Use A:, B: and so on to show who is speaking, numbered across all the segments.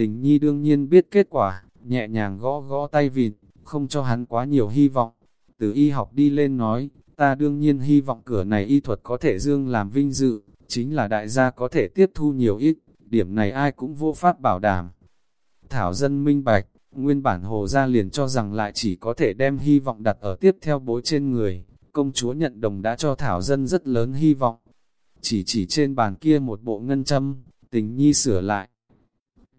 A: Tình nhi đương nhiên biết kết quả, nhẹ nhàng gõ gõ tay vịt, không cho hắn quá nhiều hy vọng. Từ y học đi lên nói, ta đương nhiên hy vọng cửa này y thuật có thể dương làm vinh dự, chính là đại gia có thể tiếp thu nhiều ít, điểm này ai cũng vô pháp bảo đảm. Thảo dân minh bạch, nguyên bản hồ gia liền cho rằng lại chỉ có thể đem hy vọng đặt ở tiếp theo bối trên người, công chúa nhận đồng đã cho Thảo dân rất lớn hy vọng. Chỉ chỉ trên bàn kia một bộ ngân châm, tình nhi sửa lại.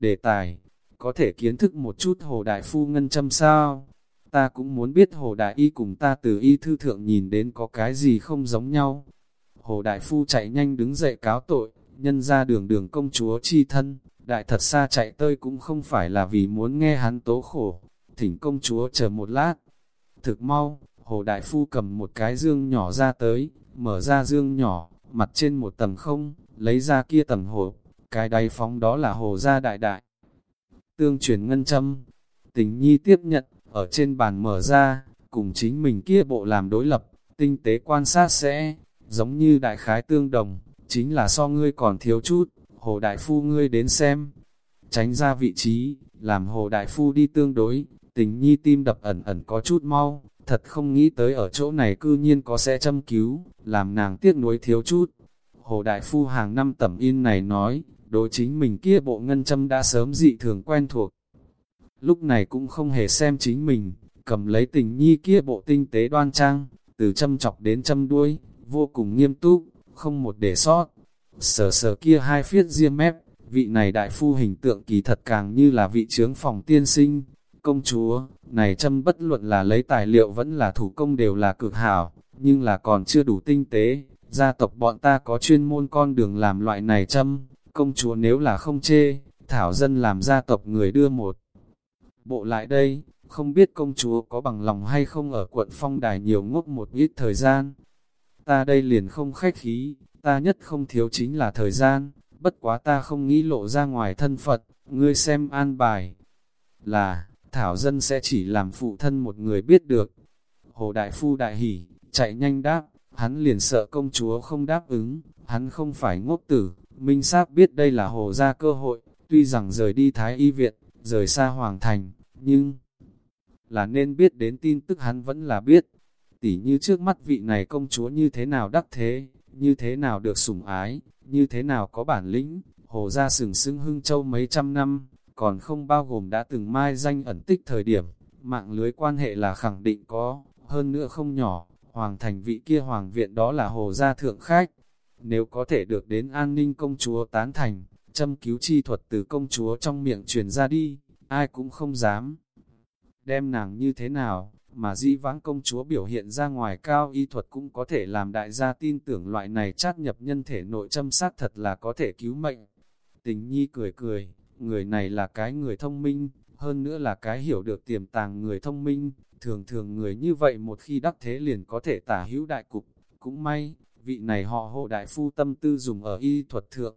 A: Đề tài, có thể kiến thức một chút hồ đại phu ngân châm sao? Ta cũng muốn biết hồ đại y cùng ta từ y thư thượng nhìn đến có cái gì không giống nhau. Hồ đại phu chạy nhanh đứng dậy cáo tội, nhân ra đường đường công chúa chi thân, đại thật xa chạy tơi cũng không phải là vì muốn nghe hắn tố khổ. Thỉnh công chúa chờ một lát. Thực mau, hồ đại phu cầm một cái dương nhỏ ra tới, mở ra dương nhỏ, mặt trên một tầng không, lấy ra kia tầng hộp, cái đáy phóng đó là hồ gia đại đại. Tương truyền ngân châm, tình nhi tiếp nhận, ở trên bàn mở ra, cùng chính mình kia bộ làm đối lập, tinh tế quan sát sẽ, giống như đại khái tương đồng, chính là so ngươi còn thiếu chút, hồ đại phu ngươi đến xem. Tránh ra vị trí, làm hồ đại phu đi tương đối, tình nhi tim đập ẩn ẩn có chút mau, thật không nghĩ tới ở chỗ này cư nhiên có sẽ châm cứu, làm nàng tiếc nuối thiếu chút. Hồ Đại Phu hàng năm tẩm in này nói, đối chính mình kia bộ ngân châm đã sớm dị thường quen thuộc. Lúc này cũng không hề xem chính mình, cầm lấy tình nhi kia bộ tinh tế đoan trang, từ châm chọc đến châm đuôi, vô cùng nghiêm túc, không một để sót. Sờ sờ kia hai phiết riêng mép, vị này đại phu hình tượng kỳ thật càng như là vị trướng phòng tiên sinh. Công chúa, này châm bất luận là lấy tài liệu vẫn là thủ công đều là cực hảo, nhưng là còn chưa đủ tinh tế. Gia tộc bọn ta có chuyên môn con đường làm loại này châm, công chúa nếu là không chê, thảo dân làm gia tộc người đưa một. Bộ lại đây, không biết công chúa có bằng lòng hay không ở quận phong đài nhiều ngốc một ít thời gian. Ta đây liền không khách khí, ta nhất không thiếu chính là thời gian, bất quá ta không nghĩ lộ ra ngoài thân Phật, ngươi xem an bài. Là, Thảo dân sẽ chỉ làm phụ thân một người biết được. Hồ Đại Phu đại hỉ, chạy nhanh đáp, hắn liền sợ công chúa không đáp ứng, hắn không phải ngốc tử, minh Sáp biết đây là hồ ra cơ hội, tuy rằng rời đi Thái Y Viện, rời xa Hoàng Thành, nhưng là nên biết đến tin tức hắn vẫn là biết. Tỉ như trước mắt vị này công chúa như thế nào đắc thế, như thế nào được sủng ái, như thế nào có bản lĩnh, hồ ra sừng sững hưng châu mấy trăm năm, còn không bao gồm đã từng mai danh ẩn tích thời điểm, mạng lưới quan hệ là khẳng định có, hơn nữa không nhỏ, hoàng thành vị kia hoàng viện đó là hồ gia thượng khách. Nếu có thể được đến an ninh công chúa tán thành, châm cứu chi thuật từ công chúa trong miệng truyền ra đi, ai cũng không dám. Đem nàng như thế nào, mà dĩ vãng công chúa biểu hiện ra ngoài cao y thuật cũng có thể làm đại gia tin tưởng loại này chát nhập nhân thể nội châm sát thật là có thể cứu mệnh. Tình nhi cười cười, người này là cái người thông minh, hơn nữa là cái hiểu được tiềm tàng người thông minh, thường thường người như vậy một khi đắc thế liền có thể tả hữu đại cục, cũng may, vị này họ hộ đại phu tâm tư dùng ở y thuật thượng,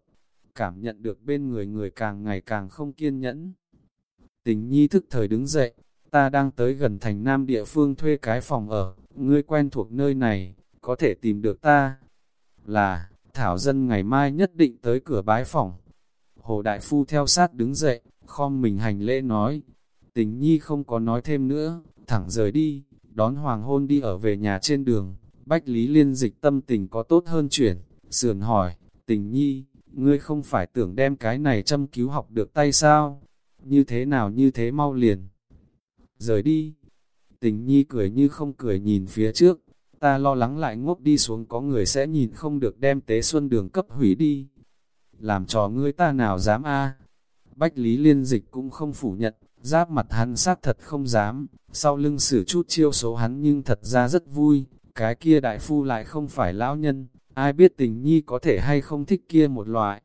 A: cảm nhận được bên người người càng ngày càng không kiên nhẫn. Tình nhi thức thời đứng dậy, ta đang tới gần thành nam địa phương thuê cái phòng ở, ngươi quen thuộc nơi này, có thể tìm được ta. Là, Thảo Dân ngày mai nhất định tới cửa bái phòng. Hồ Đại Phu theo sát đứng dậy, khom mình hành lễ nói. Tình nhi không có nói thêm nữa, thẳng rời đi, đón hoàng hôn đi ở về nhà trên đường. Bách Lý Liên dịch tâm tình có tốt hơn chuyển, sườn hỏi, tình nhi, ngươi không phải tưởng đem cái này châm cứu học được tay sao? Như thế nào như thế mau liền? Rời đi. Tình nhi cười như không cười nhìn phía trước, ta lo lắng lại ngốc đi xuống có người sẽ nhìn không được đem tế xuân đường cấp hủy đi. Làm trò ngươi ta nào dám a? Bách Lý Liên Dịch cũng không phủ nhận, giáp mặt hắn sát thật không dám, sau lưng xử chút chiêu số hắn nhưng thật ra rất vui, cái kia đại phu lại không phải lão nhân, ai biết tình nhi có thể hay không thích kia một loại.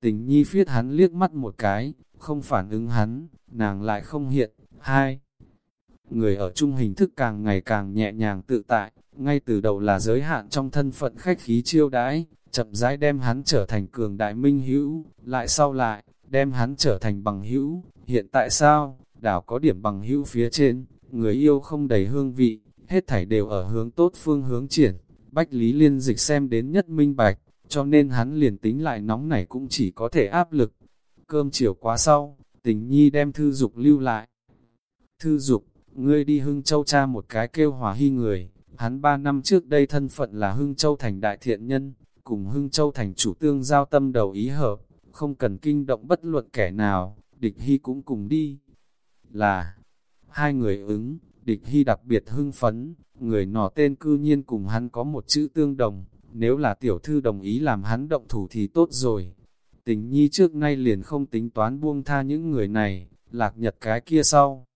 A: Tình nhi phiết hắn liếc mắt một cái, không phản ứng hắn, nàng lại không hiện, hai. Người ở chung hình thức càng ngày càng nhẹ nhàng tự tại, ngay từ đầu là giới hạn trong thân phận khách khí chiêu đãi, chậm rãi đem hắn trở thành cường đại minh hữu, lại sau lại, đem hắn trở thành bằng hữu, hiện tại sao, đảo có điểm bằng hữu phía trên, người yêu không đầy hương vị, hết thảy đều ở hướng tốt phương hướng triển, Bách Lý Liên dịch xem đến nhất minh bạch, cho nên hắn liền tính lại nóng này cũng chỉ có thể áp lực. Cơm chiều quá sau, Tình nhi đem thư dục lưu lại. Thư dục, ngươi đi Hưng Châu cha một cái kêu hòa hy người, hắn ba năm trước đây thân phận là Hưng Châu thành đại thiện nhân, cùng Hưng Châu thành chủ tương giao tâm đầu ý hợp, không cần kinh động bất luận kẻ nào, địch hy cũng cùng đi. Là, hai người ứng, địch hy đặc biệt hưng phấn, người nọ tên cư nhiên cùng hắn có một chữ tương đồng, nếu là tiểu thư đồng ý làm hắn động thủ thì tốt rồi. Tình nhi trước nay liền không tính toán buông tha những người này, lạc nhật cái kia sau.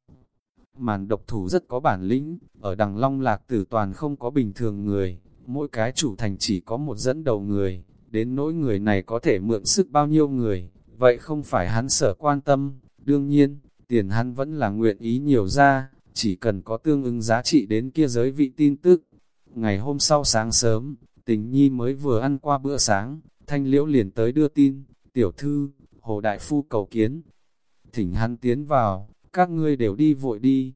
A: Màn độc thủ rất có bản lĩnh, ở đằng long lạc tử toàn không có bình thường người, mỗi cái chủ thành chỉ có một dẫn đầu người, đến nỗi người này có thể mượn sức bao nhiêu người, vậy không phải hắn sở quan tâm, đương nhiên, tiền hắn vẫn là nguyện ý nhiều ra, chỉ cần có tương ứng giá trị đến kia giới vị tin tức. Ngày hôm sau sáng sớm, tình nhi mới vừa ăn qua bữa sáng, thanh liễu liền tới đưa tin, tiểu thư, hồ đại phu cầu kiến. Thỉnh hắn tiến vào, các ngươi đều đi vội đi.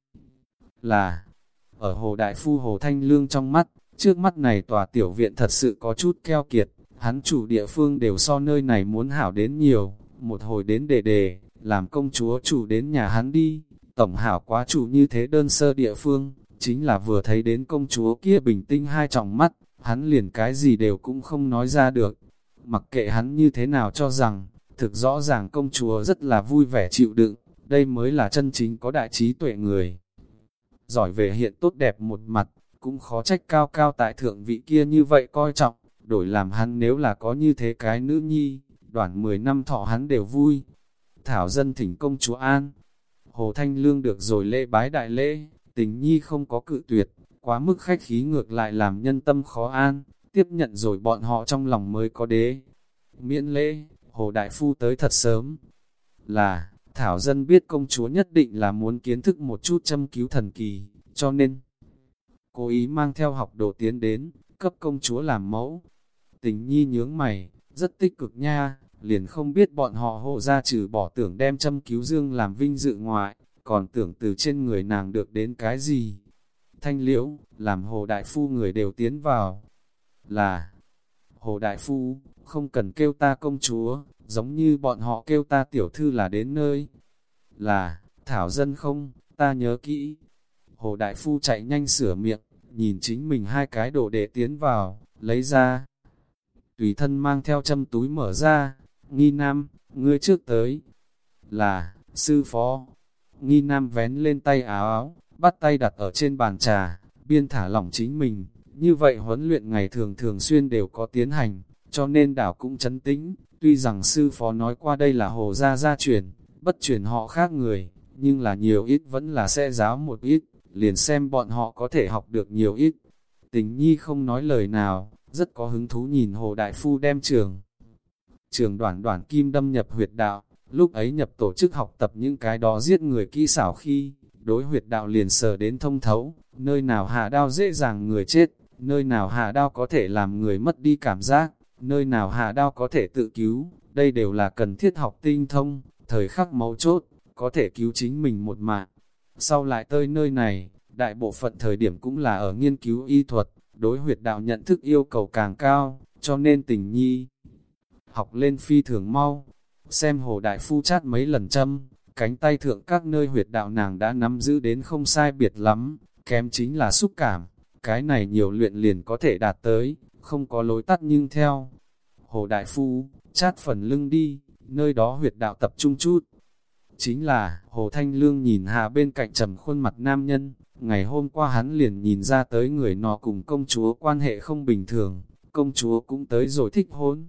A: Là, ở hồ đại phu hồ thanh lương trong mắt, trước mắt này tòa tiểu viện thật sự có chút keo kiệt, hắn chủ địa phương đều so nơi này muốn hảo đến nhiều, một hồi đến đề đề, làm công chúa chủ đến nhà hắn đi, tổng hảo quá chủ như thế đơn sơ địa phương, chính là vừa thấy đến công chúa kia bình tinh hai tròng mắt, hắn liền cái gì đều cũng không nói ra được, mặc kệ hắn như thế nào cho rằng, thực rõ ràng công chúa rất là vui vẻ chịu đựng, đây mới là chân chính có đại trí tuệ người. Giỏi về hiện tốt đẹp một mặt, cũng khó trách cao cao tại thượng vị kia như vậy coi trọng, đổi làm hắn nếu là có như thế cái nữ nhi, đoạn 10 năm thọ hắn đều vui. Thảo dân thỉnh công chúa An, Hồ Thanh Lương được rồi lễ bái đại lễ, tình nhi không có cự tuyệt, quá mức khách khí ngược lại làm nhân tâm khó an, tiếp nhận rồi bọn họ trong lòng mới có đế. Miễn lễ, Hồ Đại Phu tới thật sớm, là, Thảo dân biết công chúa nhất định là muốn kiến thức một chút châm cứu thần kỳ, cho nên cố ý mang theo học đồ tiến đến, cấp công chúa làm mẫu. Tình nhi nhướng mày, rất tích cực nha, liền không biết bọn họ hộ ra trừ bỏ tưởng đem châm cứu dương làm vinh dự ngoại, còn tưởng từ trên người nàng được đến cái gì. Thanh liễu, làm hồ đại phu người đều tiến vào, là hồ đại phu, không cần kêu ta công chúa, giống như bọn họ kêu ta tiểu thư là đến nơi. Là, thảo dân không, ta nhớ kỹ. Hồ đại phu chạy nhanh sửa miệng, nhìn chính mình hai cái đồ để tiến vào, lấy ra. Tùy thân mang theo châm túi mở ra, nghi nam, ngươi trước tới. Là, sư phó. Nghi nam vén lên tay áo áo, bắt tay đặt ở trên bàn trà, biên thả lỏng chính mình. Như vậy huấn luyện ngày thường thường xuyên đều có tiến hành, cho nên đảo cũng chấn tĩnh. Tuy rằng sư phó nói qua đây là hồ gia gia truyền, bất truyền họ khác người, nhưng là nhiều ít vẫn là sẽ giáo một ít, liền xem bọn họ có thể học được nhiều ít. Tình nhi không nói lời nào, rất có hứng thú nhìn hồ đại phu đem trường trường đoàn đoàn kim đâm nhập huyệt đạo, lúc ấy nhập tổ chức học tập những cái đó giết người kỹ xảo khi, đối huyệt đạo liền sờ đến thông thấu, nơi nào hạ đao dễ dàng người chết, nơi nào hạ đao có thể làm người mất đi cảm giác, nơi nào hạ đao có thể tự cứu, đây đều là cần thiết học tinh thông, thời khắc mấu chốt, có thể cứu chính mình một mạng. Sau lại tới nơi này, đại bộ phận thời điểm cũng là ở nghiên cứu y thuật, đối huyệt đạo nhận thức yêu cầu càng cao, cho nên tình nhi học lên phi thường mau. Xem hồ đại phu chát mấy lần châm, cánh tay thượng các nơi huyệt đạo nàng đã nắm giữ đến không sai biệt lắm, kém chính là xúc cảm, cái này nhiều luyện liền có thể đạt tới, không có lối tắt nhưng theo. Hồ đại phu, chát phần lưng đi, nơi đó huyệt đạo tập trung chút. Chính là, Hồ Thanh Lương nhìn hạ bên cạnh trầm khuôn mặt nam nhân, ngày hôm qua hắn liền nhìn ra tới người nọ cùng công chúa quan hệ không bình thường, công chúa cũng tới rồi thích hôn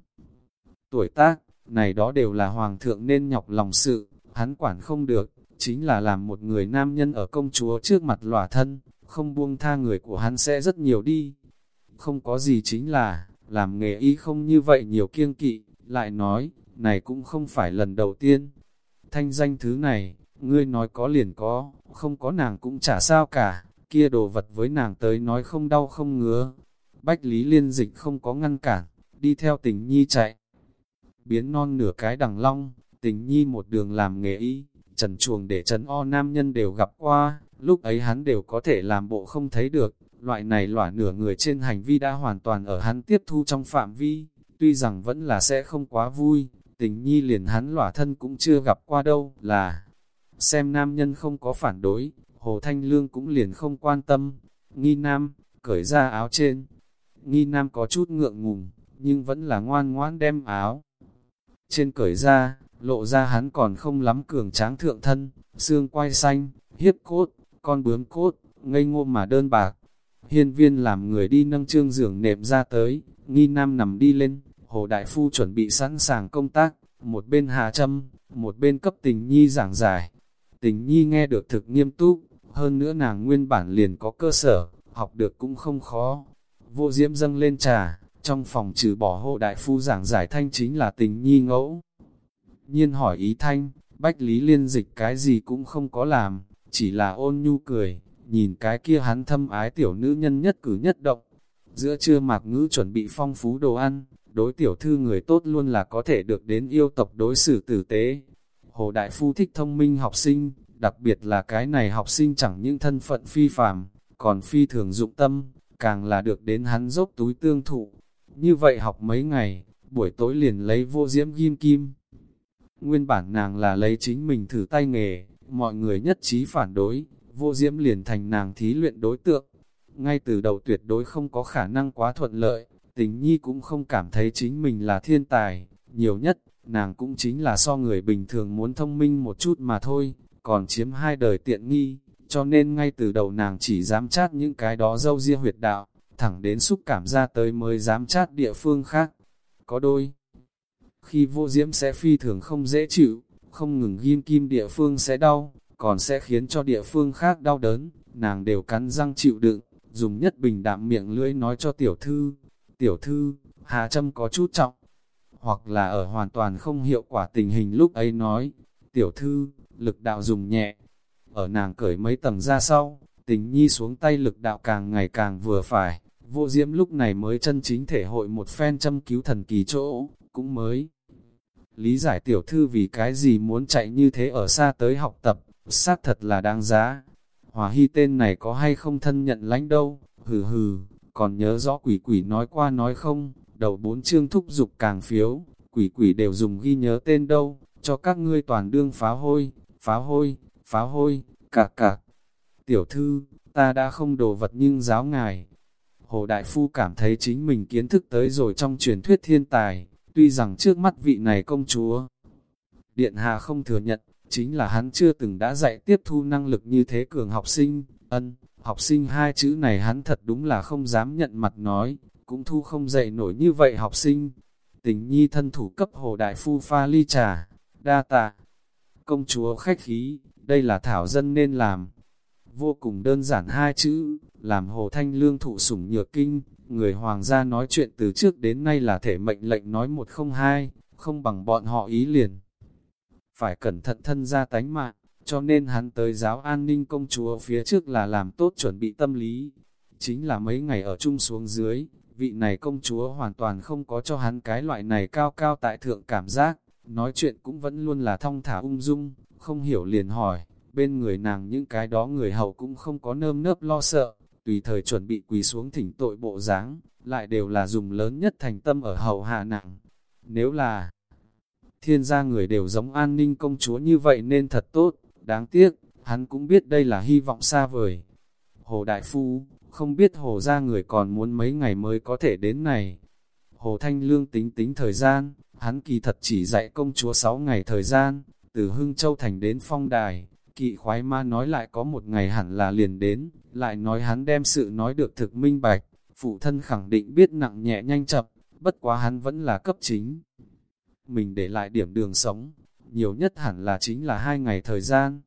A: tuổi tác, này đó đều là hoàng thượng nên nhọc lòng sự, hắn quản không được, chính là làm một người nam nhân ở công chúa trước mặt lòa thân, không buông tha người của hắn sẽ rất nhiều đi. Không có gì chính là, làm nghề y không như vậy nhiều kiêng kỵ, lại nói, này cũng không phải lần đầu tiên. Thanh danh thứ này, ngươi nói có liền có, không có nàng cũng chả sao cả, kia đồ vật với nàng tới nói không đau không ngứa. Bách Lý Liên Dịch không có ngăn cản, đi theo tình nhi chạy biến non nửa cái đằng long, tình nhi một đường làm nghề y, trần chuồng để trấn o nam nhân đều gặp qua, lúc ấy hắn đều có thể làm bộ không thấy được, loại này lỏa nửa người trên hành vi đã hoàn toàn ở hắn tiếp thu trong phạm vi, tuy rằng vẫn là sẽ không quá vui, tình nhi liền hắn lỏa thân cũng chưa gặp qua đâu, là xem nam nhân không có phản đối, Hồ Thanh Lương cũng liền không quan tâm, nghi nam, cởi ra áo trên. Nghi nam có chút ngượng ngùng, nhưng vẫn là ngoan ngoãn đem áo. Trên cởi ra, lộ ra hắn còn không lắm cường tráng thượng thân, xương quai xanh, hiếp cốt, con bướm cốt, ngây ngô mà đơn bạc. Hiên viên làm người đi nâng trương giường nệm ra tới, nghi nam nằm đi lên, hồ đại phu chuẩn bị sẵn sàng công tác, một bên hà châm, một bên cấp tình nhi giảng giải. Tình nhi nghe được thực nghiêm túc, hơn nữa nàng nguyên bản liền có cơ sở, học được cũng không khó. Vô diễm dâng lên trà, trong phòng trừ bỏ hộ đại phu giảng giải thanh chính là tình nhi ngẫu. Nhiên hỏi ý thanh, bách lý liên dịch cái gì cũng không có làm, chỉ là ôn nhu cười, nhìn cái kia hắn thâm ái tiểu nữ nhân nhất cử nhất động. Giữa trưa mạc ngữ chuẩn bị phong phú đồ ăn, đối tiểu thư người tốt luôn là có thể được đến yêu tộc đối xử tử tế. Hồ Đại Phu thích thông minh học sinh, đặc biệt là cái này học sinh chẳng những thân phận phi phàm, còn phi thường dụng tâm, càng là được đến hắn dốc túi tương thụ. Như vậy học mấy ngày, buổi tối liền lấy vô diễm ghim kim. Nguyên bản nàng là lấy chính mình thử tay nghề, mọi người nhất trí phản đối, vô diễm liền thành nàng thí luyện đối tượng. Ngay từ đầu tuyệt đối không có khả năng quá thuận lợi, tình nhi cũng không cảm thấy chính mình là thiên tài, nhiều nhất, nàng cũng chính là so người bình thường muốn thông minh một chút mà thôi, còn chiếm hai đời tiện nghi, cho nên ngay từ đầu nàng chỉ dám chát những cái đó dâu ria huyệt đạo, thẳng đến xúc cảm ra tới mới dám chát địa phương khác. Có đôi, khi vô diễm sẽ phi thường không dễ chịu, không ngừng ghim kim địa phương sẽ đau, còn sẽ khiến cho địa phương khác đau đớn, nàng đều cắn răng chịu đựng, dùng nhất bình đạm miệng lưỡi nói cho tiểu thư, tiểu thư, hà châm có chút trọng, hoặc là ở hoàn toàn không hiệu quả tình hình lúc ấy nói, tiểu thư, lực đạo dùng nhẹ, ở nàng cởi mấy tầng ra sau, tình nhi xuống tay lực đạo càng ngày càng vừa phải, vô diễm lúc này mới chân chính thể hội một phen châm cứu thần kỳ chỗ, cũng mới lý giải tiểu thư vì cái gì muốn chạy như thế ở xa tới học tập, xác thật là đáng giá. Hòa hy tên này có hay không thân nhận lãnh đâu, hừ hừ, còn nhớ rõ quỷ quỷ nói qua nói không, đầu bốn chương thúc dục càng phiếu, quỷ quỷ đều dùng ghi nhớ tên đâu, cho các ngươi toàn đương phá hôi, phá hôi, phá hôi, cạc cạc. Tiểu thư, ta đã không đồ vật nhưng giáo ngài. Hồ Đại Phu cảm thấy chính mình kiến thức tới rồi trong truyền thuyết thiên tài, tuy rằng trước mắt vị này công chúa. Điện Hà không thừa nhận, chính là hắn chưa từng đã dạy tiếp thu năng lực như thế cường học sinh, ân, học sinh hai chữ này hắn thật đúng là không dám nhận mặt nói, cũng thu không dạy nổi như vậy học sinh. Tình nhi thân thủ cấp hồ đại phu pha ly trà, đa tạ. Công chúa khách khí, đây là thảo dân nên làm. Vô cùng đơn giản hai chữ, làm hồ thanh lương thụ sủng nhược kinh, người hoàng gia nói chuyện từ trước đến nay là thể mệnh lệnh nói một không hai, không bằng bọn họ ý liền. Phải cẩn thận thân ra tánh mạng, cho nên hắn tới giáo an ninh công chúa phía trước là làm tốt chuẩn bị tâm lý. Chính là mấy ngày ở chung xuống dưới, vị này công chúa hoàn toàn không có cho hắn cái loại này cao cao tại thượng cảm giác, nói chuyện cũng vẫn luôn là thong thả ung dung, không hiểu liền hỏi, bên người nàng những cái đó người hậu cũng không có nơm nớp lo sợ, tùy thời chuẩn bị quỳ xuống thỉnh tội bộ dáng lại đều là dùng lớn nhất thành tâm ở hậu hạ nặng. Nếu là thiên gia người đều giống an ninh công chúa như vậy nên thật tốt, đáng tiếc, hắn cũng biết đây là hy vọng xa vời. Hồ Đại Phu, không biết hồ gia người còn muốn mấy ngày mới có thể đến này. Hồ Thanh Lương tính tính thời gian, hắn kỳ thật chỉ dạy công chúa 6 ngày thời gian, từ Hưng Châu Thành đến Phong Đài, kỵ khoái ma nói lại có một ngày hẳn là liền đến, lại nói hắn đem sự nói được thực minh bạch, phụ thân khẳng định biết nặng nhẹ nhanh chậm, bất quá hắn vẫn là cấp chính mình để lại điểm đường sống, nhiều nhất hẳn là chính là hai ngày thời gian.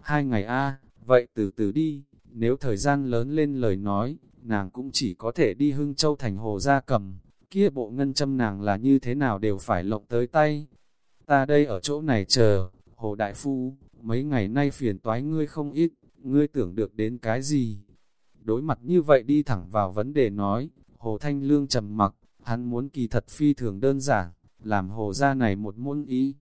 A: Hai ngày a vậy từ từ đi, nếu thời gian lớn lên lời nói, nàng cũng chỉ có thể đi hưng châu thành hồ gia cầm, kia bộ ngân châm nàng là như thế nào đều phải lộng tới tay. Ta đây ở chỗ này chờ, hồ đại phu, mấy ngày nay phiền toái ngươi không ít, ngươi tưởng được đến cái gì? Đối mặt như vậy đi thẳng vào vấn đề nói, hồ thanh lương trầm mặc, hắn muốn kỳ thật phi thường đơn giản, làm hồ gia này một môn ý.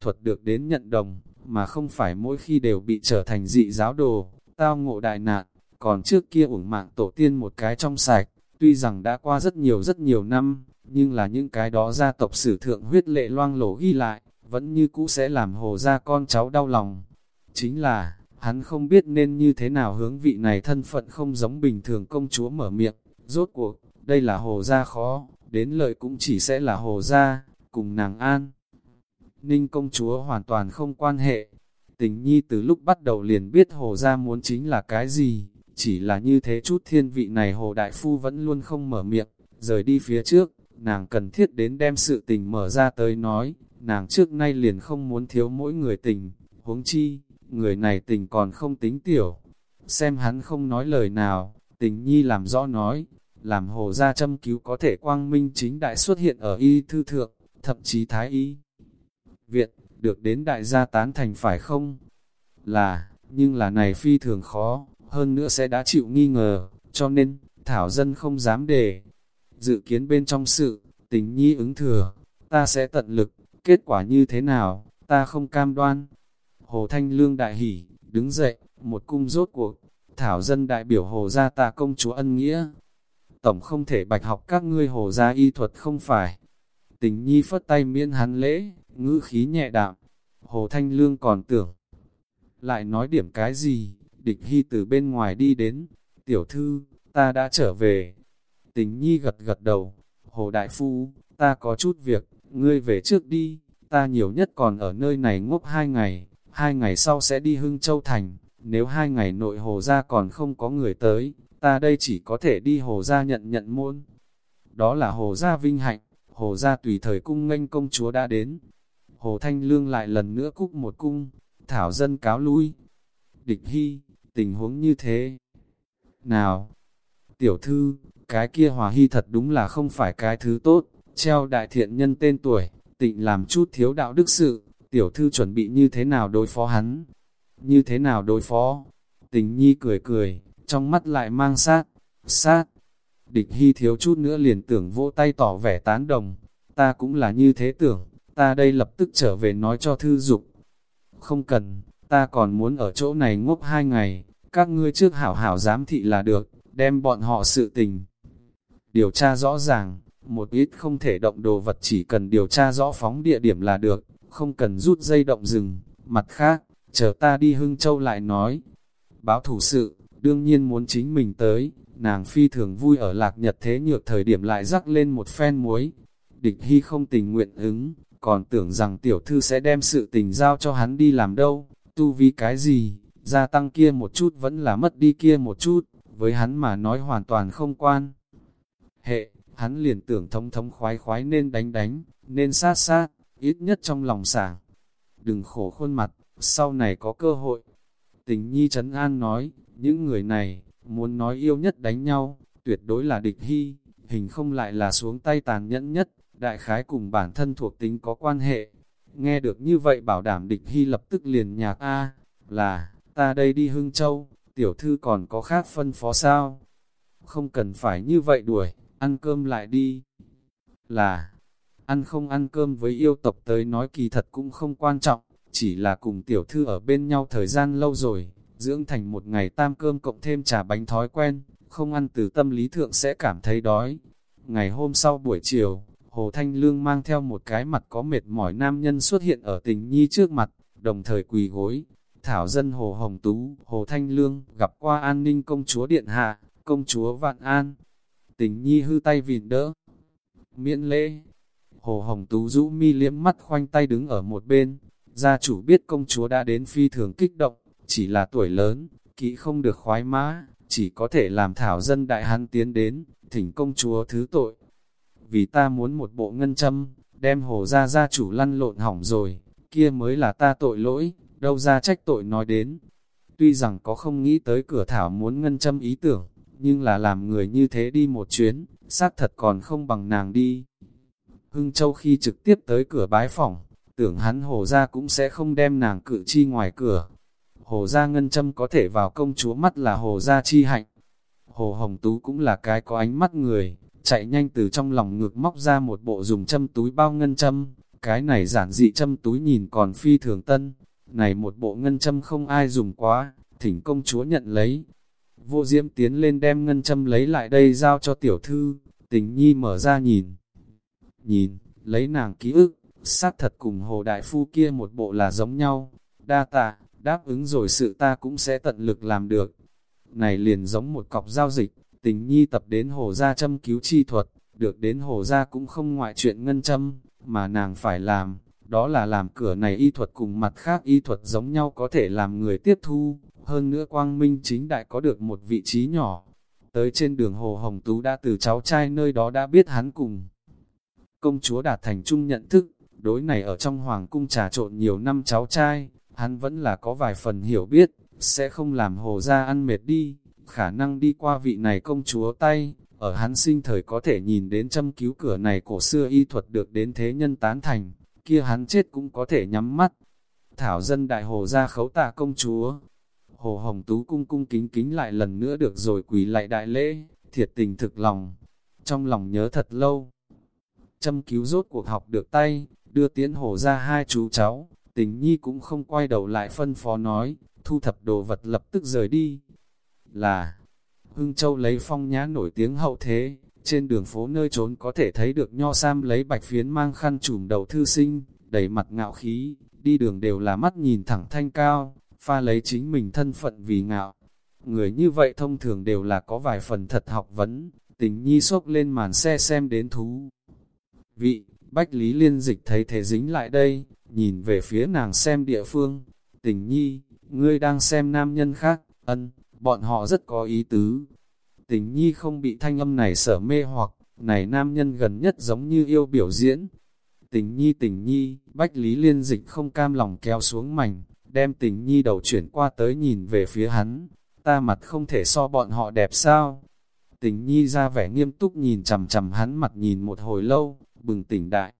A: Thuật được đến nhận đồng, mà không phải mỗi khi đều bị trở thành dị giáo đồ, tao ngộ đại nạn, còn trước kia ủng mạng tổ tiên một cái trong sạch, tuy rằng đã qua rất nhiều rất nhiều năm, nhưng là những cái đó gia tộc sử thượng huyết lệ loang lổ ghi lại, vẫn như cũ sẽ làm hồ gia con cháu đau lòng. Chính là, hắn không biết nên như thế nào hướng vị này thân phận không giống bình thường công chúa mở miệng, rốt cuộc, đây là hồ gia khó, đến lợi cũng chỉ sẽ là hồ gia, cùng nàng an. Ninh công chúa hoàn toàn không quan hệ, tình nhi từ lúc bắt đầu liền biết hồ gia muốn chính là cái gì, chỉ là như thế chút thiên vị này hồ đại phu vẫn luôn không mở miệng, rời đi phía trước, nàng cần thiết đến đem sự tình mở ra tới nói, nàng trước nay liền không muốn thiếu mỗi người tình, huống chi, người này tình còn không tính tiểu. Xem hắn không nói lời nào, tình nhi làm rõ nói, làm hồ gia châm cứu có thể quang minh chính đại xuất hiện ở y thư thượng, thậm chí thái y. Viện, được đến đại gia tán thành phải không? Là, nhưng là này phi thường khó, hơn nữa sẽ đã chịu nghi ngờ, cho nên, thảo dân không dám đề. Dự kiến bên trong sự, tình nhi ứng thừa, ta sẽ tận lực, kết quả như thế nào, ta không cam đoan. Hồ Thanh Lương đại hỉ, đứng dậy, một cung rốt cuộc, thảo dân đại biểu hồ gia ta công chúa ân nghĩa. Tổng không thể bạch học các ngươi hồ gia y thuật không phải. Tình nhi phất tay miễn hắn lễ, ngữ khí nhẹ đạm. Hồ Thanh Lương còn tưởng, lại nói điểm cái gì, địch hy từ bên ngoài đi đến, tiểu thư, ta đã trở về. Tình nhi gật gật đầu, hồ đại phu, ta có chút việc, ngươi về trước đi, ta nhiều nhất còn ở nơi này ngốc hai ngày, hai ngày sau sẽ đi Hưng Châu Thành, nếu hai ngày nội hồ gia còn không có người tới, ta đây chỉ có thể đi hồ gia nhận nhận môn. Đó là hồ gia vinh hạnh, hồ gia tùy thời cung nghênh công chúa đã đến. Hồ Thanh Lương lại lần nữa cúc một cung, thảo dân cáo lui. Địch hy, tình huống như thế. Nào, tiểu thư, cái kia hòa hy thật đúng là không phải cái thứ tốt, treo đại thiện nhân tên tuổi, tịnh làm chút thiếu đạo đức sự, tiểu thư chuẩn bị như thế nào đối phó hắn? Như thế nào đối phó? Tình nhi cười cười, trong mắt lại mang sát, sát. Địch hy thiếu chút nữa liền tưởng vỗ tay tỏ vẻ tán đồng, ta cũng là như thế tưởng, ta đây lập tức trở về nói cho thư dục. Không cần, ta còn muốn ở chỗ này ngốc hai ngày, các ngươi trước hảo hảo giám thị là được, đem bọn họ sự tình. Điều tra rõ ràng, một ít không thể động đồ vật chỉ cần điều tra rõ phóng địa điểm là được, không cần rút dây động rừng. Mặt khác, chờ ta đi Hưng Châu lại nói. Báo thủ sự, đương nhiên muốn chính mình tới, nàng phi thường vui ở lạc nhật thế nhược thời điểm lại rắc lên một phen muối. Địch hy không tình nguyện ứng, còn tưởng rằng tiểu thư sẽ đem sự tình giao cho hắn đi làm đâu, tu vi cái gì, gia tăng kia một chút vẫn là mất đi kia một chút, với hắn mà nói hoàn toàn không quan. Hệ, hắn liền tưởng thống thống khoái khoái nên đánh đánh, nên sát sát, ít nhất trong lòng sảng. Đừng khổ khuôn mặt, sau này có cơ hội. Tình nhi trấn an nói, những người này, muốn nói yêu nhất đánh nhau, tuyệt đối là địch hy, hình không lại là xuống tay tàn nhẫn nhất, đại khái cùng bản thân thuộc tính có quan hệ. Nghe được như vậy bảo đảm địch hy lập tức liền nhạc A, là, ta đây đi Hưng Châu, tiểu thư còn có khác phân phó sao? Không cần phải như vậy đuổi, ăn cơm lại đi. Là, ăn không ăn cơm với yêu tộc tới nói kỳ thật cũng không quan trọng, chỉ là cùng tiểu thư ở bên nhau thời gian lâu rồi, dưỡng thành một ngày tam cơm cộng thêm trà bánh thói quen, không ăn từ tâm lý thượng sẽ cảm thấy đói. Ngày hôm sau buổi chiều, Hồ Thanh Lương mang theo một cái mặt có mệt mỏi nam nhân xuất hiện ở tình nhi trước mặt, đồng thời quỳ gối. Thảo dân Hồ Hồng Tú, Hồ Thanh Lương, gặp qua an ninh công chúa Điện Hạ, công chúa Vạn An. Tình nhi hư tay vịn đỡ. Miễn lễ. Hồ Hồng Tú rũ mi liếm mắt khoanh tay đứng ở một bên. Gia chủ biết công chúa đã đến phi thường kích động, chỉ là tuổi lớn, kỹ không được khoái mã, chỉ có thể làm thảo dân đại hắn tiến đến, thỉnh công chúa thứ tội. Vì ta muốn một bộ ngân châm, đem hồ ra gia chủ lăn lộn hỏng rồi, kia mới là ta tội lỗi, đâu ra trách tội nói đến. Tuy rằng có không nghĩ tới cửa thảo muốn ngân châm ý tưởng, nhưng là làm người như thế đi một chuyến, xác thật còn không bằng nàng đi. Hưng Châu khi trực tiếp tới cửa bái phòng, tưởng hắn hồ ra cũng sẽ không đem nàng cự chi ngoài cửa. Hồ gia ngân châm có thể vào công chúa mắt là hồ gia chi hạnh. Hồ Hồng Tú cũng là cái có ánh mắt người, chạy nhanh từ trong lòng ngược móc ra một bộ dùng châm túi bao ngân châm. Cái này giản dị châm túi nhìn còn phi thường tân. Này một bộ ngân châm không ai dùng quá, thỉnh công chúa nhận lấy. Vô diễm tiến lên đem ngân châm lấy lại đây giao cho tiểu thư, tình nhi mở ra nhìn. nhìn, lấy nàng ký ức, sát thật cùng hồ đại phu kia một bộ là giống nhau, đa tạ, đáp ứng rồi sự ta cũng sẽ tận lực làm được. Này liền giống một cọc giao dịch, tình nhi tập đến hồ gia châm cứu chi thuật, được đến hồ gia cũng không ngoại chuyện ngân châm, mà nàng phải làm, đó là làm cửa này y thuật cùng mặt khác y thuật giống nhau có thể làm người tiếp thu, hơn nữa quang minh chính đại có được một vị trí nhỏ. Tới trên đường Hồ Hồng Tú đã từ cháu trai nơi đó đã biết hắn cùng. Công chúa đạt thành chung nhận thức, đối này ở trong hoàng cung trà trộn nhiều năm cháu trai, hắn vẫn là có vài phần hiểu biết, sẽ không làm hồ ra ăn mệt đi, khả năng đi qua vị này công chúa tay, ở hắn sinh thời có thể nhìn đến châm cứu cửa này cổ xưa y thuật được đến thế nhân tán thành, kia hắn chết cũng có thể nhắm mắt. Thảo dân đại hồ ra khấu tạ công chúa. Hồ Hồng Tú cung cung kính kính lại lần nữa được rồi quỳ lại đại lễ, thiệt tình thực lòng. Trong lòng nhớ thật lâu. Châm cứu rốt cuộc học được tay, đưa tiến hồ ra hai chú cháu, tình nhi cũng không quay đầu lại phân phó nói, thu thập đồ vật lập tức rời đi. Là, Hưng Châu lấy phong nhã nổi tiếng hậu thế, trên đường phố nơi trốn có thể thấy được nho sam lấy bạch phiến mang khăn trùm đầu thư sinh, đầy mặt ngạo khí, đi đường đều là mắt nhìn thẳng thanh cao, pha lấy chính mình thân phận vì ngạo. Người như vậy thông thường đều là có vài phần thật học vấn, tình nhi sốc lên màn xe xem đến thú. Vị, Bách Lý Liên Dịch thấy thế dính lại đây, nhìn về phía nàng xem địa phương. Tình nhi, ngươi đang xem nam nhân khác, ân, bọn họ rất có ý tứ. Tình nhi không bị thanh âm này sở mê hoặc, này nam nhân gần nhất giống như yêu biểu diễn. Tình nhi tình nhi, Bách Lý Liên Dịch không cam lòng kéo xuống mảnh, đem tình nhi đầu chuyển qua tới nhìn về phía hắn. Ta mặt không thể so bọn họ đẹp sao? Tình nhi ra vẻ nghiêm túc nhìn chầm chầm hắn mặt nhìn một hồi lâu, bừng tỉnh đại.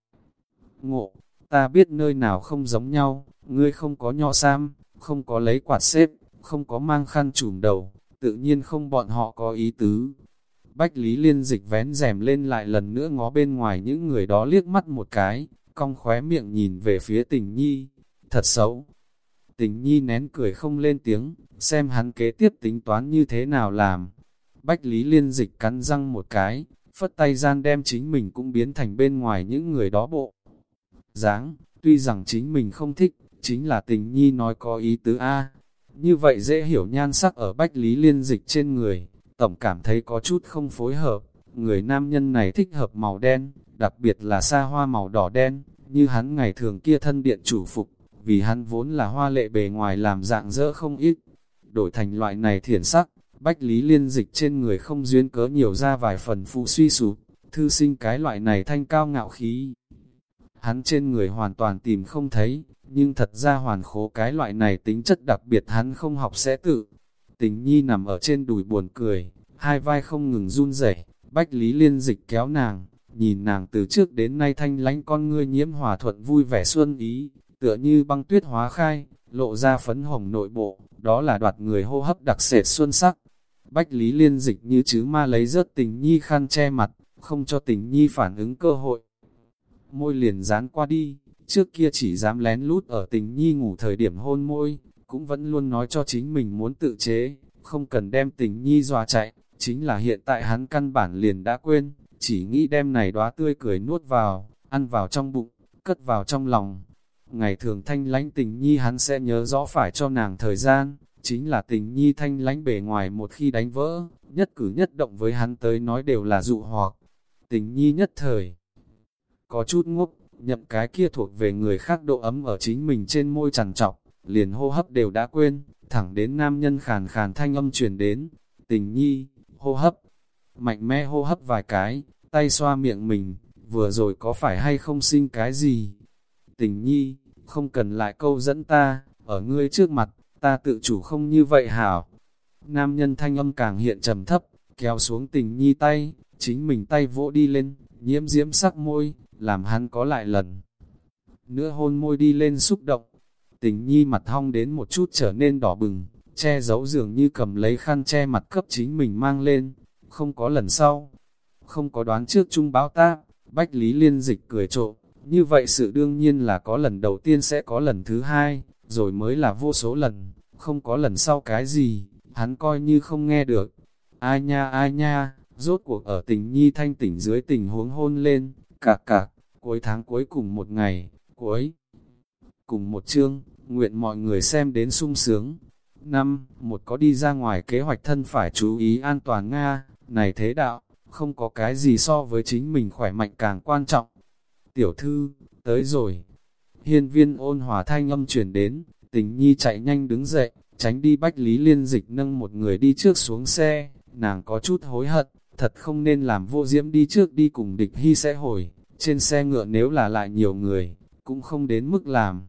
A: Ngộ, ta biết nơi nào không giống nhau, ngươi không có nho sam, không có lấy quạt xếp, không có mang khăn trùm đầu, tự nhiên không bọn họ có ý tứ. Bách Lý Liên dịch vén rèm lên lại lần nữa ngó bên ngoài những người đó liếc mắt một cái, cong khóe miệng nhìn về phía tình nhi, thật xấu. Tình nhi nén cười không lên tiếng, xem hắn kế tiếp tính toán như thế nào làm. Bách Lý Liên dịch cắn răng một cái, phất tay gian đem chính mình cũng biến thành bên ngoài những người đó bộ. dáng tuy rằng chính mình không thích, chính là tình nhi nói có ý tứ A. Như vậy dễ hiểu nhan sắc ở bách lý liên dịch trên người, tổng cảm thấy có chút không phối hợp. Người nam nhân này thích hợp màu đen, đặc biệt là xa hoa màu đỏ đen, như hắn ngày thường kia thân điện chủ phục, vì hắn vốn là hoa lệ bề ngoài làm dạng dỡ không ít. Đổi thành loại này thiển sắc, Bách Lý Liên dịch trên người không duyên cớ nhiều ra vài phần phụ suy sụp, thư sinh cái loại này thanh cao ngạo khí. Hắn trên người hoàn toàn tìm không thấy, nhưng thật ra hoàn khố cái loại này tính chất đặc biệt hắn không học sẽ tự. Tình nhi nằm ở trên đùi buồn cười, hai vai không ngừng run rẩy Bách Lý Liên dịch kéo nàng, nhìn nàng từ trước đến nay thanh lánh con ngươi nhiễm hòa thuận vui vẻ xuân ý, tựa như băng tuyết hóa khai, lộ ra phấn hồng nội bộ, đó là đoạt người hô hấp đặc sệt xuân sắc. Bách Lý Liên dịch như chứ ma lấy rớt tình nhi khăn che mặt, không cho tình nhi phản ứng cơ hội. Môi liền dán qua đi, trước kia chỉ dám lén lút ở tình nhi ngủ thời điểm hôn môi, cũng vẫn luôn nói cho chính mình muốn tự chế, không cần đem tình nhi dọa chạy, chính là hiện tại hắn căn bản liền đã quên, chỉ nghĩ đem này đóa tươi cười nuốt vào, ăn vào trong bụng, cất vào trong lòng. Ngày thường thanh lánh tình nhi hắn sẽ nhớ rõ phải cho nàng thời gian, chính là tình nhi thanh lánh bề ngoài một khi đánh vỡ, nhất cử nhất động với hắn tới nói đều là dụ hoặc. Tình nhi nhất thời, có chút ngốc, nhậm cái kia thuộc về người khác độ ấm ở chính mình trên môi trằn trọc, liền hô hấp đều đã quên, thẳng đến nam nhân khàn khàn thanh âm truyền đến, tình nhi, hô hấp, mạnh mẽ hô hấp vài cái, tay xoa miệng mình, vừa rồi có phải hay không sinh cái gì? Tình nhi, không cần lại câu dẫn ta, ở ngươi trước mặt, ta tự chủ không như vậy hảo. Nam nhân thanh âm càng hiện trầm thấp, kéo xuống tình nhi tay, chính mình tay vỗ đi lên, nhiễm diễm sắc môi, làm hắn có lại lần. Nữa hôn môi đi lên xúc động, tình nhi mặt hong đến một chút trở nên đỏ bừng, che giấu dường như cầm lấy khăn che mặt cấp chính mình mang lên, không có lần sau, không có đoán trước chung báo ta, Bách Lý Liên Dịch cười trộm, như vậy sự đương nhiên là có lần đầu tiên sẽ có lần thứ hai, rồi mới là vô số lần, không có lần sau cái gì, hắn coi như không nghe được. Ai nha ai nha, rốt cuộc ở tình nhi thanh tỉnh dưới tình huống hôn lên, cạc cạc, cuối tháng cuối cùng một ngày, cuối cùng một chương, nguyện mọi người xem đến sung sướng. Năm, một có đi ra ngoài kế hoạch thân phải chú ý an toàn Nga, này thế đạo, không có cái gì so với chính mình khỏe mạnh càng quan trọng. Tiểu thư, tới rồi. Hiên viên ôn hòa thanh âm chuyển đến, tình nhi chạy nhanh đứng dậy, tránh đi bách lý liên dịch nâng một người đi trước xuống xe, nàng có chút hối hận, thật không nên làm vô diễm đi trước đi cùng địch hy sẽ hồi, trên xe ngựa nếu là lại nhiều người, cũng không đến mức làm.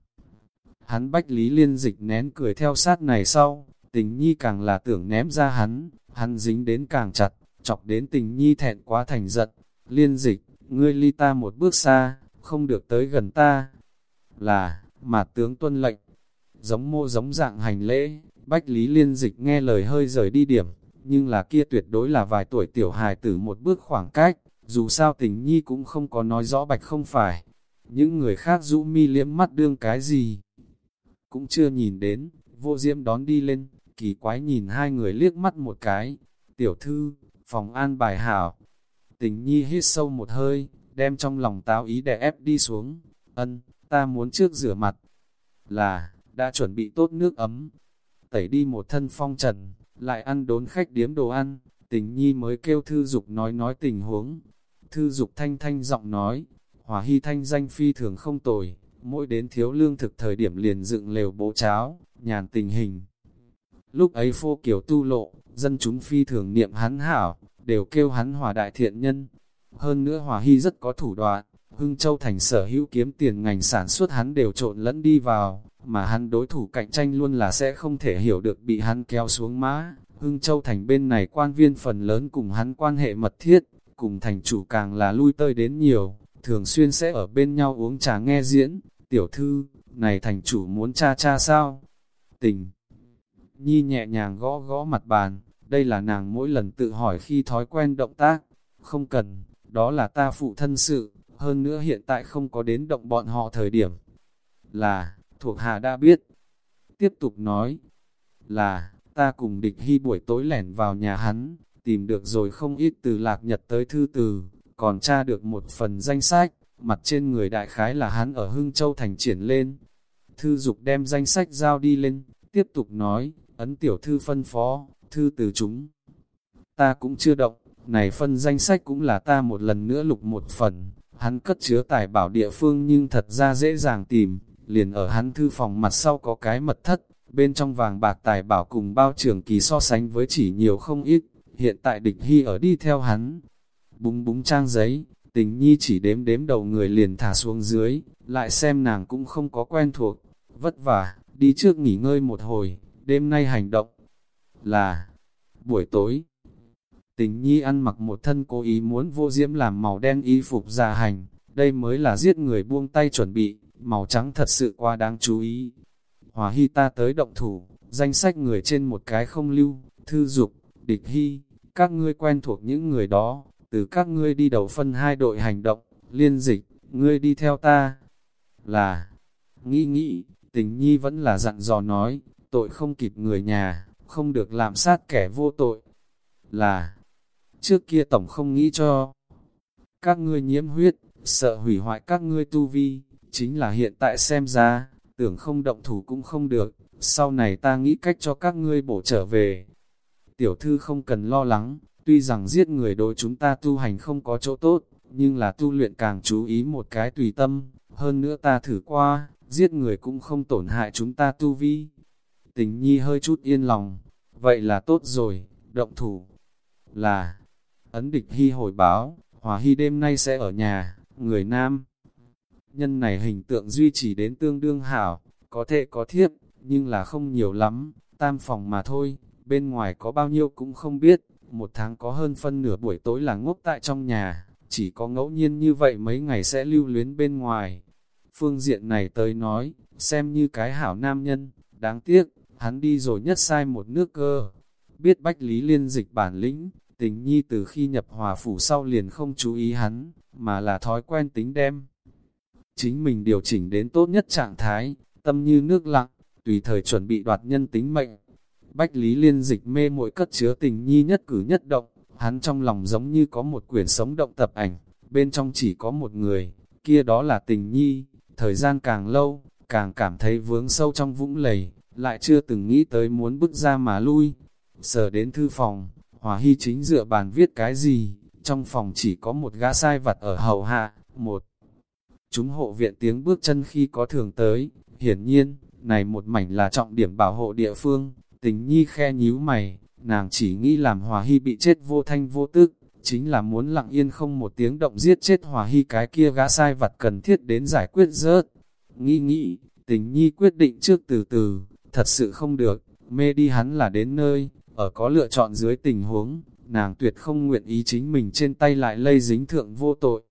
A: Hắn bách lý liên dịch nén cười theo sát này sau, tình nhi càng là tưởng ném ra hắn, hắn dính đến càng chặt, chọc đến tình nhi thẹn quá thành giận, liên dịch, ngươi ly ta một bước xa, không được tới gần ta. Là, mà tướng tuân lệnh, giống mô giống dạng hành lễ, bách lý liên dịch nghe lời hơi rời đi điểm, nhưng là kia tuyệt đối là vài tuổi tiểu hài tử một bước khoảng cách, dù sao tình nhi cũng không có nói rõ bạch không phải. Những người khác rũ mi liếm mắt đương cái gì, cũng chưa nhìn đến, vô diễm đón đi lên, kỳ quái nhìn hai người liếc mắt một cái. Tiểu thư, phòng an bài hảo. Tình nhi hít sâu một hơi, đem trong lòng táo ý đè ép đi xuống. Ân, ta muốn trước rửa mặt. Là, đã chuẩn bị tốt nước ấm. Tẩy đi một thân phong trần, lại ăn đốn khách điếm đồ ăn. Tình nhi mới kêu thư dục nói nói tình huống. Thư dục thanh thanh giọng nói, hòa hy thanh danh phi thường không tồi, mỗi đến thiếu lương thực thời điểm liền dựng lều bố cháo, nhàn tình hình. Lúc ấy phô kiểu tu lộ, dân chúng phi thường niệm hắn hảo, đều kêu hắn hòa đại thiện nhân. Hơn nữa hòa hy rất có thủ đoạn, Hưng Châu thành sở hữu kiếm tiền ngành sản xuất hắn đều trộn lẫn đi vào, mà hắn đối thủ cạnh tranh luôn là sẽ không thể hiểu được bị hắn kéo xuống mã. Hưng Châu thành bên này quan viên phần lớn cùng hắn quan hệ mật thiết, cùng thành chủ càng là lui tơi đến nhiều, thường xuyên sẽ ở bên nhau uống trà nghe diễn, tiểu thư, này thành chủ muốn cha cha sao? Tình. Nhi nhẹ nhàng gõ gõ mặt bàn, đây là nàng mỗi lần tự hỏi khi thói quen động tác. Không cần, đó là ta phụ thân sự, hơn nữa hiện tại không có đến động bọn họ thời điểm. Là, thuộc hạ đã biết. Tiếp tục nói, là, ta cùng địch hy buổi tối lẻn vào nhà hắn, tìm được rồi không ít từ lạc nhật tới thư từ, còn tra được một phần danh sách, mặt trên người đại khái là hắn ở Hưng Châu Thành triển lên. Thư dục đem danh sách giao đi lên, tiếp tục nói, ấn tiểu thư phân phó, thư từ chúng. Ta cũng chưa động, này phân danh sách cũng là ta một lần nữa lục một phần, hắn cất chứa tài bảo địa phương nhưng thật ra dễ dàng tìm, liền ở hắn thư phòng mặt sau có cái mật thất, bên trong vàng bạc tài bảo cùng bao trường kỳ so sánh với chỉ nhiều không ít, hiện tại địch hy ở đi theo hắn. Búng búng trang giấy, Tình nhi chỉ đếm đếm đầu người liền thả xuống dưới, lại xem nàng cũng không có quen thuộc, vất vả, đi trước nghỉ ngơi một hồi, đêm nay hành động là buổi tối. Tình nhi ăn mặc một thân cố ý muốn vô diễm làm màu đen y phục già hành, đây mới là giết người buông tay chuẩn bị, màu trắng thật sự quá đáng chú ý. Hòa hy ta tới động thủ, danh sách người trên một cái không lưu, thư dục, địch hy, các ngươi quen thuộc những người đó, từ các ngươi đi đầu phân hai đội hành động, liên dịch, ngươi đi theo ta. Là, nghĩ nghĩ, tình nhi vẫn là dặn dò nói, tội không kịp người nhà, không được làm sát kẻ vô tội. Là, trước kia tổng không nghĩ cho các ngươi nhiễm huyết, sợ hủy hoại các ngươi tu vi, chính là hiện tại xem ra, tưởng không động thủ cũng không được, sau này ta nghĩ cách cho các ngươi bổ trở về. Tiểu thư không cần lo lắng, Tuy rằng giết người đối chúng ta tu hành không có chỗ tốt, nhưng là tu luyện càng chú ý một cái tùy tâm, hơn nữa ta thử qua, giết người cũng không tổn hại chúng ta tu vi. Tình nhi hơi chút yên lòng, vậy là tốt rồi, động thủ. Là, ấn địch hy hồi báo, hòa hy đêm nay sẽ ở nhà, người nam. Nhân này hình tượng duy trì đến tương đương hảo, có thể có thiếp, nhưng là không nhiều lắm, tam phòng mà thôi, bên ngoài có bao nhiêu cũng không biết một tháng có hơn phân nửa buổi tối là ngốc tại trong nhà, chỉ có ngẫu nhiên như vậy mấy ngày sẽ lưu luyến bên ngoài. Phương diện này tới nói, xem như cái hảo nam nhân, đáng tiếc, hắn đi rồi nhất sai một nước cơ. Biết Bách Lý Liên dịch bản lĩnh, tình nhi từ khi nhập hòa phủ sau liền không chú ý hắn, mà là thói quen tính đem. Chính mình điều chỉnh đến tốt nhất trạng thái, tâm như nước lặng, tùy thời chuẩn bị đoạt nhân tính mệnh. Bách Lý Liên dịch mê muội cất chứa tình nhi nhất cử nhất động, hắn trong lòng giống như có một quyển sống động tập ảnh, bên trong chỉ có một người, kia đó là tình nhi, thời gian càng lâu, càng cảm thấy vướng sâu trong vũng lầy, lại chưa từng nghĩ tới muốn bước ra mà lui. Sở đến thư phòng, Hòa Hy chính dựa bàn viết cái gì, trong phòng chỉ có một gã sai vặt ở hầu hạ, một. Chúng hộ viện tiếng bước chân khi có thường tới, hiển nhiên, này một mảnh là trọng điểm bảo hộ địa phương, tình nhi khe nhíu mày, nàng chỉ nghĩ làm Hòa Hy bị chết vô thanh vô tức, chính là muốn lặng yên không một tiếng động giết chết Hòa Hy cái kia gã sai vặt cần thiết đến giải quyết rớt. Nghĩ nghĩ, tình nhi quyết định trước từ từ, thật sự không được, mê đi hắn là đến nơi, ở có lựa chọn dưới tình huống, nàng tuyệt không nguyện ý chính mình trên tay lại lây dính thượng vô tội.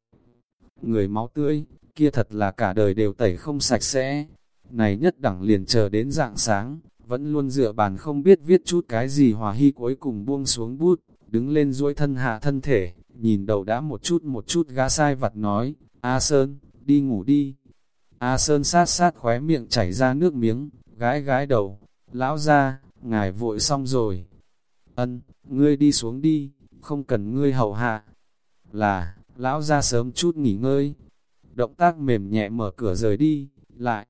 A: Người máu tươi, kia thật là cả đời đều tẩy không sạch sẽ. Này nhất đẳng liền chờ đến dạng sáng, vẫn luôn dựa bàn không biết viết chút cái gì hòa hy cuối cùng buông xuống bút, đứng lên duỗi thân hạ thân thể, nhìn đầu đã một chút một chút gã sai vặt nói, A Sơn, đi ngủ đi. A Sơn sát sát khóe miệng chảy ra nước miếng, gái gái đầu, lão ra, ngài vội xong rồi. Ân, ngươi đi xuống đi, không cần ngươi hầu hạ. Là, lão ra sớm chút nghỉ ngơi. Động tác mềm nhẹ mở cửa rời đi, lại.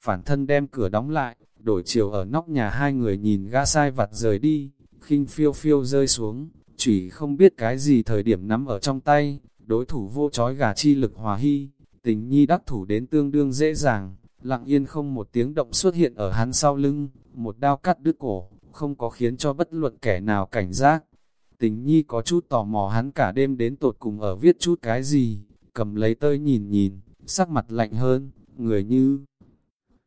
A: Phản thân đem cửa đóng lại, đổi chiều ở nóc nhà hai người nhìn ga sai vặt rời đi, khinh phiêu phiêu rơi xuống, chỉ không biết cái gì thời điểm nắm ở trong tay, đối thủ vô chói gà chi lực hòa hy, tình nhi đắc thủ đến tương đương dễ dàng, lặng yên không một tiếng động xuất hiện ở hắn sau lưng, một đao cắt đứt cổ, không có khiến cho bất luận kẻ nào cảnh giác. Tình nhi có chút tò mò hắn cả đêm đến tột cùng ở viết chút cái gì, cầm lấy tơi nhìn nhìn, sắc mặt lạnh hơn, người như...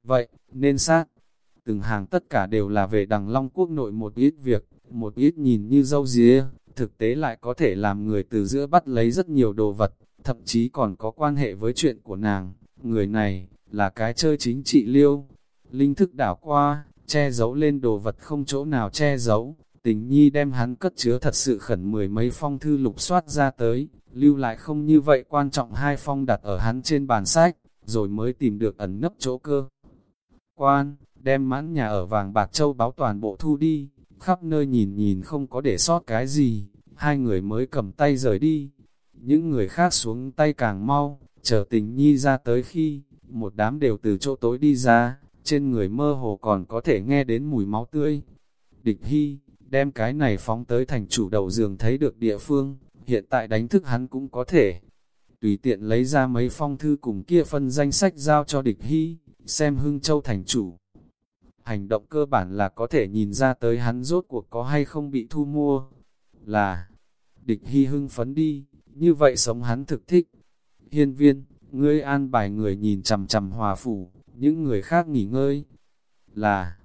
A: Vậy, nên sát. Từng hàng tất cả đều là về đằng Long Quốc nội một ít việc, một ít nhìn như dâu día, thực tế lại có thể làm người từ giữa bắt lấy rất nhiều đồ vật, thậm chí còn có quan hệ với chuyện của nàng. Người này, là cái chơi chính trị liêu. Linh thức đảo qua, che giấu lên đồ vật không chỗ nào che giấu. Tình nhi đem hắn cất chứa thật sự khẩn mười mấy phong thư lục soát ra tới, lưu lại không như vậy quan trọng hai phong đặt ở hắn trên bàn sách, rồi mới tìm được ẩn nấp chỗ cơ. Quan, đem mãn nhà ở vàng bạc châu báo toàn bộ thu đi, khắp nơi nhìn nhìn không có để sót cái gì, hai người mới cầm tay rời đi. Những người khác xuống tay càng mau, chờ tình nhi ra tới khi, một đám đều từ chỗ tối đi ra, trên người mơ hồ còn có thể nghe đến mùi máu tươi. Địch Hy, đem cái này phóng tới thành chủ đầu giường thấy được địa phương, hiện tại đánh thức hắn cũng có thể. Tùy tiện lấy ra mấy phong thư cùng kia phân danh sách giao cho địch Hy, xem Hưng Châu thành chủ. Hành động cơ bản là có thể nhìn ra tới hắn rốt cuộc có hay không bị thu mua. Là, địch Hy hưng phấn đi, như vậy sống hắn thực thích. Hiên viên, ngươi an bài người nhìn chằm chằm hòa phủ, những người khác nghỉ ngơi. Là,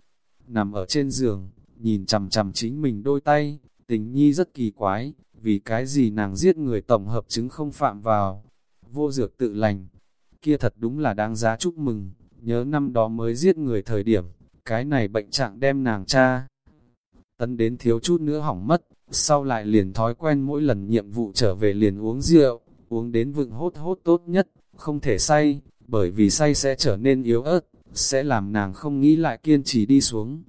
A: nằm ở trên giường, nhìn chằm chằm chính mình đôi tay, tình nhi rất kỳ quái, vì cái gì nàng giết người tổng hợp chứng không phạm vào. Vô dược tự lành, kia thật đúng là đáng giá chúc mừng, nhớ năm đó mới giết người thời điểm, cái này bệnh trạng đem nàng cha. Tấn đến thiếu chút nữa hỏng mất, sau lại liền thói quen mỗi lần nhiệm vụ trở về liền uống rượu, uống đến vựng hốt hốt tốt nhất, không thể say, bởi vì say sẽ trở nên yếu ớt, sẽ làm nàng không nghĩ lại kiên trì đi xuống.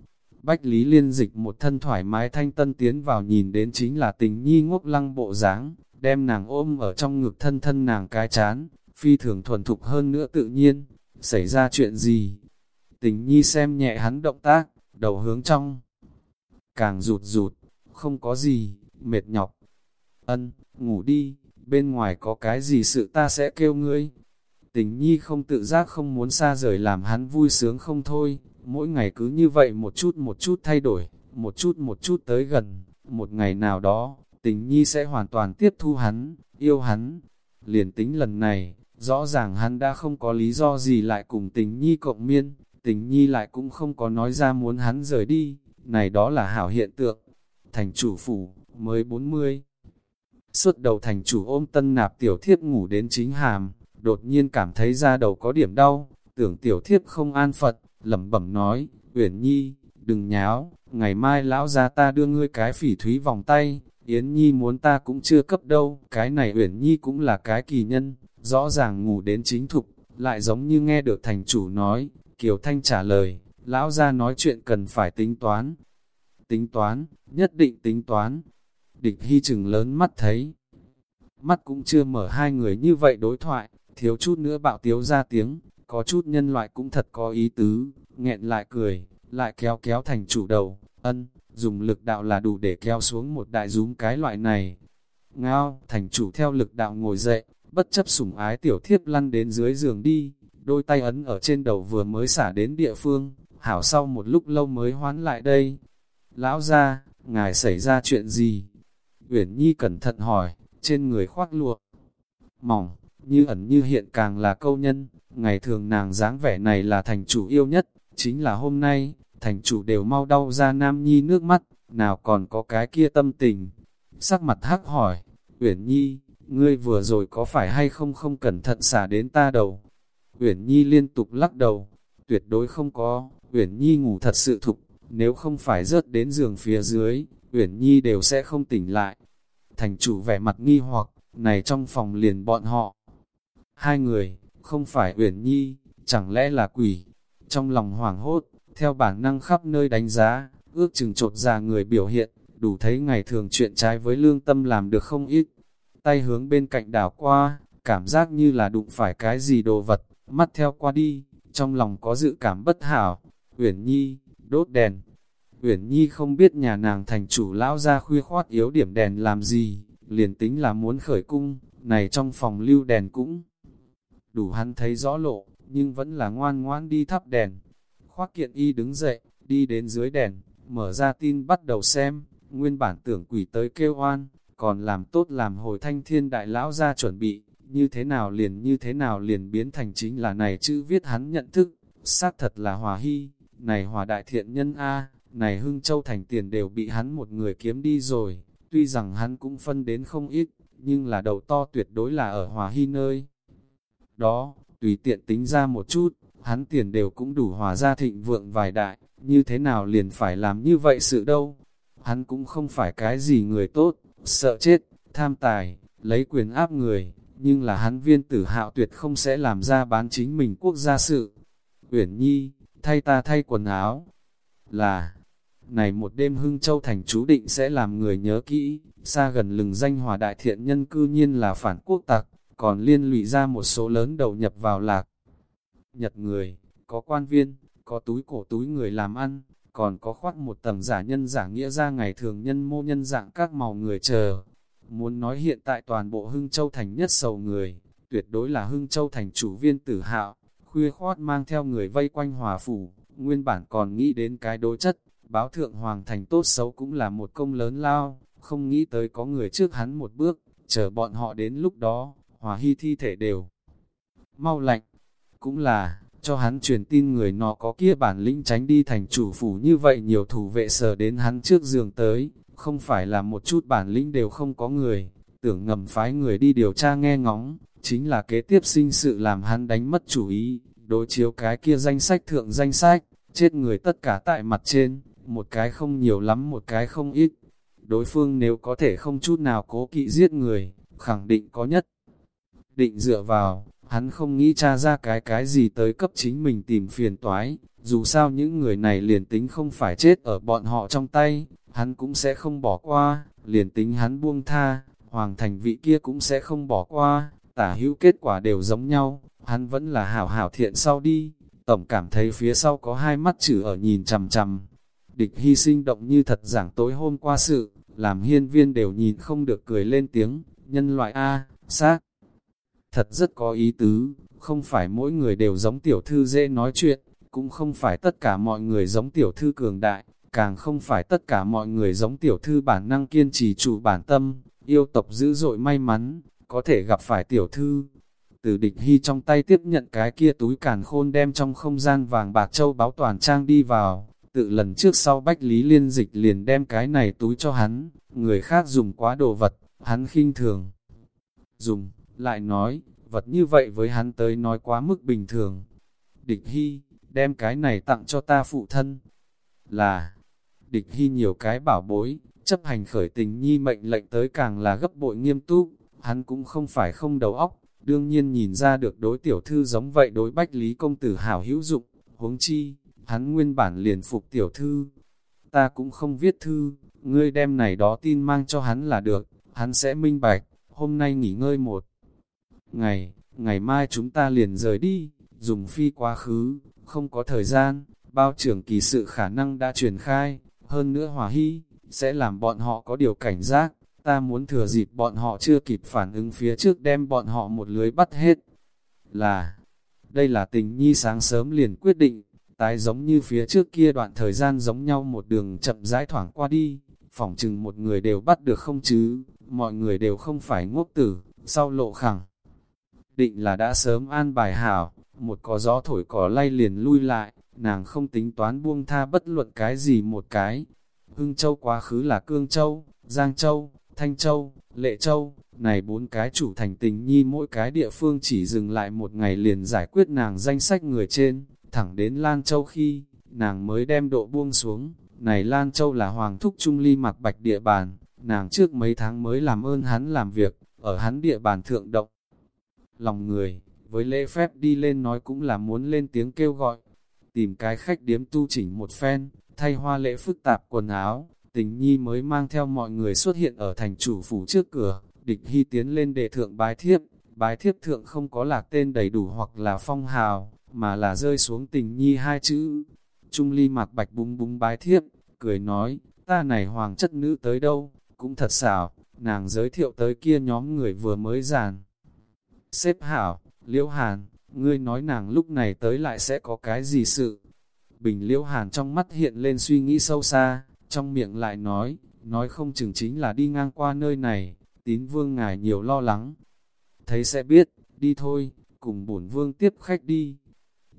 A: Bách Lý Liên dịch một thân thoải mái thanh tân tiến vào nhìn đến chính là tình nhi ngốc lăng bộ dáng, đem nàng ôm ở trong ngực thân thân nàng cái chán, phi thường thuần thục hơn nữa tự nhiên. Xảy ra chuyện gì? Tình nhi xem nhẹ hắn động tác, đầu hướng trong. Càng rụt rụt, không có gì, mệt nhọc. Ân, ngủ đi, bên ngoài có cái gì sự ta sẽ kêu ngươi. Tình nhi không tự giác không muốn xa rời làm hắn vui sướng không thôi, mỗi ngày cứ như vậy một chút một chút thay đổi, một chút một chút tới gần, một ngày nào đó, tình nhi sẽ hoàn toàn tiếp thu hắn, yêu hắn. Liền tính lần này, rõ ràng hắn đã không có lý do gì lại cùng tình nhi cộng miên, tình nhi lại cũng không có nói ra muốn hắn rời đi, này đó là hảo hiện tượng. Thành chủ phủ, mới 40. Suốt đầu thành chủ ôm tân nạp tiểu thiếp ngủ đến chính hàm, đột nhiên cảm thấy da đầu có điểm đau, tưởng tiểu thiếp không an phật, lẩm bẩm nói, Uyển Nhi, đừng nháo, ngày mai lão gia ta đưa ngươi cái phỉ thúy vòng tay, Yến Nhi muốn ta cũng chưa cấp đâu, cái này Uyển Nhi cũng là cái kỳ nhân, rõ ràng ngủ đến chính thục, lại giống như nghe được thành chủ nói, Kiều Thanh trả lời, lão gia nói chuyện cần phải tính toán. Tính toán, nhất định tính toán. Địch Hy chừng lớn mắt thấy. Mắt cũng chưa mở hai người như vậy đối thoại, thiếu chút nữa bạo tiếu ra tiếng, có chút nhân loại cũng thật có ý tứ, nghẹn lại cười, lại kéo kéo thành chủ đầu, ân, dùng lực đạo là đủ để kéo xuống một đại rúm cái loại này. Ngao, thành chủ theo lực đạo ngồi dậy, bất chấp sủng ái tiểu thiếp lăn đến dưới giường đi, đôi tay ấn ở trên đầu vừa mới xả đến địa phương, hảo sau một lúc lâu mới hoán lại đây. Lão ra, ngài xảy ra chuyện gì? Uyển Nhi cẩn thận hỏi, trên người khoác lụa. Mỏng, như ẩn như hiện càng là câu nhân, ngày thường nàng dáng vẻ này là thành chủ yêu nhất, chính là hôm nay, thành chủ đều mau đau ra Nam Nhi nước mắt, nào còn có cái kia tâm tình. Sắc mặt hắc hỏi, Uyển Nhi, ngươi vừa rồi có phải hay không không cẩn thận xả đến ta đầu? Uyển Nhi liên tục lắc đầu, tuyệt đối không có, Uyển Nhi ngủ thật sự thục, nếu không phải rớt đến giường phía dưới, Uyển Nhi đều sẽ không tỉnh lại. Thành chủ vẻ mặt nghi hoặc, này trong phòng liền bọn họ. Hai người, không phải Uyển Nhi, chẳng lẽ là quỷ? Trong lòng hoảng hốt, theo bản năng khắp nơi đánh giá, ước chừng trột ra người biểu hiện, đủ thấy ngày thường chuyện trái với lương tâm làm được không ít. Tay hướng bên cạnh đảo qua, cảm giác như là đụng phải cái gì đồ vật, mắt theo qua đi, trong lòng có dự cảm bất hảo. Uyển Nhi, đốt đèn. Uyển Nhi không biết nhà nàng thành chủ lão ra khuya khoát yếu điểm đèn làm gì, liền tính là muốn khởi cung, này trong phòng lưu đèn cũng đủ hắn thấy rõ lộ, nhưng vẫn là ngoan ngoan đi thắp đèn. Khoác kiện y đứng dậy, đi đến dưới đèn, mở ra tin bắt đầu xem, nguyên bản tưởng quỷ tới kêu oan, còn làm tốt làm hồi thanh thiên đại lão ra chuẩn bị, như thế nào liền như thế nào liền biến thành chính là này chữ viết hắn nhận thức, xác thật là hòa hy, này hòa đại thiện nhân A, này hưng châu thành tiền đều bị hắn một người kiếm đi rồi, tuy rằng hắn cũng phân đến không ít, nhưng là đầu to tuyệt đối là ở hòa hy nơi. Đó, tùy tiện tính ra một chút, hắn tiền đều cũng đủ hòa ra thịnh vượng vài đại, như thế nào liền phải làm như vậy sự đâu. Hắn cũng không phải cái gì người tốt, sợ chết, tham tài, lấy quyền áp người, nhưng là hắn viên tử hạo tuyệt không sẽ làm ra bán chính mình quốc gia sự. Uyển Nhi, thay ta thay quần áo, là, này một đêm hưng châu thành chú định sẽ làm người nhớ kỹ, xa gần lừng danh hòa đại thiện nhân cư nhiên là phản quốc tặc, còn liên lụy ra một số lớn đầu nhập vào lạc. Nhật người, có quan viên, có túi cổ túi người làm ăn, còn có khoác một tầng giả nhân giả nghĩa ra ngày thường nhân mô nhân dạng các màu người chờ. Muốn nói hiện tại toàn bộ Hưng Châu Thành nhất sầu người, tuyệt đối là Hưng Châu Thành chủ viên tử hạo, khuya khoát mang theo người vây quanh hòa phủ, nguyên bản còn nghĩ đến cái đối chất, báo thượng hoàng thành tốt xấu cũng là một công lớn lao, không nghĩ tới có người trước hắn một bước, chờ bọn họ đến lúc đó, hòa hy thi thể đều. Mau lạnh, cũng là, cho hắn truyền tin người nó có kia bản lĩnh tránh đi thành chủ phủ như vậy nhiều thủ vệ sờ đến hắn trước giường tới, không phải là một chút bản lĩnh đều không có người, tưởng ngầm phái người đi điều tra nghe ngóng, chính là kế tiếp sinh sự làm hắn đánh mất chủ ý, đối chiếu cái kia danh sách thượng danh sách, chết người tất cả tại mặt trên, một cái không nhiều lắm một cái không ít. Đối phương nếu có thể không chút nào cố kỵ giết người, khẳng định có nhất. Định dựa vào, hắn không nghĩ tra ra cái cái gì tới cấp chính mình tìm phiền toái, dù sao những người này liền tính không phải chết ở bọn họ trong tay, hắn cũng sẽ không bỏ qua, liền tính hắn buông tha, hoàng thành vị kia cũng sẽ không bỏ qua, tả hữu kết quả đều giống nhau, hắn vẫn là hảo hảo thiện sau đi, tổng cảm thấy phía sau có hai mắt chữ ở nhìn chằm chằm. Địch hy sinh động như thật giảng tối hôm qua sự, làm hiên viên đều nhìn không được cười lên tiếng, nhân loại A, xác. Thật rất có ý tứ, không phải mỗi người đều giống tiểu thư dễ nói chuyện, cũng không phải tất cả mọi người giống tiểu thư cường đại, càng không phải tất cả mọi người giống tiểu thư bản năng kiên trì chủ bản tâm, yêu tộc dữ dội may mắn, có thể gặp phải tiểu thư. Từ địch hy trong tay tiếp nhận cái kia túi càn khôn đem trong không gian vàng bạc châu báo toàn trang đi vào, tự lần trước sau Bách Lý Liên Dịch liền đem cái này túi cho hắn, người khác dùng quá đồ vật, hắn khinh thường. Dùng, lại nói, vật như vậy với hắn tới nói quá mức bình thường. Địch Hy, đem cái này tặng cho ta phụ thân. Là, địch Hy nhiều cái bảo bối, chấp hành khởi tình nhi mệnh lệnh tới càng là gấp bội nghiêm túc, hắn cũng không phải không đầu óc, đương nhiên nhìn ra được đối tiểu thư giống vậy đối bách lý công tử hảo hữu dụng, huống chi, hắn nguyên bản liền phục tiểu thư. Ta cũng không viết thư, ngươi đem này đó tin mang cho hắn là được, hắn sẽ minh bạch, hôm nay nghỉ ngơi một ngày, ngày mai chúng ta liền rời đi, dùng phi quá khứ, không có thời gian, bao trưởng kỳ sự khả năng đã truyền khai, hơn nữa hòa hy, sẽ làm bọn họ có điều cảnh giác, ta muốn thừa dịp bọn họ chưa kịp phản ứng phía trước đem bọn họ một lưới bắt hết. Là, đây là tình nhi sáng sớm liền quyết định, tái giống như phía trước kia đoạn thời gian giống nhau một đường chậm rãi thoảng qua đi, phỏng chừng một người đều bắt được không chứ, mọi người đều không phải ngốc tử, sau lộ khẳng. Định là đã sớm an bài hảo, một có gió thổi cỏ lay liền lui lại, nàng không tính toán buông tha bất luận cái gì một cái. Hưng Châu quá khứ là Cương Châu, Giang Châu, Thanh Châu, Lệ Châu, này bốn cái chủ thành tình nhi mỗi cái địa phương chỉ dừng lại một ngày liền giải quyết nàng danh sách người trên, thẳng đến Lan Châu khi, nàng mới đem độ buông xuống. Này Lan Châu là Hoàng Thúc Trung Ly mặc bạch địa bàn, nàng trước mấy tháng mới làm ơn hắn làm việc, ở hắn địa bàn thượng động. Lòng người, với lễ phép đi lên nói cũng là muốn lên tiếng kêu gọi, tìm cái khách điếm tu chỉnh một phen, thay hoa lễ phức tạp quần áo, tình nhi mới mang theo mọi người xuất hiện ở thành chủ phủ trước cửa, địch hy tiến lên để thượng bái thiếp, bái thiếp thượng không có lạc tên đầy đủ hoặc là phong hào, mà là rơi xuống tình nhi hai chữ. Trung ly mặc bạch búng búng bái thiếp, cười nói, ta này hoàng chất nữ tới đâu, cũng thật xảo, nàng giới thiệu tới kia nhóm người vừa mới giàn. Xếp hảo, liễu hàn, ngươi nói nàng lúc này tới lại sẽ có cái gì sự. Bình liễu hàn trong mắt hiện lên suy nghĩ sâu xa, trong miệng lại nói, nói không chừng chính là đi ngang qua nơi này, tín vương ngài nhiều lo lắng. Thấy sẽ biết, đi thôi, cùng bổn vương tiếp khách đi.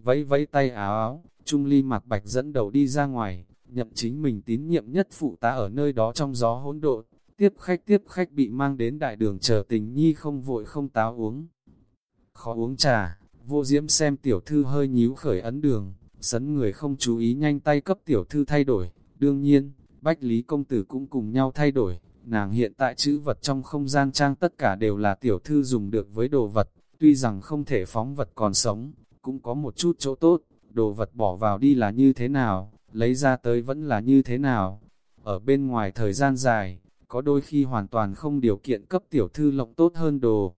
A: Vẫy vẫy tay áo áo, Trung Ly mặc bạch dẫn đầu đi ra ngoài, nhậm chính mình tín nhiệm nhất phụ tá ở nơi đó trong gió hỗn độn. Tiếp khách tiếp khách bị mang đến đại đường chờ tình nhi không vội không táo uống. Khó uống trà, vô diễm xem tiểu thư hơi nhíu khởi ấn đường, sấn người không chú ý nhanh tay cấp tiểu thư thay đổi. Đương nhiên, Bách Lý Công Tử cũng cùng nhau thay đổi, nàng hiện tại chữ vật trong không gian trang tất cả đều là tiểu thư dùng được với đồ vật, tuy rằng không thể phóng vật còn sống, cũng có một chút chỗ tốt, đồ vật bỏ vào đi là như thế nào, lấy ra tới vẫn là như thế nào. Ở bên ngoài thời gian dài, có đôi khi hoàn toàn không điều kiện cấp tiểu thư lộng tốt hơn đồ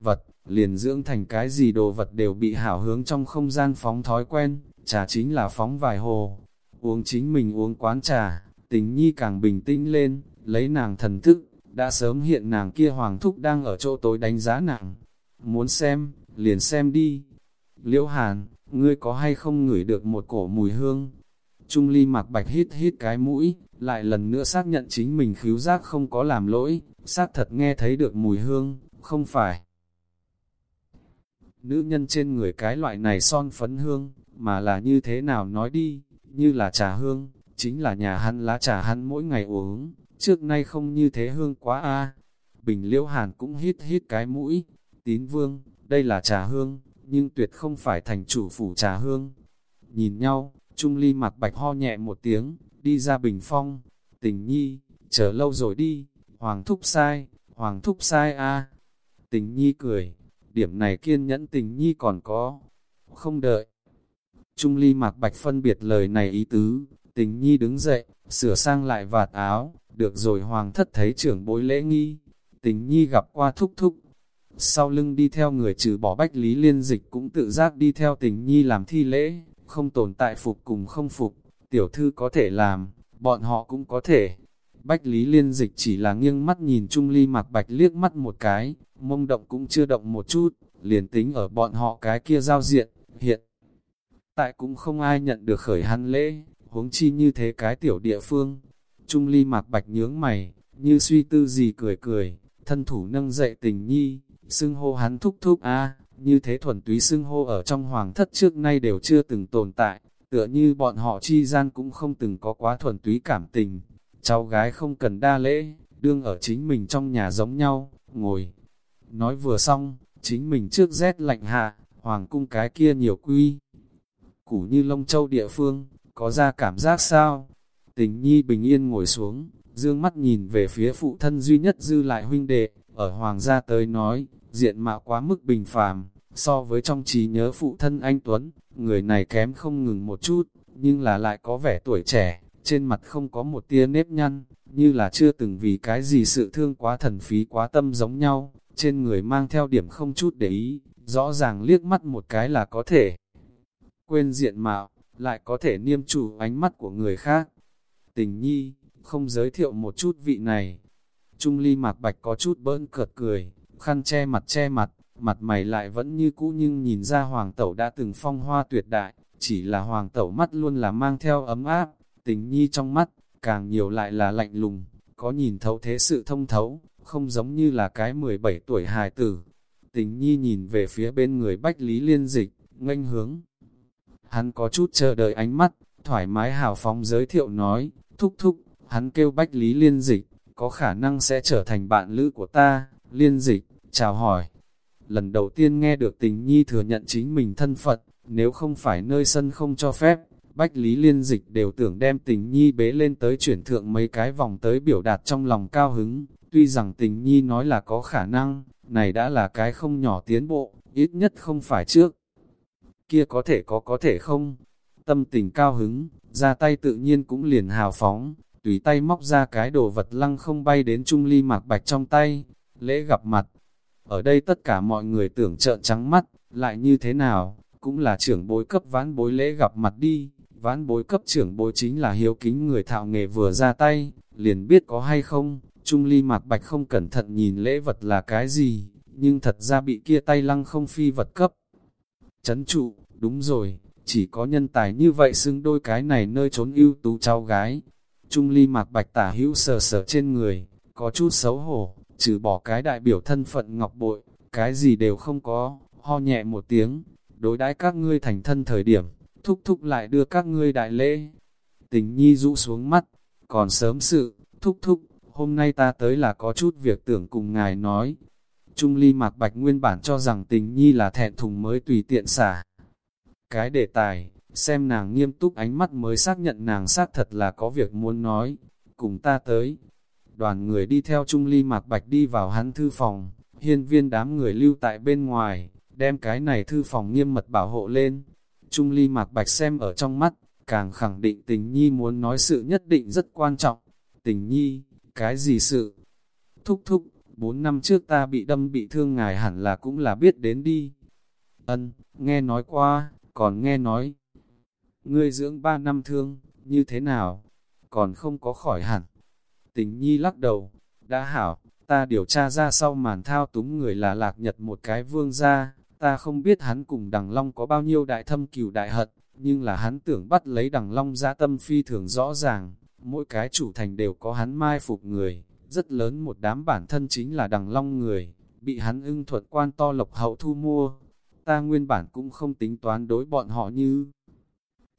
A: vật, liền dưỡng thành cái gì đồ vật đều bị hảo hướng trong không gian phóng thói quen, trà chính là phóng vài hồ, uống chính mình uống quán trà, tình nhi càng bình tĩnh lên, lấy nàng thần thức, đã sớm hiện nàng kia hoàng thúc đang ở chỗ tối đánh giá nàng. Muốn xem, liền xem đi. Liễu Hàn, ngươi có hay không ngửi được một cổ mùi hương? Trung ly mặc bạch hít hít cái mũi, lại lần nữa xác nhận chính mình khíu giác không có làm lỗi, xác thật nghe thấy được mùi hương, không phải. Nữ nhân trên người cái loại này son phấn hương, mà là như thế nào nói đi, như là trà hương, chính là nhà hắn lá trà hắn mỗi ngày uống, trước nay không như thế hương quá a. Bình liễu hàn cũng hít hít cái mũi, tín vương, đây là trà hương, nhưng tuyệt không phải thành chủ phủ trà hương. Nhìn nhau, Trung Ly mặt bạch ho nhẹ một tiếng, đi ra bình phong, tình nhi, chờ lâu rồi đi, hoàng thúc sai, hoàng thúc sai a. Tình nhi cười, điểm này kiên nhẫn tình nhi còn có, không đợi. Trung ly mạc bạch phân biệt lời này ý tứ, tình nhi đứng dậy, sửa sang lại vạt áo, được rồi hoàng thất thấy trưởng bối lễ nghi, tình nhi gặp qua thúc thúc. Sau lưng đi theo người trừ bỏ bách lý liên dịch cũng tự giác đi theo tình nhi làm thi lễ, không tồn tại phục cùng không phục, tiểu thư có thể làm, bọn họ cũng có thể. Bách lý liên dịch chỉ là nghiêng mắt nhìn Trung ly mạc bạch liếc mắt một cái, mông động cũng chưa động một chút, liền tính ở bọn họ cái kia giao diện, hiện. Tại cũng không ai nhận được khởi hắn lễ, huống chi như thế cái tiểu địa phương. Trung ly mạc bạch nhướng mày, như suy tư gì cười cười, thân thủ nâng dậy tình nhi, xưng hô hắn thúc thúc a như thế thuần túy xưng hô ở trong hoàng thất trước nay đều chưa từng tồn tại, tựa như bọn họ chi gian cũng không từng có quá thuần túy cảm tình. Cháu gái không cần đa lễ, đương ở chính mình trong nhà giống nhau, ngồi. Nói vừa xong, chính mình trước rét lạnh hạ, hoàng cung cái kia nhiều quy. Củ như lông châu địa phương, có ra cảm giác sao? Tình nhi bình yên ngồi xuống, dương mắt nhìn về phía phụ thân duy nhất dư lại huynh đệ, ở hoàng gia tới nói, diện mạo quá mức bình phàm, so với trong trí nhớ phụ thân anh Tuấn, người này kém không ngừng một chút, nhưng là lại có vẻ tuổi trẻ, trên mặt không có một tia nếp nhăn, như là chưa từng vì cái gì sự thương quá thần phí quá tâm giống nhau, trên người mang theo điểm không chút để ý, rõ ràng liếc mắt một cái là có thể. Quên diện mạo, lại có thể niêm chủ ánh mắt của người khác. Tình nhi, không giới thiệu một chút vị này. Trung ly mạc bạch có chút bỡn cợt cười, khăn che mặt che mặt, mặt mày lại vẫn như cũ nhưng nhìn ra hoàng tẩu đã từng phong hoa tuyệt đại, chỉ là hoàng tẩu mắt luôn là mang theo ấm áp, tình nhi trong mắt, càng nhiều lại là lạnh lùng, có nhìn thấu thế sự thông thấu, không giống như là cái 17 tuổi hài tử. Tình nhi nhìn về phía bên người bách lý liên dịch, nghênh hướng. Hắn có chút chờ đợi ánh mắt, thoải mái hào phóng giới thiệu nói, thúc thúc, hắn kêu bách lý liên dịch, có khả năng sẽ trở thành bạn lữ của ta, liên dịch, chào hỏi. Lần đầu tiên nghe được tình nhi thừa nhận chính mình thân Phật, nếu không phải nơi sân không cho phép, Bách Lý Liên Dịch đều tưởng đem tình nhi bế lên tới chuyển thượng mấy cái vòng tới biểu đạt trong lòng cao hứng, tuy rằng tình nhi nói là có khả năng, này đã là cái không nhỏ tiến bộ, ít nhất không phải trước. Kia có thể có có thể không? Tâm tình cao hứng, ra tay tự nhiên cũng liền hào phóng, tùy tay móc ra cái đồ vật lăng không bay đến trung ly mạc bạch trong tay, lễ gặp mặt. Ở đây tất cả mọi người tưởng trợn trắng mắt, lại như thế nào, cũng là trưởng bối cấp vãn bối lễ gặp mặt đi, vãn bối cấp trưởng bối chính là hiếu kính người thạo nghề vừa ra tay, liền biết có hay không, Trung ly mạc bạch không cẩn thận nhìn lễ vật là cái gì, nhưng thật ra bị kia tay lăng không phi vật cấp. Chấn trụ, đúng rồi, chỉ có nhân tài như vậy xưng đôi cái này nơi trốn ưu tú cháu gái. Trung ly mạc bạch tả hữu sờ sờ trên người, có chút xấu hổ, trừ bỏ cái đại biểu thân phận ngọc bội, cái gì đều không có, ho nhẹ một tiếng, đối đãi các ngươi thành thân thời điểm, thúc thúc lại đưa các ngươi đại lễ. Tình nhi rũ xuống mắt, còn sớm sự, thúc thúc, hôm nay ta tới là có chút việc tưởng cùng ngài nói. Trung ly mạc bạch nguyên bản cho rằng tình nhi là thẹn thùng mới tùy tiện xả. Cái đề tài, xem nàng nghiêm túc ánh mắt mới xác nhận nàng xác thật là có việc muốn nói, cùng ta tới. Đoàn người đi theo Trung ly mạc bạch đi vào hắn thư phòng, hiên viên đám người lưu tại bên ngoài, đem cái này thư phòng nghiêm mật bảo hộ lên. Trung ly mạc bạch xem ở trong mắt, càng khẳng định tình nhi muốn nói sự nhất định rất quan trọng. Tình nhi, cái gì sự? Thúc thúc, bốn năm trước ta bị đâm bị thương ngài hẳn là cũng là biết đến đi. Ân, nghe nói qua, còn nghe nói. Ngươi dưỡng ba năm thương, như thế nào? Còn không có khỏi hẳn. Tình nhi lắc đầu, đã hảo, ta điều tra ra sau màn thao túng người là lạc nhật một cái vương gia, ta không biết hắn cùng đằng long có bao nhiêu đại thâm cửu đại hận, nhưng là hắn tưởng bắt lấy đằng long ra tâm phi thường rõ ràng, mỗi cái chủ thành đều có hắn mai phục người, rất lớn một đám bản thân chính là đằng long người, bị hắn ưng thuận quan to lộc hậu thu mua. Ta nguyên bản cũng không tính toán đối bọn họ như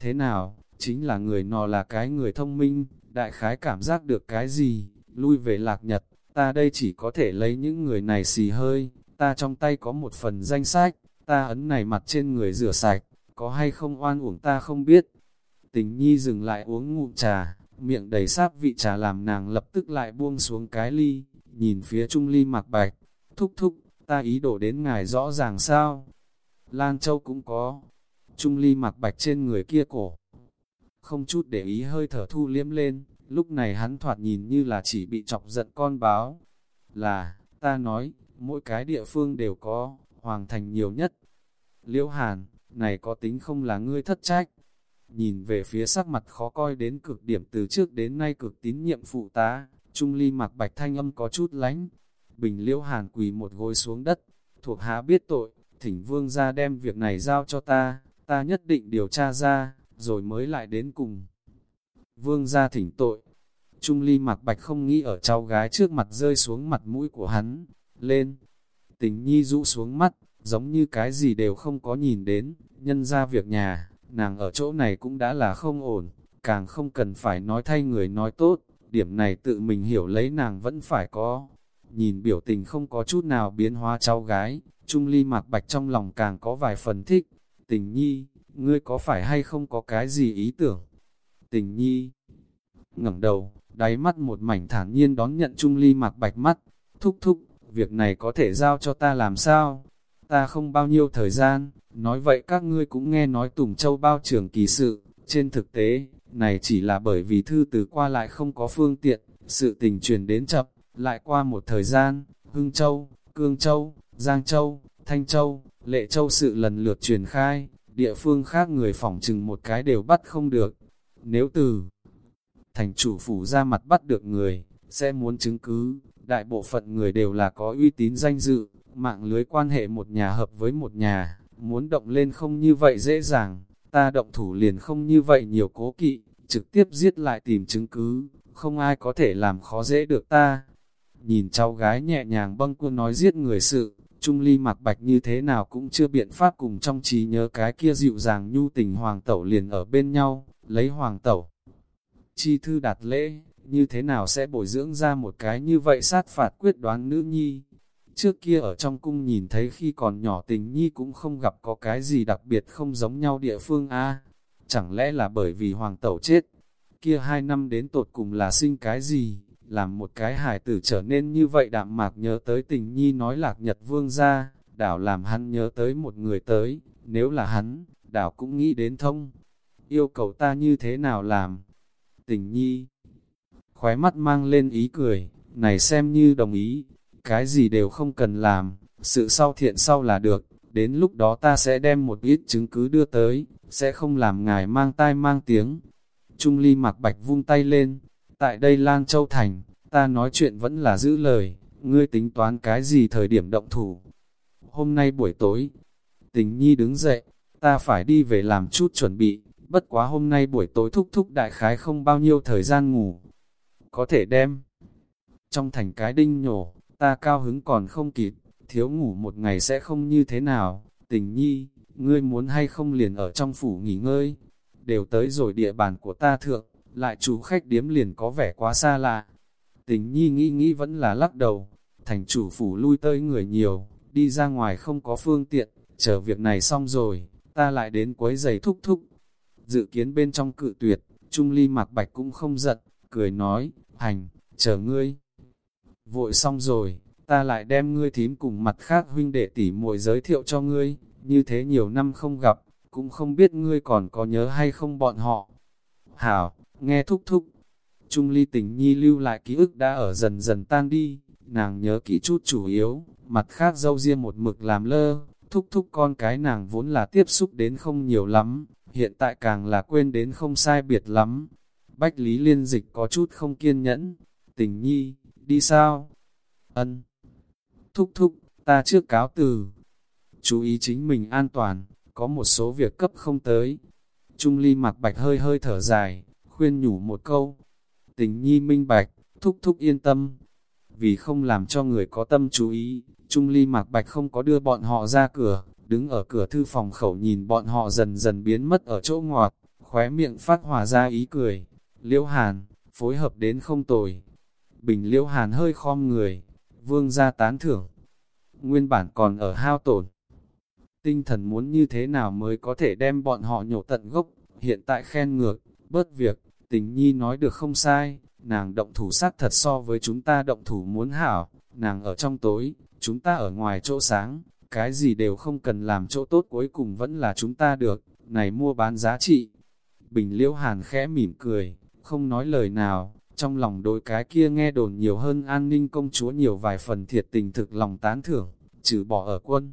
A: thế nào, chính là người nọ là cái người thông minh, đại khái cảm giác được cái gì, lui về lạc nhật, ta đây chỉ có thể lấy những người này xì hơi, ta trong tay có một phần danh sách, ta ấn này mặt trên người rửa sạch, có hay không oan uổng ta không biết. Tình nhi dừng lại uống ngụm trà, miệng đầy sáp vị trà làm nàng lập tức lại buông xuống cái ly, nhìn phía trung ly mặc bạch, thúc thúc, ta ý đổ đến ngài rõ ràng sao. Lan Châu cũng có, trung ly mặc bạch trên người kia cổ. Không chút để ý hơi thở thu liếm lên, lúc này hắn thoạt nhìn như là chỉ bị chọc giận con báo. Là, ta nói, mỗi cái địa phương đều có, hoàng thành nhiều nhất. Liễu Hàn, này có tính không là ngươi thất trách, Nhìn về phía sắc mặt khó coi đến cực điểm từ trước đến nay cực tín nhiệm phụ tá, Trung Ly mặc bạch thanh âm có chút lánh. Bình liễu hàn quỳ một gối xuống đất, thuộc hạ biết tội, thỉnh vương ra đem việc này giao cho ta, ta nhất định điều tra ra, rồi mới lại đến cùng. Vương ra thỉnh tội, Trung Ly mặc bạch không nghĩ ở cháu gái trước mặt rơi xuống mặt mũi của hắn, lên. Tình nhi rũ xuống mắt, giống như cái gì đều không có nhìn đến, nhân ra việc nhà, nàng ở chỗ này cũng đã là không ổn, càng không cần phải nói thay người nói tốt, điểm này tự mình hiểu lấy nàng vẫn phải có. Nhìn biểu tình không có chút nào biến hóa cháu gái, Trung Ly mặc Bạch trong lòng càng có vài phần thích. Tình nhi, ngươi có phải hay không có cái gì ý tưởng? Tình nhi, ngẩng đầu, đáy mắt một mảnh thản nhiên đón nhận Trung Ly Mạc Bạch mắt, thúc thúc, việc này có thể giao cho ta làm sao? Ta không bao nhiêu thời gian, Nói vậy các ngươi cũng nghe nói Tùng Châu bao trưởng kỳ sự, trên thực tế, này chỉ là bởi vì thư từ qua lại không có phương tiện, sự tình truyền đến chậm, lại qua một thời gian, Hưng Châu, Cương Châu, Giang Châu, Thanh Châu, Lệ Châu sự lần lượt truyền khai, địa phương khác người phỏng chừng một cái đều bắt không được. Nếu từ thành chủ phủ ra mặt bắt được người, sẽ muốn chứng cứ, đại bộ phận người đều là có uy tín danh dự, mạng lưới quan hệ một nhà hợp với một nhà, muốn động lên không như vậy dễ dàng, ta động thủ liền không như vậy nhiều cố kỵ, trực tiếp giết lại tìm chứng cứ, không ai có thể làm khó dễ được ta. Nhìn cháu gái nhẹ nhàng bâng quân nói giết người sự, Trung ly mặc bạch như thế nào cũng chưa biện pháp cùng trong trí nhớ cái kia dịu dàng nhu tình hoàng tẩu liền ở bên nhau, lấy hoàng tẩu. Chi thư đạt lễ, như thế nào sẽ bồi dưỡng ra một cái như vậy sát phạt quyết đoán nữ nhi. Trước kia ở trong cung nhìn thấy khi còn nhỏ tình nhi cũng không gặp có cái gì đặc biệt không giống nhau địa phương a Chẳng lẽ là bởi vì hoàng tẩu chết? Kia hai năm đến tột cùng là sinh cái gì? Làm một cái hài tử trở nên như vậy đạm mạc nhớ tới tình nhi nói lạc nhật vương ra, đảo làm hắn nhớ tới một người tới, nếu là hắn, đảo cũng nghĩ đến thông. Yêu cầu ta như thế nào làm? Tình nhi, khóe mắt mang lên ý cười, này xem như đồng ý, cái gì đều không cần làm, sự sau thiện sau là được, đến lúc đó ta sẽ đem một ít chứng cứ đưa tới, sẽ không làm ngài mang tai mang tiếng. Trung ly mặc bạch vung tay lên, tại đây Lan Châu Thành, ta nói chuyện vẫn là giữ lời, ngươi tính toán cái gì thời điểm động thủ. Hôm nay buổi tối, tình nhi đứng dậy, ta phải đi về làm chút chuẩn bị, bất quá hôm nay buổi tối thúc thúc đại khái không bao nhiêu thời gian ngủ. Có thể đem trong thành cái đinh nhổ, ta cao hứng còn không kịp, thiếu ngủ một ngày sẽ không như thế nào, tình nhi, ngươi muốn hay không liền ở trong phủ nghỉ ngơi, đều tới rồi địa bàn của ta thượng, lại chủ khách điếm liền có vẻ quá xa lạ. Tình nhi nghĩ nghĩ vẫn là lắc đầu, thành chủ phủ lui tới người nhiều, đi ra ngoài không có phương tiện, chờ việc này xong rồi, ta lại đến quấy giày thúc thúc. Dự kiến bên trong cự tuyệt, Trung Ly Mạc Bạch cũng không giận, cười nói, hành, chờ ngươi. Vội xong rồi, ta lại đem ngươi thím cùng mặt khác huynh đệ tỉ muội giới thiệu cho ngươi, như thế nhiều năm không gặp, cũng không biết ngươi còn có nhớ hay không bọn họ. Hảo, nghe thúc thúc, Trung ly tình nhi lưu lại ký ức đã ở dần dần tan đi, nàng nhớ kỹ chút chủ yếu, mặt khác dâu riêng một mực làm lơ, thúc thúc con cái nàng vốn là tiếp xúc đến không nhiều lắm, hiện tại càng là quên đến không sai biệt lắm. Bách Lý Liên Dịch có chút không kiên nhẫn, tình nhi, đi sao? Ân. Thúc thúc, ta trước cáo từ. Chú ý chính mình an toàn, có một số việc cấp không tới. Trung ly mặc bạch hơi hơi thở dài, khuyên nhủ một câu. Tình nhi minh bạch, thúc thúc yên tâm. Vì không làm cho người có tâm chú ý, Trung ly mạc bạch không có đưa bọn họ ra cửa, đứng ở cửa thư phòng khẩu nhìn bọn họ dần dần biến mất ở chỗ ngọt, khóe miệng phát hòa ra ý cười. Liễu Hàn, phối hợp đến không tồi. Bình Liễu Hàn hơi khom người, vương ra tán thưởng. Nguyên bản còn ở hao tổn. Tinh thần muốn như thế nào mới có thể đem bọn họ nhổ tận gốc, hiện tại khen ngược, bớt việc, tình nhi nói được không sai, nàng động thủ sát thật so với chúng ta động thủ muốn hảo, nàng ở trong tối, chúng ta ở ngoài chỗ sáng, cái gì đều không cần làm chỗ tốt cuối cùng vẫn là chúng ta được, này mua bán giá trị. Bình liễu hàn khẽ mỉm cười, không nói lời nào, trong lòng đôi cái kia nghe đồn nhiều hơn an ninh công chúa nhiều vài phần thiệt tình thực lòng tán thưởng, trừ bỏ ở quân.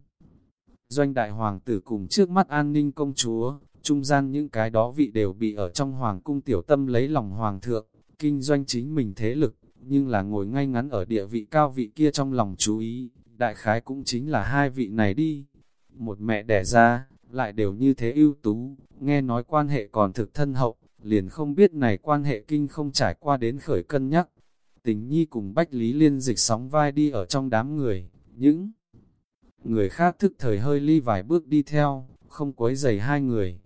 A: Doanh đại hoàng tử cùng trước mắt an ninh công chúa, trung gian những cái đó vị đều bị ở trong hoàng cung tiểu tâm lấy lòng hoàng thượng, kinh doanh chính mình thế lực, nhưng là ngồi ngay ngắn ở địa vị cao vị kia trong lòng chú ý, đại khái cũng chính là hai vị này đi. Một mẹ đẻ ra, lại đều như thế ưu tú, nghe nói quan hệ còn thực thân hậu, liền không biết này quan hệ kinh không trải qua đến khởi cân nhắc. Tình nhi cùng Bách Lý Liên dịch sóng vai đi ở trong đám người, những người khác thức thời hơi ly vài bước đi theo, không quấy giày hai người.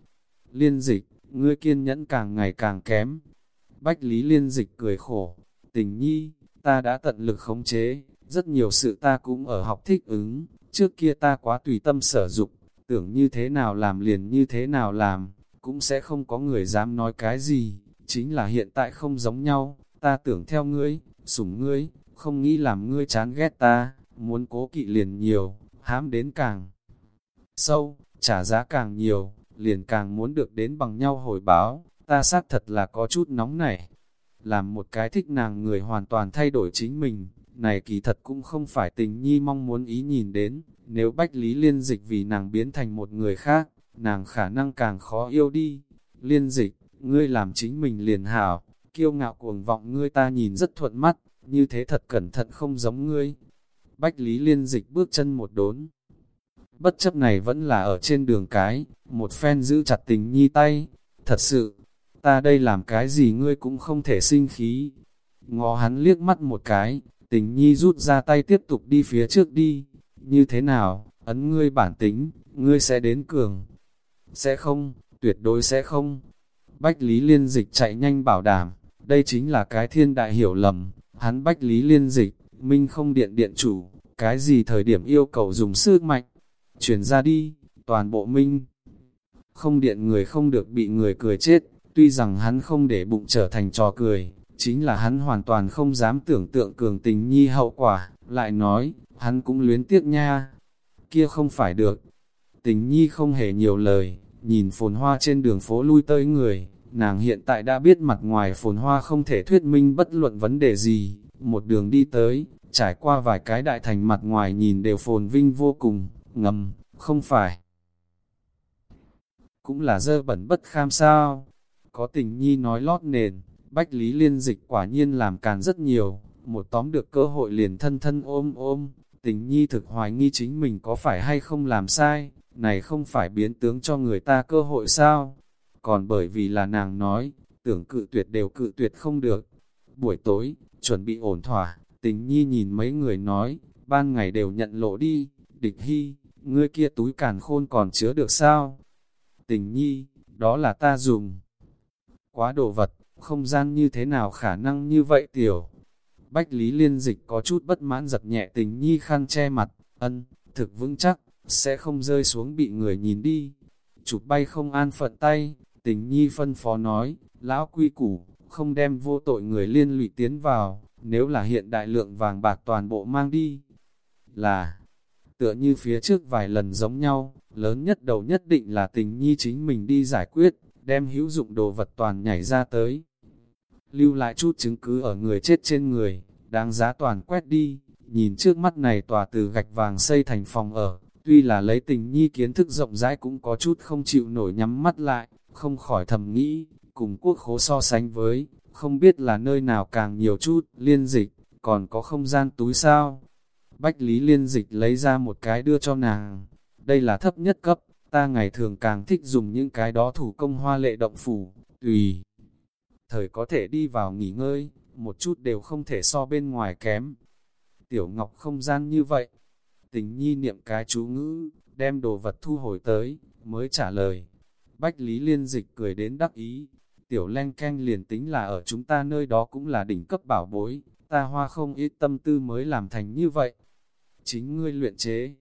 A: Liên dịch, ngươi kiên nhẫn càng ngày càng kém. Bách Lý Liên dịch cười khổ, tình nhi, ta đã tận lực khống chế, rất nhiều sự ta cũng ở học thích ứng, trước kia ta quá tùy tâm sở dục, tưởng như thế nào làm liền như thế nào làm, cũng sẽ không có người dám nói cái gì, chính là hiện tại không giống nhau, ta tưởng theo ngươi, sủng ngươi, không nghĩ làm ngươi chán ghét ta, muốn cố kỵ liền nhiều, hám đến càng sâu, trả giá càng nhiều, liền càng muốn được đến bằng nhau hồi báo, ta xác thật là có chút nóng nảy. Làm một cái thích nàng người hoàn toàn thay đổi chính mình, này kỳ thật cũng không phải tình nhi mong muốn ý nhìn đến, nếu Bách Lý Liên Dịch vì nàng biến thành một người khác, nàng khả năng càng khó yêu đi. Liên Dịch, ngươi làm chính mình liền hảo, kiêu ngạo cuồng vọng ngươi ta nhìn rất thuận mắt, như thế thật cẩn thận không giống ngươi. Bách Lý Liên Dịch bước chân một đốn. Bất chấp này vẫn là ở trên đường cái, một phen giữ chặt tình nhi tay. Thật sự, ta đây làm cái gì ngươi cũng không thể sinh khí. Ngó hắn liếc mắt một cái, tình nhi rút ra tay tiếp tục đi phía trước đi. Như thế nào, ấn ngươi bản tính, ngươi sẽ đến cường. Sẽ không, tuyệt đối sẽ không. Bách Lý Liên Dịch chạy nhanh bảo đảm, đây chính là cái thiên đại hiểu lầm. Hắn Bách Lý Liên Dịch, minh không điện điện chủ, cái gì thời điểm yêu cầu dùng sức mạnh, chuyển ra đi, toàn bộ minh. Không điện người không được bị người cười chết, tuy rằng hắn không để bụng trở thành trò cười, chính là hắn hoàn toàn không dám tưởng tượng cường tình nhi hậu quả, lại nói, hắn cũng luyến tiếc nha, kia không phải được. Tình nhi không hề nhiều lời, nhìn phồn hoa trên đường phố lui tới người, nàng hiện tại đã biết mặt ngoài phồn hoa không thể thuyết minh bất luận vấn đề gì, một đường đi tới, trải qua vài cái đại thành mặt ngoài nhìn đều phồn vinh vô cùng, ngầm, không phải. Cũng là dơ bẩn bất kham sao. Có tình nhi nói lót nền, Bách Lý Liên Dịch quả nhiên làm càn rất nhiều, một tóm được cơ hội liền thân thân ôm ôm, tình nhi thực hoài nghi chính mình có phải hay không làm sai, này không phải biến tướng cho người ta cơ hội sao? Còn bởi vì là nàng nói, tưởng cự tuyệt đều cự tuyệt không được. Buổi tối, chuẩn bị ổn thỏa, tình nhi nhìn mấy người nói, ban ngày đều nhận lộ đi, địch hy, ngươi kia túi càn khôn còn chứa được sao? Tình nhi, đó là ta dùng. Quá đồ vật, không gian như thế nào khả năng như vậy tiểu? Bách Lý Liên Dịch có chút bất mãn giật nhẹ tình nhi khăn che mặt, ân, thực vững chắc, sẽ không rơi xuống bị người nhìn đi. Chụp bay không an phận tay, tình nhi phân phó nói, lão quy củ, không đem vô tội người liên lụy tiến vào, nếu là hiện đại lượng vàng bạc toàn bộ mang đi. Là, tựa như phía trước vài lần giống nhau, lớn nhất đầu nhất định là tình nhi chính mình đi giải quyết, đem hữu dụng đồ vật toàn nhảy ra tới. Lưu lại chút chứng cứ ở người chết trên người, đáng giá toàn quét đi, nhìn trước mắt này tòa từ gạch vàng xây thành phòng ở, tuy là lấy tình nhi kiến thức rộng rãi cũng có chút không chịu nổi nhắm mắt lại, không khỏi thầm nghĩ, cùng quốc khố so sánh với, không biết là nơi nào càng nhiều chút, liên dịch, còn có không gian túi sao. Bách Lý liên dịch lấy ra một cái đưa cho nàng, đây là thấp nhất cấp, ta ngày thường càng thích dùng những cái đó thủ công hoa lệ động phủ, tùy. Thời có thể đi vào nghỉ ngơi, một chút đều không thể so bên ngoài kém. Tiểu Ngọc không gian như vậy, tình nhi niệm cái chú ngữ, đem đồ vật thu hồi tới, mới trả lời. Bách Lý Liên Dịch cười đến đắc ý, tiểu len canh liền tính là ở chúng ta nơi đó cũng là đỉnh cấp bảo bối, ta hoa không ít tâm tư mới làm thành như vậy. Chính ngươi luyện chế,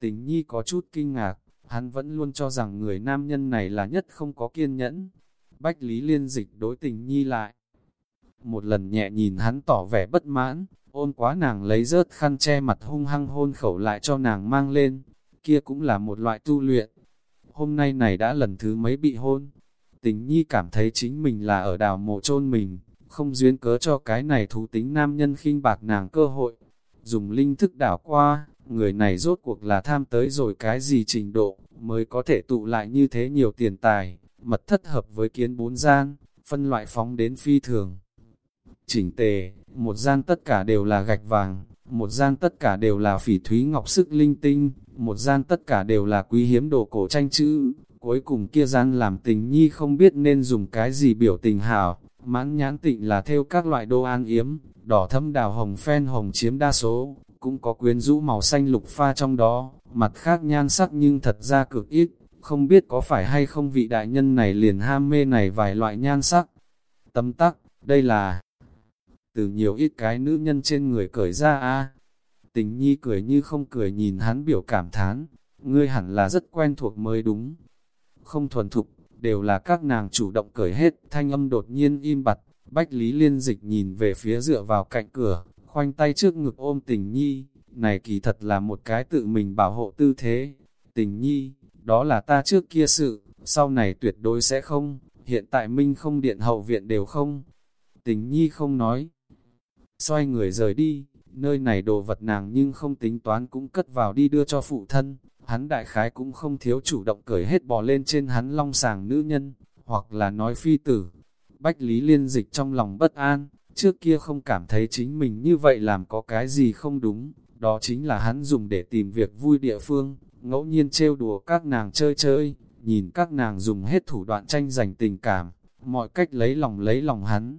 A: tình nhi có chút kinh ngạc, hắn vẫn luôn cho rằng người nam nhân này là nhất không có kiên nhẫn. Bách Lý Liên Dịch đối tình nhi lại. Một lần nhẹ nhìn hắn tỏ vẻ bất mãn, ôm quá nàng lấy rớt khăn che mặt hung hăng hôn khẩu lại cho nàng mang lên, kia cũng là một loại tu luyện. Hôm nay này đã lần thứ mấy bị hôn, tình nhi cảm thấy chính mình là ở đào mộ chôn mình, không duyên cớ cho cái này thú tính nam nhân khinh bạc nàng cơ hội. Dùng linh thức đảo qua, người này rốt cuộc là tham tới rồi cái gì trình độ, mới có thể tụ lại như thế nhiều tiền tài, mật thất hợp với kiến bốn gian, phân loại phóng đến phi thường. Chỉnh tề, một gian tất cả đều là gạch vàng, một gian tất cả đều là phỉ thúy ngọc sức linh tinh, một gian tất cả đều là quý hiếm đồ cổ tranh chữ, cuối cùng kia gian làm tình nhi không biết nên dùng cái gì biểu tình hảo, mãn nhãn tịnh là theo các loại đồ an yếm, đỏ thâm đào hồng phen hồng chiếm đa số, cũng có quyến rũ màu xanh lục pha trong đó, mặt khác nhan sắc nhưng thật ra cực ít, không biết có phải hay không vị đại nhân này liền ham mê này vài loại nhan sắc. Tâm tắc, đây là từ nhiều ít cái nữ nhân trên người cởi ra a Tình nhi cười như không cười nhìn hắn biểu cảm thán, ngươi hẳn là rất quen thuộc mới đúng. Không thuần thục, đều là các nàng chủ động cởi hết, thanh âm đột nhiên im bặt, Bách Lý Liên Dịch nhìn về phía dựa vào cạnh cửa, khoanh tay trước ngực ôm tình nhi, này kỳ thật là một cái tự mình bảo hộ tư thế. Tình nhi, đó là ta trước kia sự, sau này tuyệt đối sẽ không, hiện tại Minh không điện hậu viện đều không. Tình nhi không nói. Xoay người rời đi, nơi này đồ vật nàng nhưng không tính toán cũng cất vào đi đưa cho phụ thân, hắn đại khái cũng không thiếu chủ động cởi hết bò lên trên hắn long sàng nữ nhân, hoặc là nói phi tử. Bách Lý Liên Dịch trong lòng bất an, trước kia không cảm thấy chính mình như vậy làm có cái gì không đúng, đó chính là hắn dùng để tìm việc vui địa phương, ngẫu nhiên trêu đùa các nàng chơi chơi, nhìn các nàng dùng hết thủ đoạn tranh giành tình cảm, mọi cách lấy lòng lấy lòng hắn.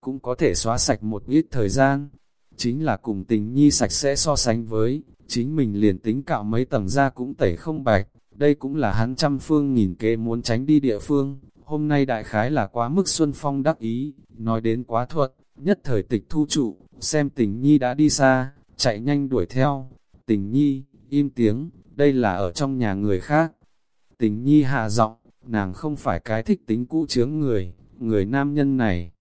A: Cũng có thể xóa sạch một ít thời gian, chính là cùng tình nhi sạch sẽ so sánh với, chính mình liền tính cạo mấy tầng da cũng tẩy không bạch, đây cũng là hắn trăm phương nghìn kế muốn tránh đi địa phương, hôm nay đại khái là quá mức xuân phong đắc ý, nói đến quá thuật, nhất thời tịch thu trụ, xem tình nhi đã đi xa, chạy nhanh đuổi theo, tình nhi, im tiếng, đây là ở trong nhà người khác. Tình nhi hạ giọng, nàng không phải cái thích tính cũ chướng người, người nam nhân này.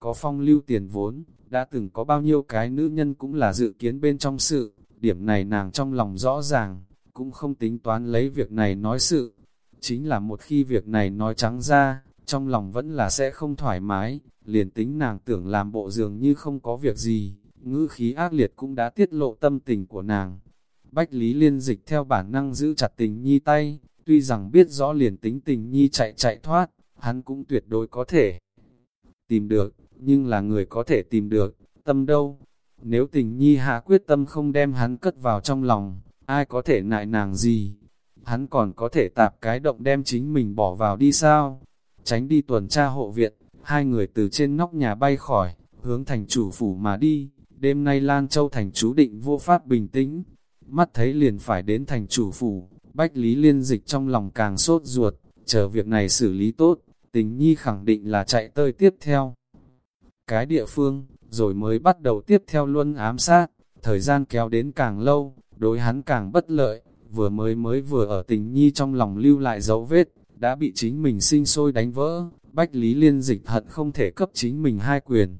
A: Có phong lưu tiền vốn, đã từng có bao nhiêu cái nữ nhân cũng là dự kiến bên trong sự, điểm này nàng trong lòng rõ ràng, cũng không tính toán lấy việc này nói sự. Chính là một khi việc này nói trắng ra, trong lòng vẫn là sẽ không thoải mái, liền tính nàng tưởng làm bộ dường như không có việc gì, ngữ khí ác liệt cũng đã tiết lộ tâm tình của nàng. Bách Lý Liên dịch theo bản năng giữ chặt tình nhi tay, tuy rằng biết rõ liền tính tình nhi chạy chạy thoát, hắn cũng tuyệt đối có thể tìm được, nhưng là người có thể tìm được, tâm đâu. Nếu tình nhi hạ quyết tâm không đem hắn cất vào trong lòng, ai có thể nại nàng gì? Hắn còn có thể tạp cái động đem chính mình bỏ vào đi sao? Tránh đi tuần tra hộ viện, hai người từ trên nóc nhà bay khỏi, hướng thành chủ phủ mà đi. Đêm nay Lan Châu thành chú định vô pháp bình tĩnh, mắt thấy liền phải đến thành chủ phủ, Bách Lý Liên Dịch trong lòng càng sốt ruột, chờ việc này xử lý tốt, tình nhi khẳng định là chạy tơi tiếp theo. Cái địa phương, rồi mới bắt đầu tiếp theo luân ám sát, thời gian kéo đến càng lâu, đối hắn càng bất lợi, vừa mới mới vừa ở tình nhi trong lòng lưu lại dấu vết, đã bị chính mình sinh sôi đánh vỡ, Bách Lý Liên Dịch hận không thể cấp chính mình hai quyền.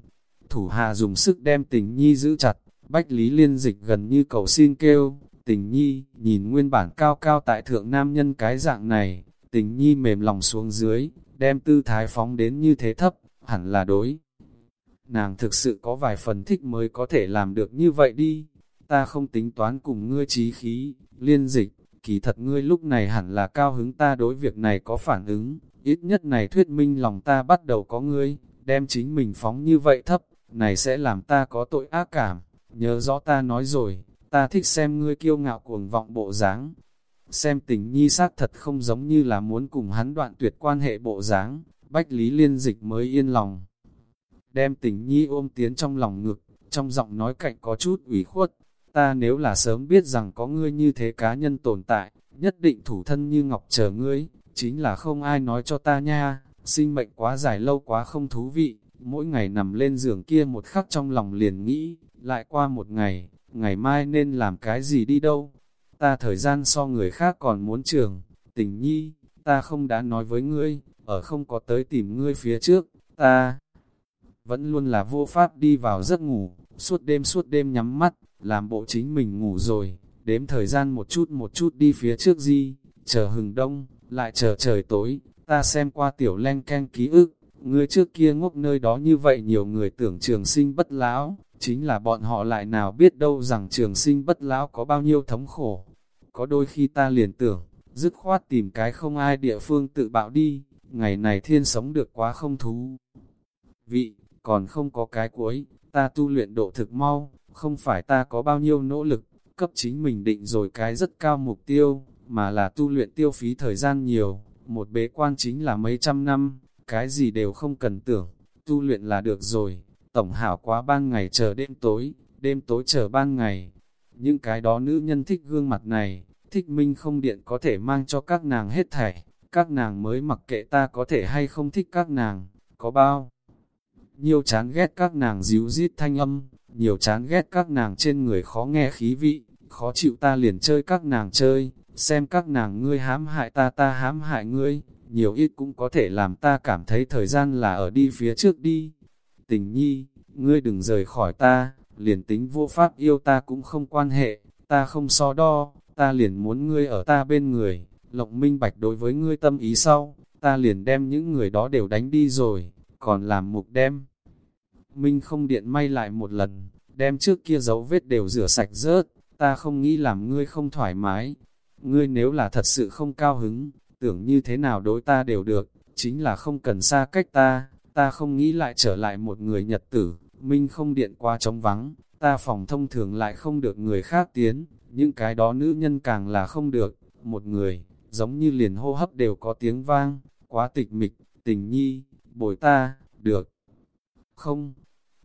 A: Thủ hạ dùng sức đem tình nhi giữ chặt, Bách Lý Liên Dịch gần như cầu xin kêu, tình nhi, nhìn nguyên bản cao cao tại thượng nam nhân cái dạng này, tình nhi mềm lòng xuống dưới, đem tư thái phóng đến như thế thấp, hẳn là đối. Nàng thực sự có vài phần thích mới có thể làm được như vậy đi, ta không tính toán cùng ngươi trí khí, liên dịch, kỳ thật ngươi lúc này hẳn là cao hứng ta đối việc này có phản ứng, ít nhất này thuyết minh lòng ta bắt đầu có ngươi, đem chính mình phóng như vậy thấp, này sẽ làm ta có tội ác cảm, nhớ rõ ta nói rồi, ta thích xem ngươi kiêu ngạo cuồng vọng bộ dáng. Xem tình nhi sát thật không giống như là muốn cùng hắn đoạn tuyệt quan hệ bộ dáng, Bách Lý Liên Dịch mới yên lòng. Đem tình nhi ôm tiến trong lòng ngực, trong giọng nói cạnh có chút ủy khuất, ta nếu là sớm biết rằng có ngươi như thế cá nhân tồn tại, nhất định thủ thân như ngọc chờ ngươi, chính là không ai nói cho ta nha, sinh mệnh quá dài lâu quá không thú vị, mỗi ngày nằm lên giường kia một khắc trong lòng liền nghĩ, lại qua một ngày, ngày mai nên làm cái gì đi đâu. Ta thời gian so người khác còn muốn trường, tình nhi, ta không đã nói với ngươi, ở không có tới tìm ngươi phía trước, ta vẫn luôn là vô pháp đi vào giấc ngủ, suốt đêm suốt đêm nhắm mắt, làm bộ chính mình ngủ rồi, đếm thời gian một chút một chút đi phía trước di, chờ hừng đông, lại chờ trời tối, ta xem qua tiểu len ken ký ức, ngươi trước kia ngốc nơi đó như vậy nhiều người tưởng trường sinh bất lão, chính là bọn họ lại nào biết đâu rằng trường sinh bất lão có bao nhiêu thống khổ. Có đôi khi ta liền tưởng, dứt khoát tìm cái không ai địa phương tự bạo đi, ngày này thiên sống được quá không thú. Vị, còn không có cái cuối, ta tu luyện độ thực mau, không phải ta có bao nhiêu nỗ lực, cấp chính mình định rồi cái rất cao mục tiêu, mà là tu luyện tiêu phí thời gian nhiều, một bế quan chính là mấy trăm năm, cái gì đều không cần tưởng, tu luyện là được rồi tổng hảo quá ban ngày chờ đêm tối, đêm tối chờ ban ngày. Những cái đó nữ nhân thích gương mặt này, thích minh không điện có thể mang cho các nàng hết thảy, các nàng mới mặc kệ ta có thể hay không thích các nàng, có bao. Nhiều chán ghét các nàng díu dít thanh âm, nhiều chán ghét các nàng trên người khó nghe khí vị, khó chịu ta liền chơi các nàng chơi, xem các nàng ngươi hãm hại ta ta hãm hại ngươi, nhiều ít cũng có thể làm ta cảm thấy thời gian là ở đi phía trước đi. Tình nhi, ngươi đừng rời khỏi ta, liền tính vô pháp yêu ta cũng không quan hệ, ta không so đo, ta liền muốn ngươi ở ta bên người, lộng minh bạch đối với ngươi tâm ý sau, ta liền đem những người đó đều đánh đi rồi, còn làm mục đem. Minh không điện may lại một lần, đem trước kia dấu vết đều rửa sạch rớt, ta không nghĩ làm ngươi không thoải mái. Ngươi nếu là thật sự không cao hứng, tưởng như thế nào đối ta đều được, chính là không cần xa cách ta, ta không nghĩ lại trở lại một người nhật tử, minh không điện qua trống vắng, ta phòng thông thường lại không được người khác tiến, những cái đó nữ nhân càng là không được, một người, giống như liền hô hấp đều có tiếng vang, quá tịch mịch, tình nhi, bồi ta, được. Không,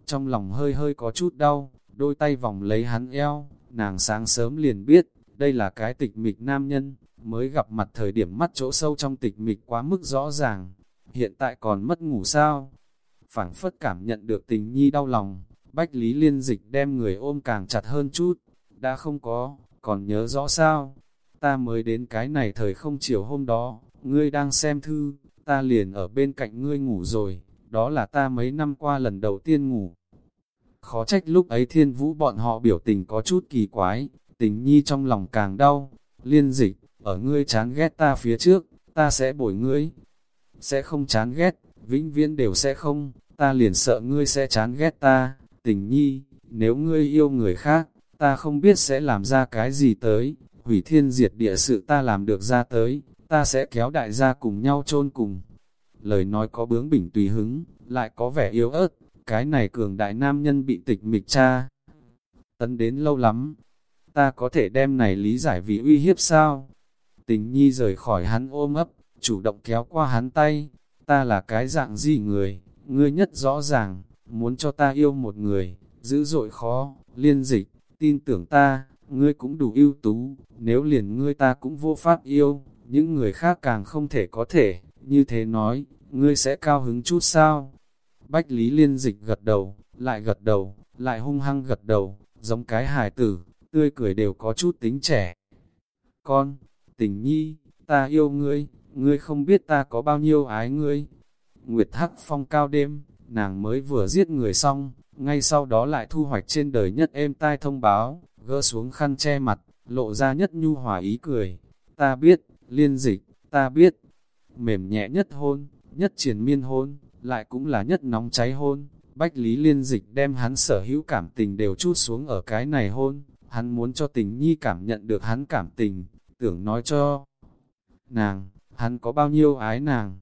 A: trong lòng hơi hơi có chút đau, đôi tay vòng lấy hắn eo, nàng sáng sớm liền biết, đây là cái tịch mịch nam nhân, mới gặp mặt thời điểm mắt chỗ sâu trong tịch mịch quá mức rõ ràng, hiện tại còn mất ngủ sao? phảng phất cảm nhận được tình nhi đau lòng, Bách Lý Liên Dịch đem người ôm càng chặt hơn chút, đã không có, còn nhớ rõ sao? Ta mới đến cái này thời không chiều hôm đó, ngươi đang xem thư, ta liền ở bên cạnh ngươi ngủ rồi, đó là ta mấy năm qua lần đầu tiên ngủ. Khó trách lúc ấy thiên vũ bọn họ biểu tình có chút kỳ quái, tình nhi trong lòng càng đau, liên dịch, ở ngươi chán ghét ta phía trước, ta sẽ bồi ngươi. Sẽ không chán ghét, vĩnh viễn đều sẽ không, ta liền sợ ngươi sẽ chán ghét ta, tình nhi, nếu ngươi yêu người khác, ta không biết sẽ làm ra cái gì tới, hủy thiên diệt địa sự ta làm được ra tới, ta sẽ kéo đại gia cùng nhau chôn cùng. Lời nói có bướng bỉnh tùy hứng, lại có vẻ yếu ớt, cái này cường đại nam nhân bị tịch mịch cha. Tấn đến lâu lắm, ta có thể đem này lý giải vì uy hiếp sao? Tình nhi rời khỏi hắn ôm ấp, chủ động kéo qua hắn tay, ta là cái dạng gì người, ngươi nhất rõ ràng, muốn cho ta yêu một người, dữ dội khó, liên dịch, tin tưởng ta, ngươi cũng đủ ưu tú, nếu liền ngươi ta cũng vô pháp yêu, những người khác càng không thể có thể, như thế nói, ngươi sẽ cao hứng chút sao? Bách Lý liên dịch gật đầu, lại gật đầu, lại hung hăng gật đầu, giống cái hài tử, tươi cười đều có chút tính trẻ. Con, tình nhi, ta yêu ngươi, ngươi không biết ta có bao nhiêu ái ngươi, Nguyệt Hắc phong cao đêm, nàng mới vừa giết người xong, ngay sau đó lại thu hoạch trên đời nhất êm tai thông báo, gỡ xuống khăn che mặt, lộ ra nhất nhu hòa ý cười. Ta biết, liên dịch, ta biết, mềm nhẹ nhất hôn, nhất triển miên hôn, lại cũng là nhất nóng cháy hôn. Bách Lý liên dịch đem hắn sở hữu cảm tình đều chút xuống ở cái này hôn, hắn muốn cho tình nhi cảm nhận được hắn cảm tình, tưởng nói cho nàng, hắn có bao nhiêu ái nàng,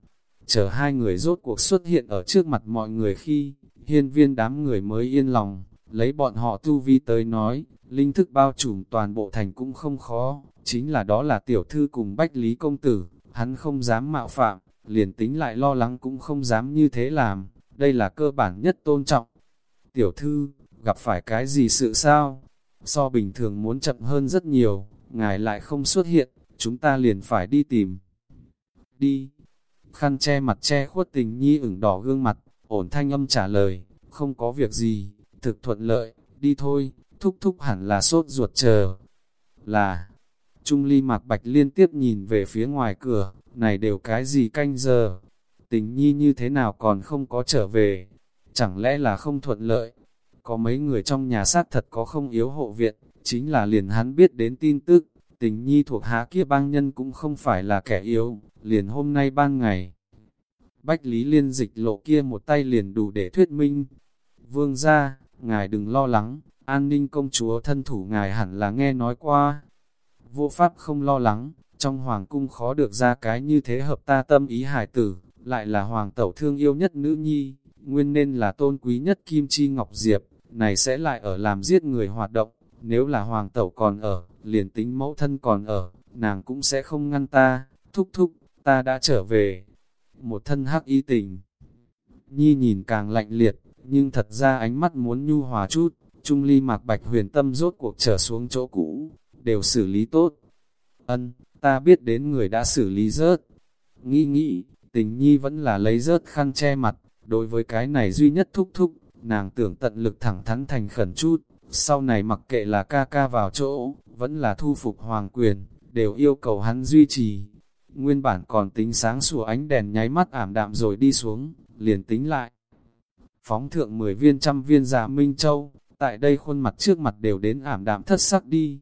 A: Chờ hai người rốt cuộc xuất hiện ở trước mặt mọi người khi, hiên viên đám người mới yên lòng, lấy bọn họ tu vi tới nói, linh thức bao trùm toàn bộ thành cũng không khó, chính là đó là tiểu thư cùng bách lý công tử, hắn không dám mạo phạm, liền tính lại lo lắng cũng không dám như thế làm, đây là cơ bản nhất tôn trọng. Tiểu thư, gặp phải cái gì sự sao? So bình thường muốn chậm hơn rất nhiều, ngài lại không xuất hiện, chúng ta liền phải đi tìm. Đi, khăn che mặt che khuất tình nhi ửng đỏ gương mặt, ổn thanh âm trả lời, không có việc gì, thực thuận lợi, đi thôi, thúc thúc hẳn là sốt ruột chờ. Là, Trung ly mạc bạch liên tiếp nhìn về phía ngoài cửa, này đều cái gì canh giờ, tình nhi như thế nào còn không có trở về, chẳng lẽ là không thuận lợi. Có mấy người trong nhà sát thật có không yếu hộ viện, chính là liền hắn biết đến tin tức, tình nhi thuộc hạ kia bang nhân cũng không phải là kẻ yếu, liền hôm nay ban ngày. Bách Lý Liên dịch lộ kia một tay liền đủ để thuyết minh. Vương ra, ngài đừng lo lắng, an ninh công chúa thân thủ ngài hẳn là nghe nói qua. Vô pháp không lo lắng, trong hoàng cung khó được ra cái như thế hợp ta tâm ý hải tử, lại là hoàng tẩu thương yêu nhất nữ nhi, nguyên nên là tôn quý nhất Kim Chi Ngọc Diệp, này sẽ lại ở làm giết người hoạt động, nếu là hoàng tẩu còn ở, liền tính mẫu thân còn ở, nàng cũng sẽ không ngăn ta, thúc thúc, ta đã trở về. Một thân hắc y tình. Nhi nhìn càng lạnh liệt, nhưng thật ra ánh mắt muốn nhu hòa chút, Trung ly mạc bạch huyền tâm rốt cuộc trở xuống chỗ cũ, đều xử lý tốt. Ân, ta biết đến người đã xử lý rớt. Nghĩ nghĩ, tình nhi vẫn là lấy rớt khăn che mặt, đối với cái này duy nhất thúc thúc, nàng tưởng tận lực thẳng thắn thành khẩn chút, sau này mặc kệ là ca ca vào chỗ, vẫn là thu phục hoàng quyền, đều yêu cầu hắn duy trì. Nguyên bản còn tính sáng sủa ánh đèn nháy mắt ảm đạm rồi đi xuống, liền tính lại. Phóng thượng 10 viên trăm viên giả Minh Châu, tại đây khuôn mặt trước mặt đều đến ảm đạm thất sắc đi.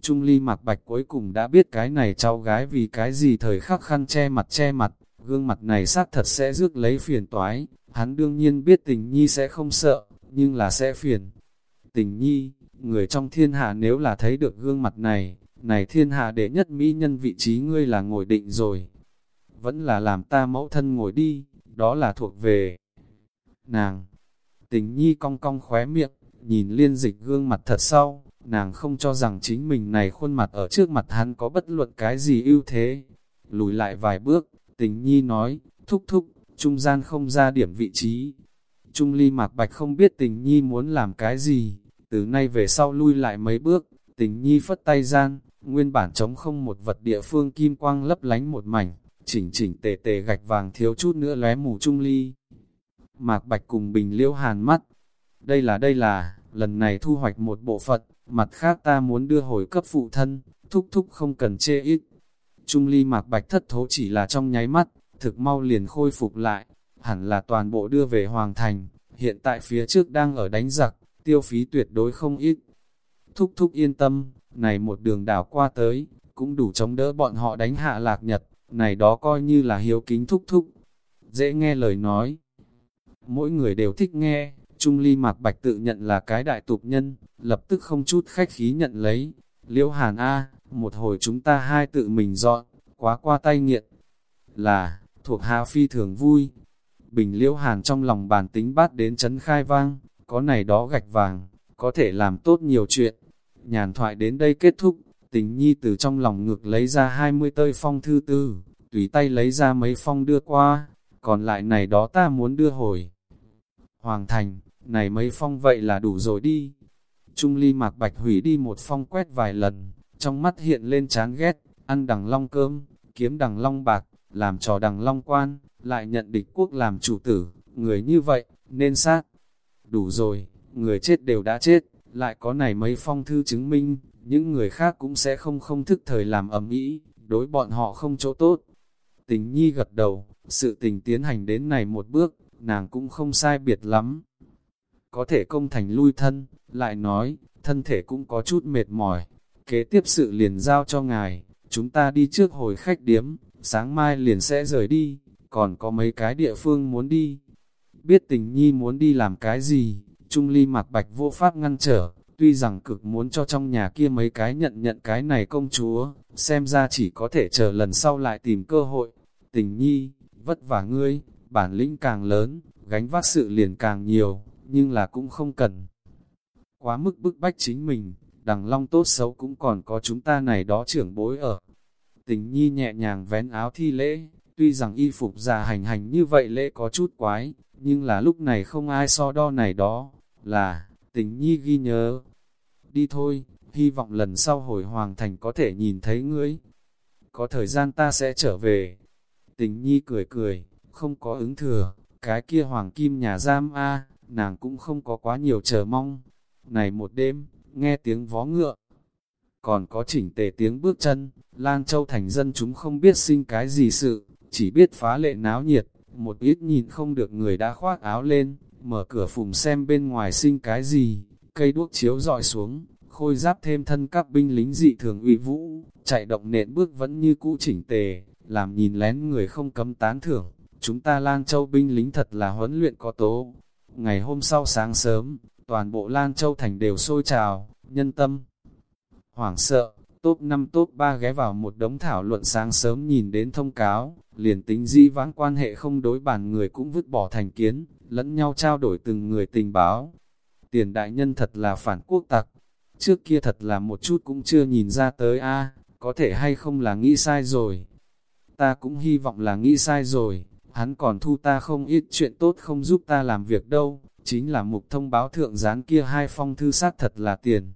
A: Trung ly mặt bạch cuối cùng đã biết cái này cháu gái vì cái gì thời khắc khăn che mặt che mặt, gương mặt này xác thật sẽ rước lấy phiền toái, hắn đương nhiên biết tình nhi sẽ không sợ, nhưng là sẽ phiền. tình nhi, người trong thiên hạ nếu là thấy được gương mặt này, này thiên hạ đệ nhất mỹ nhân vị trí ngươi là ngồi định rồi. Vẫn là làm ta mẫu thân ngồi đi, đó là thuộc về nàng. Tình nhi cong cong khóe miệng, nhìn liên dịch gương mặt thật sau, nàng không cho rằng chính mình này khuôn mặt ở trước mặt hắn có bất luận cái gì ưu thế. Lùi lại vài bước, tình nhi nói, thúc thúc, trung gian không ra điểm vị trí. Trung ly mạc bạch không biết tình nhi muốn làm cái gì, từ nay về sau lui lại mấy bước, tình nhi phất tay gian, nguyên bản trống không một vật địa phương kim quang lấp lánh một mảnh, chỉnh chỉnh tề tề gạch vàng thiếu chút nữa lóe mù trung ly. Mạc bạch cùng bình liễu hàn mắt, đây là đây là, lần này thu hoạch một bộ phận, mặt khác ta muốn đưa hồi cấp phụ thân, thúc thúc không cần chê ít. Trung ly mạc bạch thất thố chỉ là trong nháy mắt, thực mau liền khôi phục lại, hẳn là toàn bộ đưa về Hoàng Thành, hiện tại phía trước đang ở đánh giặc, tiêu phí tuyệt đối không ít. Thúc thúc yên tâm, này một đường đảo qua tới, cũng đủ chống đỡ bọn họ đánh hạ lạc nhật, này đó coi như là hiếu kính thúc thúc. Dễ nghe lời nói. Mỗi người đều thích nghe, Trung Ly Mạc Bạch tự nhận là cái đại tục nhân, lập tức không chút khách khí nhận lấy. Liễu Hàn A, một hồi chúng ta hai tự mình dọn, quá qua tay nghiện. Là, thuộc hạ phi thường vui. Bình Liễu Hàn trong lòng bàn tính bát đến chấn khai vang, có này đó gạch vàng, có thể làm tốt nhiều chuyện. Nhàn thoại đến đây kết thúc, tình nhi từ trong lòng ngực lấy ra 20 tơi phong thư tư, tùy tay lấy ra mấy phong đưa qua, còn lại này đó ta muốn đưa hồi. Hoàng thành, này mấy phong vậy là đủ rồi đi. Trung ly mạc bạch hủy đi một phong quét vài lần, trong mắt hiện lên chán ghét, ăn đằng long cơm, kiếm đằng long bạc, làm trò đằng long quan, lại nhận địch quốc làm chủ tử, người như vậy, nên sát. Đủ rồi, người chết đều đã chết, lại có này mấy phong thư chứng minh, những người khác cũng sẽ không không thức thời làm ầm ĩ, đối bọn họ không chỗ tốt. Tình nhi gật đầu, sự tình tiến hành đến này một bước, nàng cũng không sai biệt lắm. Có thể công thành lui thân, lại nói, thân thể cũng có chút mệt mỏi. Kế tiếp sự liền giao cho ngài, chúng ta đi trước hồi khách điếm, sáng mai liền sẽ rời đi, còn có mấy cái địa phương muốn đi. Biết tình nhi muốn đi làm cái gì, Trung Ly mặc bạch vô pháp ngăn trở, tuy rằng cực muốn cho trong nhà kia mấy cái nhận nhận cái này công chúa, xem ra chỉ có thể chờ lần sau lại tìm cơ hội. Tình nhi, vất vả ngươi, bản lĩnh càng lớn, gánh vác sự liền càng nhiều, nhưng là cũng không cần. Quá mức bức bách chính mình, đằng long tốt xấu cũng còn có chúng ta này đó trưởng bối ở. Tình nhi nhẹ nhàng vén áo thi lễ, tuy rằng y phục già hành hành như vậy lễ có chút quái, nhưng là lúc này không ai so đo này đó, là, tình nhi ghi nhớ. Đi thôi, hy vọng lần sau hồi hoàng thành có thể nhìn thấy ngươi. Có thời gian ta sẽ trở về. Tình nhi cười cười, không có ứng thừa, cái kia hoàng kim nhà giam A, nàng cũng không có quá nhiều chờ mong. Này một đêm, nghe tiếng vó ngựa, còn có chỉnh tề tiếng bước chân, Lan Châu thành dân chúng không biết sinh cái gì sự, chỉ biết phá lệ náo nhiệt, một ít nhìn không được người đã khoác áo lên, mở cửa phùng xem bên ngoài sinh cái gì, cây đuốc chiếu dọi xuống, khôi giáp thêm thân các binh lính dị thường uy vũ, chạy động nện bước vẫn như cũ chỉnh tề, làm nhìn lén người không cấm tán thưởng, chúng ta Lan Châu binh lính thật là huấn luyện có tố. Ngày hôm sau sáng sớm, toàn bộ Lan Châu thành đều sôi trào, nhân tâm. Hoảng sợ, top 5 top 3 ghé vào một đống thảo luận sáng sớm nhìn đến thông cáo, liền tính dĩ vãng quan hệ không đối bàn người cũng vứt bỏ thành kiến, lẫn nhau trao đổi từng người tình báo. Tiền đại nhân thật là phản quốc tặc, trước kia thật là một chút cũng chưa nhìn ra tới a có thể hay không là nghĩ sai rồi. Ta cũng hy vọng là nghĩ sai rồi, hắn còn thu ta không ít chuyện tốt không giúp ta làm việc đâu, chính là mục thông báo thượng gián kia hai phong thư sát thật là tiền.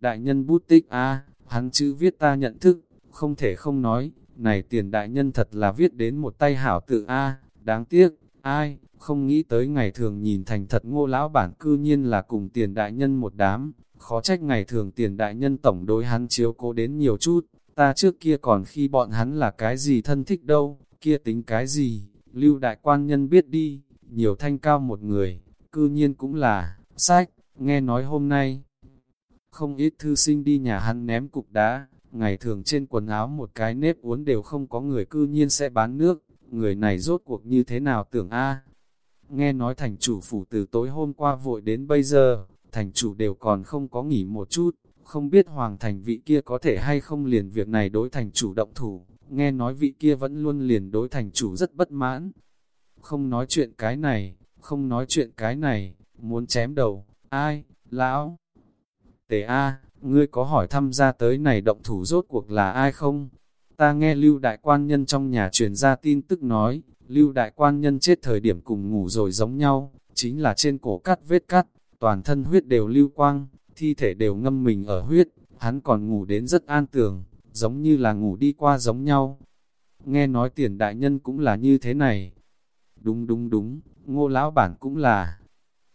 A: Đại nhân bút tích a hắn chữ viết ta nhận thức, không thể không nói, này tiền đại nhân thật là viết đến một tay hảo tự a đáng tiếc, ai, không nghĩ tới ngày thường nhìn thành thật ngô lão bản cư nhiên là cùng tiền đại nhân một đám, khó trách ngày thường tiền đại nhân tổng đối hắn chiếu cố đến nhiều chút, ta trước kia còn khi bọn hắn là cái gì thân thích đâu, kia tính cái gì, lưu đại quan nhân biết đi, nhiều thanh cao một người, cư nhiên cũng là, sách, nghe nói hôm nay, không ít thư sinh đi nhà hắn ném cục đá, ngày thường trên quần áo một cái nếp uốn đều không có người cư nhiên sẽ bán nước, người này rốt cuộc như thế nào tưởng a? Nghe nói thành chủ phủ từ tối hôm qua vội đến bây giờ, thành chủ đều còn không có nghỉ một chút, không biết hoàng thành vị kia có thể hay không liền việc này đối thành chủ động thủ, nghe nói vị kia vẫn luôn liền đối thành chủ rất bất mãn. Không nói chuyện cái này, không nói chuyện cái này, muốn chém đầu, ai, lão? Tề A, ngươi có hỏi thăm ra tới này động thủ rốt cuộc là ai không? Ta nghe lưu đại quan nhân trong nhà truyền ra tin tức nói, lưu đại quan nhân chết thời điểm cùng ngủ rồi giống nhau, chính là trên cổ cắt vết cắt, toàn thân huyết đều lưu quang, thi thể đều ngâm mình ở huyết, hắn còn ngủ đến rất an tường, giống như là ngủ đi qua giống nhau. Nghe nói tiền đại nhân cũng là như thế này. Đúng đúng đúng, ngô lão bản cũng là.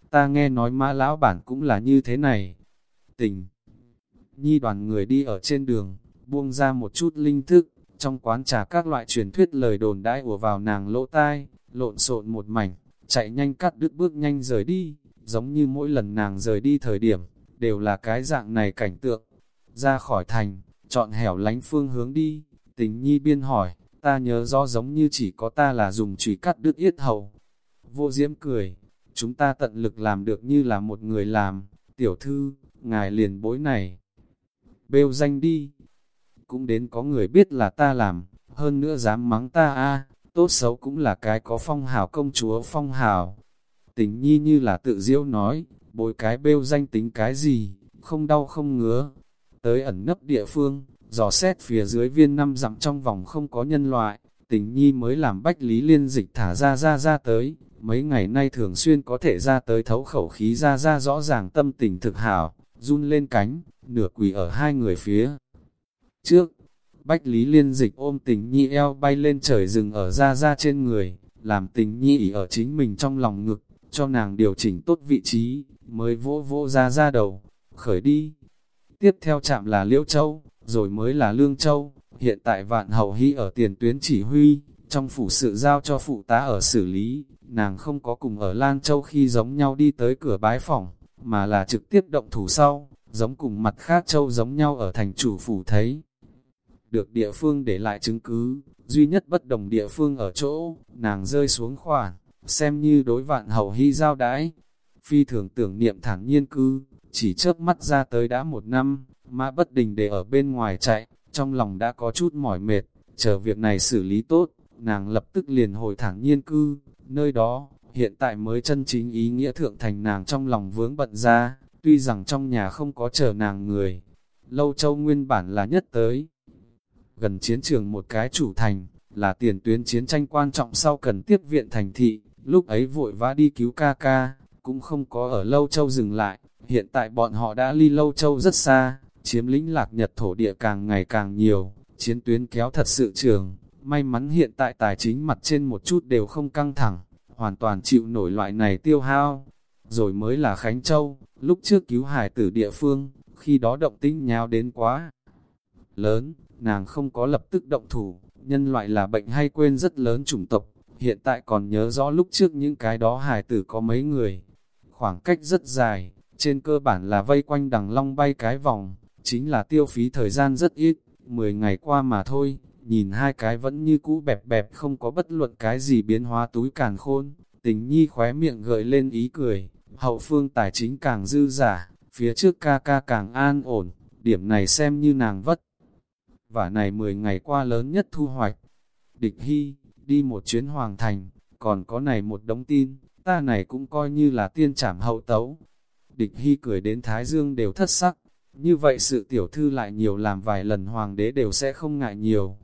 A: Ta nghe nói mã lão bản cũng là như thế này. Tình. Nhi đoàn người đi ở trên đường, buông ra một chút linh thức, trong quán trà các loại truyền thuyết lời đồn đãi ùa vào nàng lỗ tai, lộn xộn một mảnh, chạy nhanh cắt đứt bước nhanh rời đi, giống như mỗi lần nàng rời đi thời điểm, đều là cái dạng này cảnh tượng. Ra khỏi thành, chọn hẻo lánh phương hướng đi, tình nhi biên hỏi, ta nhớ rõ giống như chỉ có ta là dùng chùy cắt đứt yết hầu. Vô diễm cười, chúng ta tận lực làm được như là một người làm, tiểu thư, ngài liền bối này. Bêu danh đi, cũng đến có người biết là ta làm, hơn nữa dám mắng ta a tốt xấu cũng là cái có phong hào công chúa phong hào. Tình nhi như là tự diễu nói, bối cái bêu danh tính cái gì, không đau không ngứa. Tới ẩn nấp địa phương, dò xét phía dưới viên năm dặm trong vòng không có nhân loại, tình nhi mới làm bách lý liên dịch thả ra ra ra tới. Mấy ngày nay thường xuyên có thể ra tới thấu khẩu khí ra ra rõ ràng tâm tình thực hảo, run lên cánh, nửa quỳ ở hai người phía. Trước, Bách Lý Liên Dịch ôm tình nhi eo bay lên trời rừng ở ra ra trên người, làm tình nhi ỉ ở chính mình trong lòng ngực, cho nàng điều chỉnh tốt vị trí, mới vỗ vỗ ra ra đầu, khởi đi. Tiếp theo chạm là Liễu Châu, rồi mới là Lương Châu, hiện tại vạn hầu hy ở tiền tuyến chỉ huy, trong phủ sự giao cho phụ tá ở xử lý, nàng không có cùng ở Lan Châu khi giống nhau đi tới cửa bái phòng, mà là trực tiếp động thủ sau, giống cùng mặt khác châu giống nhau ở thành chủ phủ thấy. Được địa phương để lại chứng cứ, duy nhất bất đồng địa phương ở chỗ, nàng rơi xuống khoản, xem như đối vạn hậu hy giao đãi. Phi thường tưởng niệm thẳng nhiên cư, chỉ chớp mắt ra tới đã một năm, mã bất đình để ở bên ngoài chạy, trong lòng đã có chút mỏi mệt, chờ việc này xử lý tốt, nàng lập tức liền hồi thẳng nhiên cư, nơi đó, hiện tại mới chân chính ý nghĩa thượng thành nàng trong lòng vướng bận ra, tuy rằng trong nhà không có chờ nàng người. Lâu châu nguyên bản là nhất tới, gần chiến trường một cái chủ thành, là tiền tuyến chiến tranh quan trọng sau cần tiếp viện thành thị, lúc ấy vội vã đi cứu ca ca, cũng không có ở Lâu Châu dừng lại, hiện tại bọn họ đã ly Lâu Châu rất xa, chiếm lĩnh lạc nhật thổ địa càng ngày càng nhiều, chiến tuyến kéo thật sự trường, may mắn hiện tại tài chính mặt trên một chút đều không căng thẳng, hoàn toàn chịu nổi loại này tiêu hao. Rồi mới là Khánh Châu, lúc trước cứu hải tử địa phương, khi đó động tinh nhào đến quá lớn, nàng không có lập tức động thủ, nhân loại là bệnh hay quên rất lớn chủng tộc, hiện tại còn nhớ rõ lúc trước những cái đó hải tử có mấy người. Khoảng cách rất dài, trên cơ bản là vây quanh đằng long bay cái vòng, chính là tiêu phí thời gian rất ít, 10 ngày qua mà thôi, nhìn hai cái vẫn như cũ bẹp bẹp không có bất luận cái gì biến hóa túi càn khôn, tình nhi khóe miệng gợi lên ý cười, hậu phương tài chính càng dư giả, phía trước ca ca càng an ổn, điểm này xem như nàng vất và này 10 ngày qua lớn nhất thu hoạch. Địch Hy, đi một chuyến hoàng thành, còn có này một đống tin, ta này cũng coi như là tiên trảm hậu tấu. Địch Hy cười đến Thái Dương đều thất sắc, như vậy sự tiểu thư lại nhiều làm vài lần hoàng đế đều sẽ không ngại nhiều.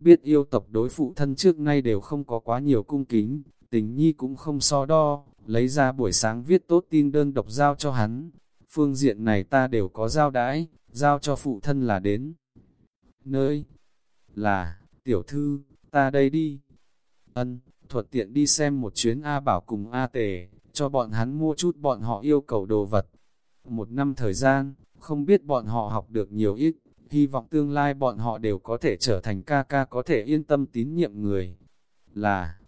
A: Biết yêu tộc đối phụ thân trước nay đều không có quá nhiều cung kính, tình nhi cũng không so đo, lấy ra buổi sáng viết tốt tin đơn độc giao cho hắn. Phương diện này ta đều có giao đãi, giao cho phụ thân là đến nơi là, tiểu thư, ta đây đi. Ân, thuận tiện đi xem một chuyến A Bảo cùng A Tề, cho bọn hắn mua chút bọn họ yêu cầu đồ vật. Một năm thời gian, không biết bọn họ học được nhiều ít, hy vọng tương lai bọn họ đều có thể trở thành ca ca có thể yên tâm tín nhiệm người. Là,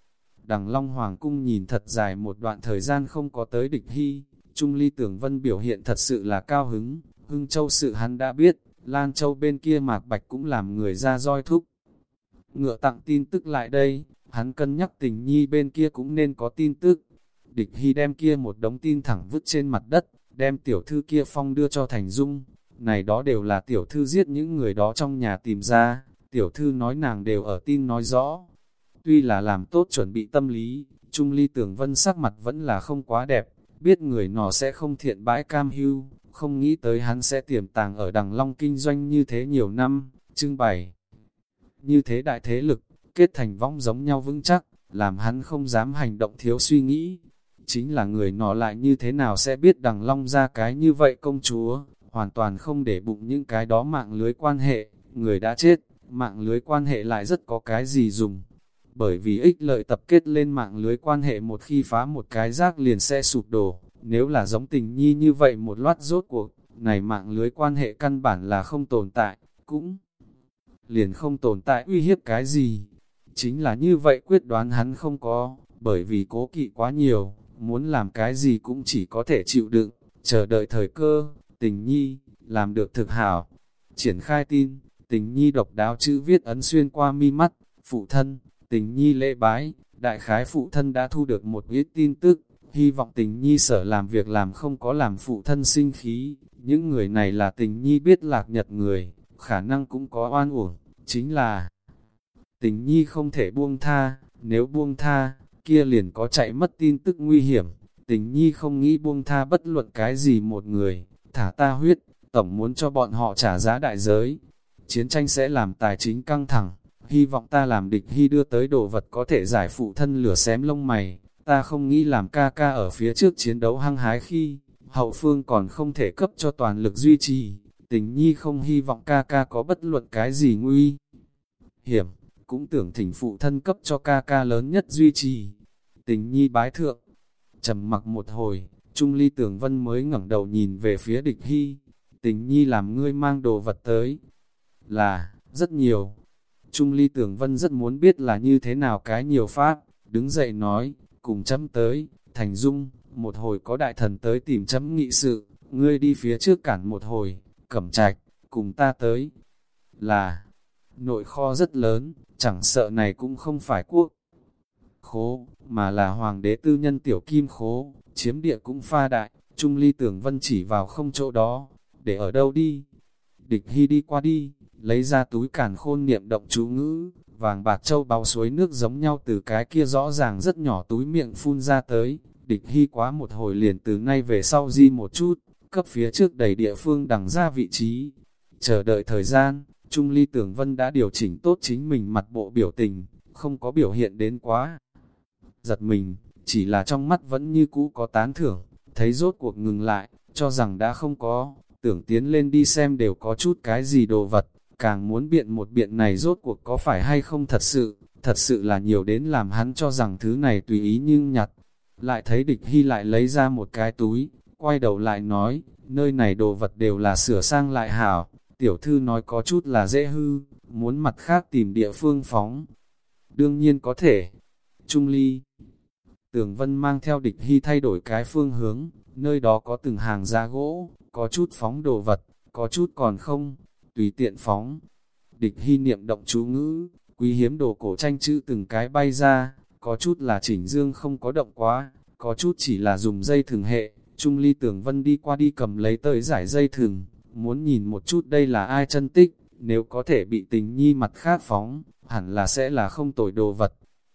A: đằng Long Hoàng Cung nhìn thật dài một đoạn thời gian không có tới địch hy, Trung Ly Tưởng Vân biểu hiện thật sự là cao hứng, Hưng Châu sự hắn đã biết, Lan Châu bên kia Mạc Bạch cũng làm người ra roi thúc. Ngựa tặng tin tức lại đây, hắn cân nhắc tình nhi bên kia cũng nên có tin tức. Địch Hy đem kia một đống tin thẳng vứt trên mặt đất, đem tiểu thư kia phong đưa cho Thành Dung. Này đó đều là tiểu thư giết những người đó trong nhà tìm ra, tiểu thư nói nàng đều ở tin nói rõ. Tuy là làm tốt chuẩn bị tâm lý, Trung Ly Tưởng Vân sắc mặt vẫn là không quá đẹp, biết người nọ sẽ không thiện bãi cam hưu, không nghĩ tới hắn sẽ tiềm tàng ở đằng long kinh doanh như thế nhiều năm, trưng bày. Như thế đại thế lực, kết thành vong giống nhau vững chắc, làm hắn không dám hành động thiếu suy nghĩ. Chính là người nọ lại như thế nào sẽ biết đằng long ra cái như vậy công chúa, hoàn toàn không để bụng những cái đó mạng lưới quan hệ, người đã chết, mạng lưới quan hệ lại rất có cái gì dùng. Bởi vì ích lợi tập kết lên mạng lưới quan hệ một khi phá một cái rác liền sẽ sụp đổ, nếu là giống tình nhi như vậy một loạt rốt cuộc, này mạng lưới quan hệ căn bản là không tồn tại, cũng liền không tồn tại uy hiếp cái gì. Chính là như vậy quyết đoán hắn không có, bởi vì cố kỵ quá nhiều, muốn làm cái gì cũng chỉ có thể chịu đựng, chờ đợi thời cơ, tình nhi, làm được thực hảo. Triển khai tin, tình nhi độc đáo chữ viết ấn xuyên qua mi mắt, phụ thân, tình nhi lễ bái, đại khái phụ thân đã thu được một ít tin tức, hy vọng tình nhi sở làm việc làm không có làm phụ thân sinh khí, những người này là tình nhi biết lạc nhật người, khả năng cũng có oan uổng, chính là tình nhi không thể buông tha, nếu buông tha, kia liền có chạy mất tin tức nguy hiểm, tình nhi không nghĩ buông tha bất luận cái gì một người, thả ta huyết, tổng muốn cho bọn họ trả giá đại giới. Chiến tranh sẽ làm tài chính căng thẳng, hy vọng ta làm địch hy đưa tới đồ vật có thể giải phụ thân lửa xém lông mày, ta không nghĩ làm ca ca ở phía trước chiến đấu hăng hái khi, hậu phương còn không thể cấp cho toàn lực duy trì, tình nhi không hy vọng ca ca có bất luận cái gì nguy hiểm, cũng tưởng thỉnh phụ thân cấp cho ca ca lớn nhất duy trì. Tình nhi bái thượng, trầm mặc một hồi, Trung Ly Tưởng Vân mới ngẩng đầu nhìn về phía địch hy, tình nhi làm ngươi mang đồ vật tới, là, rất nhiều. Trung Ly Tưởng Vân rất muốn biết là như thế nào cái nhiều pháp, đứng dậy nói, cùng chấm tới, Thành Dung, một hồi có đại thần tới tìm chấm nghị sự, ngươi đi phía trước cản một hồi, cẩm trạch, cùng ta tới. Là, nội kho rất lớn, chẳng sợ này cũng không phải quốc khố, mà là hoàng đế tư nhân tiểu kim khố, chiếm địa cũng pha đại, Trung Ly Tưởng Vân chỉ vào không chỗ đó, để ở đâu đi. Địch Hy đi qua đi, lấy ra túi càn khôn niệm động chú ngữ, vàng bạc châu bao suối nước giống nhau từ cái kia rõ ràng rất nhỏ túi miệng phun ra tới, địch hy quá một hồi liền từ nay về sau di một chút, cấp phía trước đầy địa phương đằng ra vị trí. Chờ đợi thời gian, Trung Ly Tưởng Vân đã điều chỉnh tốt chính mình mặt bộ biểu tình, không có biểu hiện đến quá. Giật mình, chỉ là trong mắt vẫn như cũ có tán thưởng, thấy rốt cuộc ngừng lại, cho rằng đã không có, tưởng tiến lên đi xem đều có chút cái gì đồ vật, càng muốn biện một biện này rốt cuộc có phải hay không thật sự, thật sự là nhiều đến làm hắn cho rằng thứ này tùy ý nhưng nhặt. Lại thấy địch hy lại lấy ra một cái túi, quay đầu lại nói, nơi này đồ vật đều là sửa sang lại hảo, tiểu thư nói có chút là dễ hư, muốn mặt khác tìm địa phương phóng. Đương nhiên có thể. Trung ly. Tường Vân mang theo địch hy thay đổi cái phương hướng, nơi đó có từng hàng giá gỗ, có chút phóng đồ vật, có chút còn không, tùy tiện phóng. Địch hy niệm động chú ngữ, quý hiếm đồ cổ tranh chữ từng cái bay ra, có chút là chỉnh dương không có động quá, có chút chỉ là dùng dây thường hệ. Trung ly tưởng vân đi qua đi cầm lấy tới giải dây thừng, muốn nhìn một chút đây là ai chân tích, nếu có thể bị tình nhi mặt khác phóng, hẳn là sẽ là không tồi đồ vật.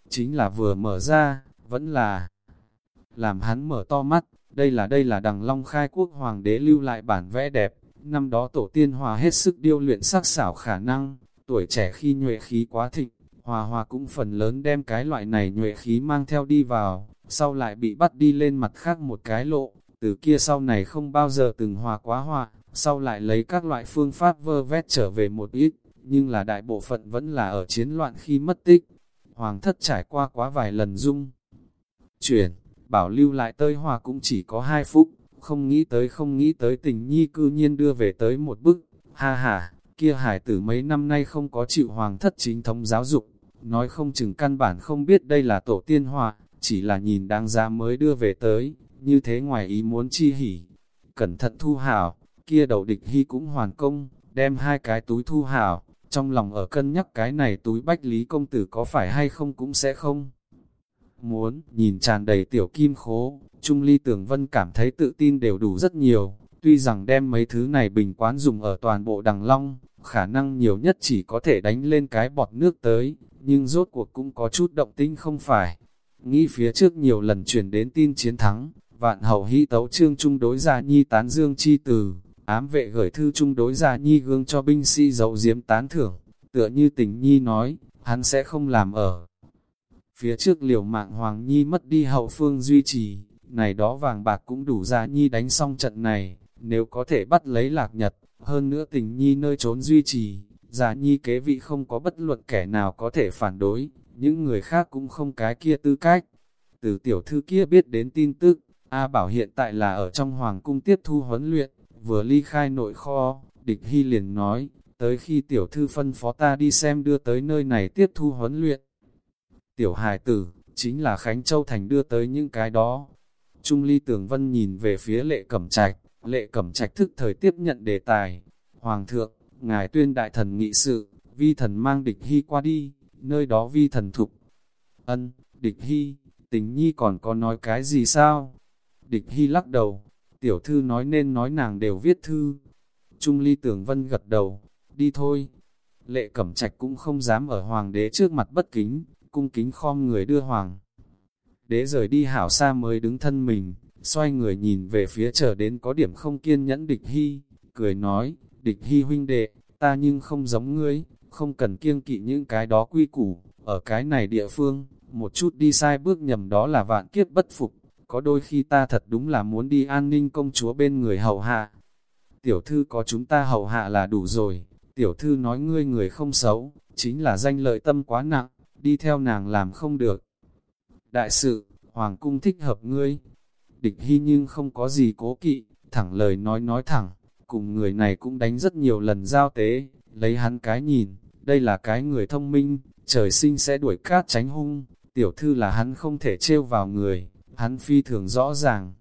A: Chính là vừa mở ra, vẫn là làm hắn mở to mắt, đây là đây là đằng long khai quốc hoàng đế lưu lại bản vẽ đẹp, Năm đó tổ tiên hòa hết sức điêu luyện sắc xảo khả năng, tuổi trẻ khi nhuệ khí quá thịnh, hòa hòa cũng phần lớn đem cái loại này nhuệ khí mang theo đi vào, sau lại bị bắt đi lên mặt khác một cái lộ, từ kia sau này không bao giờ từng hòa quá hòa, sau lại lấy các loại phương pháp vơ vét trở về một ít, nhưng là đại bộ phận vẫn là ở chiến loạn khi mất tích. Hoàng thất trải qua quá vài lần dung. Chuyển, bảo lưu lại tơi hòa cũng chỉ có hai phút, không nghĩ tới không nghĩ tới tình nhi cư nhiên đưa về tới một bức, ha ha, kia hải tử mấy năm nay không có chịu hoàng thất chính thống giáo dục, nói không chừng căn bản không biết đây là tổ tiên họa, chỉ là nhìn đáng giá mới đưa về tới, như thế ngoài ý muốn chi hỉ. Cẩn thận thu hào kia đầu địch hy cũng hoàn công, đem hai cái túi thu hảo, trong lòng ở cân nhắc cái này túi bách lý công tử có phải hay không cũng sẽ không. Muốn, nhìn tràn đầy tiểu kim khố, Trung Ly Tưởng Vân cảm thấy tự tin đều đủ rất nhiều, tuy rằng đem mấy thứ này bình quán dùng ở toàn bộ đằng long, khả năng nhiều nhất chỉ có thể đánh lên cái bọt nước tới, nhưng rốt cuộc cũng có chút động tinh không phải. Nghĩ phía trước nhiều lần truyền đến tin chiến thắng, vạn hậu hy tấu trương trung đối gia nhi tán dương chi từ, ám vệ gửi thư trung đối gia nhi gương cho binh sĩ dấu diếm tán thưởng, tựa như tình nhi nói, hắn sẽ không làm ở. Phía trước liều mạng Hoàng Nhi mất đi hậu phương duy trì, này đó vàng bạc cũng đủ gia nhi đánh xong trận này, nếu có thể bắt lấy lạc nhật, hơn nữa tình nhi nơi trốn duy trì, gia nhi kế vị không có bất luận kẻ nào có thể phản đối, những người khác cũng không cái kia tư cách. Từ tiểu thư kia biết đến tin tức, A Bảo hiện tại là ở trong hoàng cung tiếp thu huấn luyện, vừa ly khai nội kho, địch hy liền nói, tới khi tiểu thư phân phó ta đi xem đưa tới nơi này tiếp thu huấn luyện. Tiểu hài tử, chính là Khánh Châu Thành đưa tới những cái đó. Trung ly tưởng vân nhìn về phía lệ cẩm trạch, lệ cẩm trạch thức thời tiếp nhận đề tài. Hoàng thượng, ngài tuyên đại thần nghị sự, vi thần mang địch hy qua đi, nơi đó vi thần thục. Ân, địch hy, tình nhi còn có nói cái gì sao? Địch hy lắc đầu, tiểu thư nói nên nói nàng đều viết thư. Trung ly tưởng vân gật đầu, đi thôi. Lệ cẩm trạch cũng không dám ở hoàng đế trước mặt bất kính, cung kính khom người đưa hoàng. Đế rời đi hảo xa mới đứng thân mình, xoay người nhìn về phía chờ đến có điểm không kiên nhẫn địch hy, cười nói, địch hy huynh đệ, ta nhưng không giống ngươi, không cần kiêng kỵ những cái đó quy củ, ở cái này địa phương, một chút đi sai bước nhầm đó là vạn kiếp bất phục, có đôi khi ta thật đúng là muốn đi an ninh công chúa bên người hầu hạ. Tiểu thư có chúng ta hầu hạ là đủ rồi, tiểu thư nói ngươi người không xấu, chính là danh lợi tâm quá nặng, đi theo nàng làm không được. Đại sự, Hoàng cung thích hợp ngươi. Địch hy nhưng không có gì cố kỵ, thẳng lời nói nói thẳng, cùng người này cũng đánh rất nhiều lần giao tế, lấy hắn cái nhìn, đây là cái người thông minh, trời sinh sẽ đuổi cát tránh hung, tiểu thư là hắn không thể trêu vào người, hắn phi thường rõ ràng.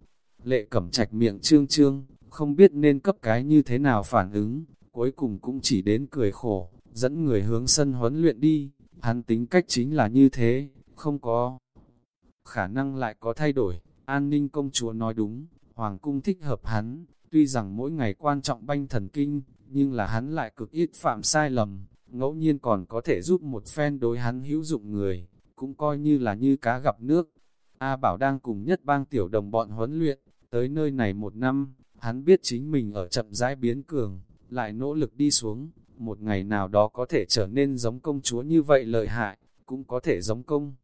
A: Lệ cẩm trạch miệng trương trương, không biết nên cấp cái như thế nào phản ứng, cuối cùng cũng chỉ đến cười khổ, dẫn người hướng sân huấn luyện đi, hắn tính cách chính là như thế, không có khả năng lại có thay đổi, an ninh công chúa nói đúng, hoàng cung thích hợp hắn, tuy rằng mỗi ngày quan trọng banh thần kinh, nhưng là hắn lại cực ít phạm sai lầm, ngẫu nhiên còn có thể giúp một phen đối hắn hữu dụng người, cũng coi như là như cá gặp nước. A Bảo đang cùng nhất bang tiểu đồng bọn huấn luyện, tới nơi này một năm, hắn biết chính mình ở chậm rãi biến cường, lại nỗ lực đi xuống, một ngày nào đó có thể trở nên giống công chúa như vậy lợi hại, cũng có thể giống công.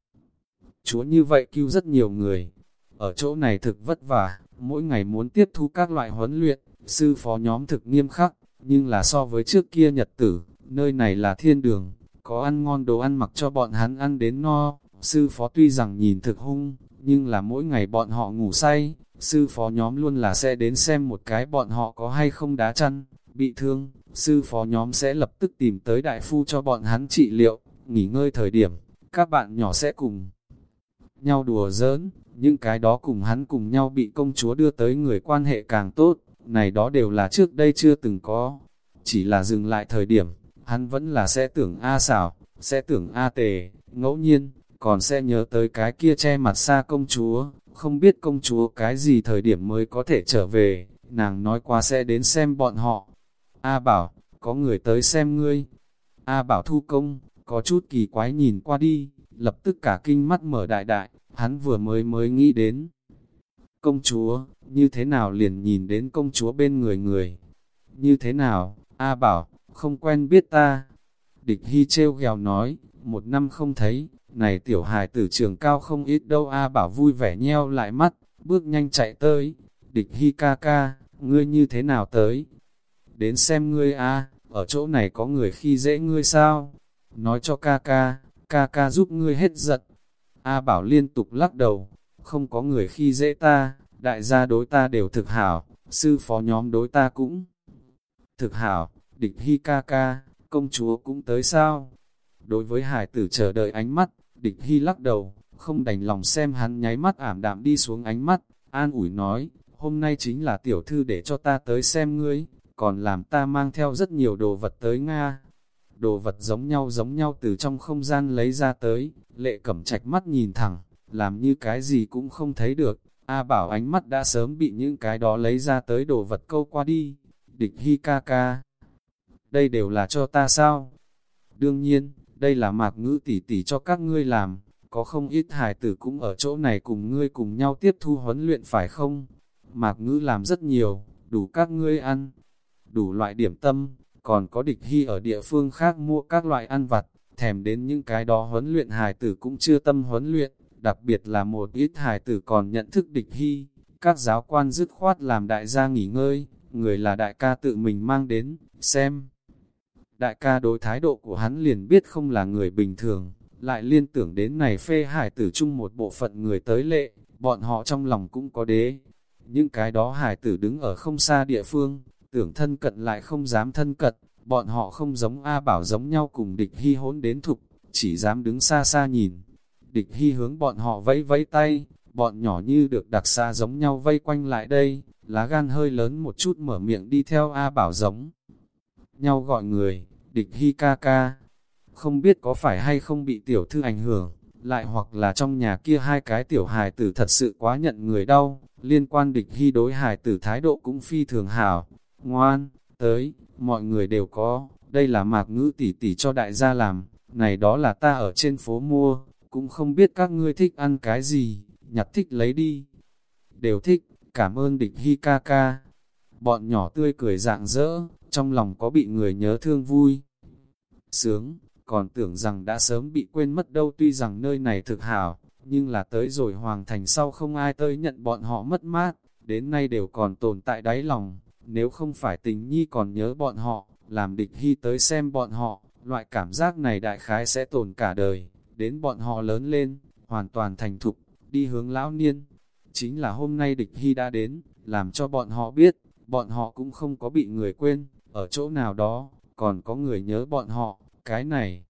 A: Chúa như vậy cứu rất nhiều người, ở chỗ này thực vất vả, mỗi ngày muốn tiếp thu các loại huấn luyện, sư phó nhóm thực nghiêm khắc, nhưng là so với trước kia nhật tử, nơi này là thiên đường, có ăn ngon đồ ăn mặc cho bọn hắn ăn đến no, sư phó tuy rằng nhìn thực hung, nhưng là mỗi ngày bọn họ ngủ say, sư phó nhóm luôn là sẽ đến xem một cái bọn họ có hay không đá chăn, bị thương, sư phó nhóm sẽ lập tức tìm tới đại phu cho bọn hắn trị liệu, nghỉ ngơi thời điểm, các bạn nhỏ sẽ cùng nhau đùa giỡn, những cái đó cùng hắn cùng nhau bị công chúa đưa tới người quan hệ càng tốt, này đó đều là trước đây chưa từng có, chỉ là dừng lại thời điểm, hắn vẫn là sẽ tưởng A xảo, sẽ tưởng A tề, ngẫu nhiên, còn sẽ nhớ tới cái kia che mặt xa công chúa, không biết công chúa cái gì thời điểm mới có thể trở về, nàng nói qua sẽ đến xem bọn họ. A bảo, có người tới xem ngươi. A bảo thu công, có chút kỳ quái nhìn qua đi, lập tức cả kinh mắt mở đại đại, hắn vừa mới mới nghĩ đến. Công chúa, như thế nào liền nhìn đến công chúa bên người người? Như thế nào? A bảo, không quen biết ta. Địch Hy treo ghèo nói, một năm không thấy, này tiểu hài tử trường cao không ít đâu A bảo vui vẻ nheo lại mắt, bước nhanh chạy tới. Địch hi ca ca, ngươi như thế nào tới? Đến xem ngươi A, ở chỗ này có người khi dễ ngươi sao? Nói cho ca ca, ca ca giúp ngươi hết giận. A Bảo liên tục lắc đầu, không có người khi dễ ta, đại gia đối ta đều thực hảo, sư phó nhóm đối ta cũng thực hảo, địch hi ca ca, công chúa cũng tới sao? Đối với hải tử chờ đợi ánh mắt, địch hy lắc đầu, không đành lòng xem hắn nháy mắt ảm đạm đi xuống ánh mắt, an ủi nói, hôm nay chính là tiểu thư để cho ta tới xem ngươi, còn làm ta mang theo rất nhiều đồ vật tới Nga đồ vật giống nhau giống nhau từ trong không gian lấy ra tới, lệ cẩm trạch mắt nhìn thẳng, làm như cái gì cũng không thấy được, A Bảo ánh mắt đã sớm bị những cái đó lấy ra tới đồ vật câu qua đi. Địch Hi ca ca. Đây đều là cho ta sao? Đương nhiên, đây là mạc ngữ tỷ tỷ cho các ngươi làm. Có không ít hài tử cũng ở chỗ này cùng ngươi cùng nhau tiếp thu huấn luyện phải không? Mạc ngữ làm rất nhiều, đủ các ngươi ăn. Đủ loại điểm tâm, còn có địch hy ở địa phương khác mua các loại ăn vặt, thèm đến những cái đó huấn luyện hài tử cũng chưa tâm huấn luyện, đặc biệt là một ít hài tử còn nhận thức địch hy. Các giáo quan dứt khoát làm đại gia nghỉ ngơi, người là đại ca tự mình mang đến, xem. Đại ca đối thái độ của hắn liền biết không là người bình thường, lại liên tưởng đến này phê hải tử chung một bộ phận người tới lệ, bọn họ trong lòng cũng có đế. Những cái đó hải tử đứng ở không xa địa phương, tưởng thân cận lại không dám thân cận, bọn họ không giống A Bảo giống nhau cùng địch hy hỗn đến thục, chỉ dám đứng xa xa nhìn. Địch hy hướng bọn họ vẫy vẫy tay, bọn nhỏ như được đặc xa giống nhau vây quanh lại đây, lá gan hơi lớn một chút mở miệng đi theo A Bảo giống. Nhau gọi người, địch hy ca ca, không biết có phải hay không bị tiểu thư ảnh hưởng, lại hoặc là trong nhà kia hai cái tiểu hài tử thật sự quá nhận người đau, liên quan địch hy đối hài tử thái độ cũng phi thường hảo, ngoan, tới, mọi người đều có, đây là mạc ngữ tỷ tỷ cho đại gia làm, này đó là ta ở trên phố mua, cũng không biết các ngươi thích ăn cái gì, nhặt thích lấy đi. Đều thích, cảm ơn địch hy ca ca. Bọn nhỏ tươi cười dạng dỡ, trong lòng có bị người nhớ thương vui. Sướng, còn tưởng rằng đã sớm bị quên mất đâu tuy rằng nơi này thực hảo, nhưng là tới rồi hoàng thành sau không ai tới nhận bọn họ mất mát, đến nay đều còn tồn tại đáy lòng. Nếu không phải tình nhi còn nhớ bọn họ, làm địch hy tới xem bọn họ, loại cảm giác này đại khái sẽ tồn cả đời, đến bọn họ lớn lên, hoàn toàn thành thục, đi hướng lão niên. Chính là hôm nay địch hy đã đến, làm cho bọn họ biết, bọn họ cũng không có bị người quên, ở chỗ nào đó, còn có người nhớ bọn họ, cái này.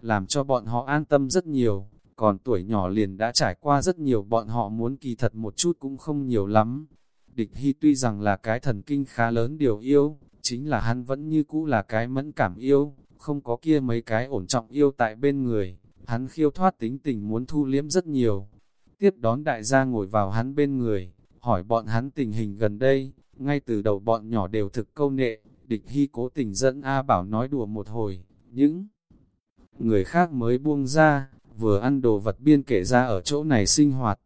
A: Làm cho bọn họ an tâm rất nhiều, còn tuổi nhỏ liền đã trải qua rất nhiều bọn họ muốn kỳ thật một chút cũng không nhiều lắm, Địch Hy tuy rằng là cái thần kinh khá lớn điều yêu, chính là hắn vẫn như cũ là cái mẫn cảm yêu, không có kia mấy cái ổn trọng yêu tại bên người, hắn khiêu thoát tính tình muốn thu liếm rất nhiều. Tiếp đón đại gia ngồi vào hắn bên người, hỏi bọn hắn tình hình gần đây, ngay từ đầu bọn nhỏ đều thực câu nệ, địch hy cố tình dẫn A Bảo nói đùa một hồi, những người khác mới buông ra, vừa ăn đồ vật biên kể ra ở chỗ này sinh hoạt,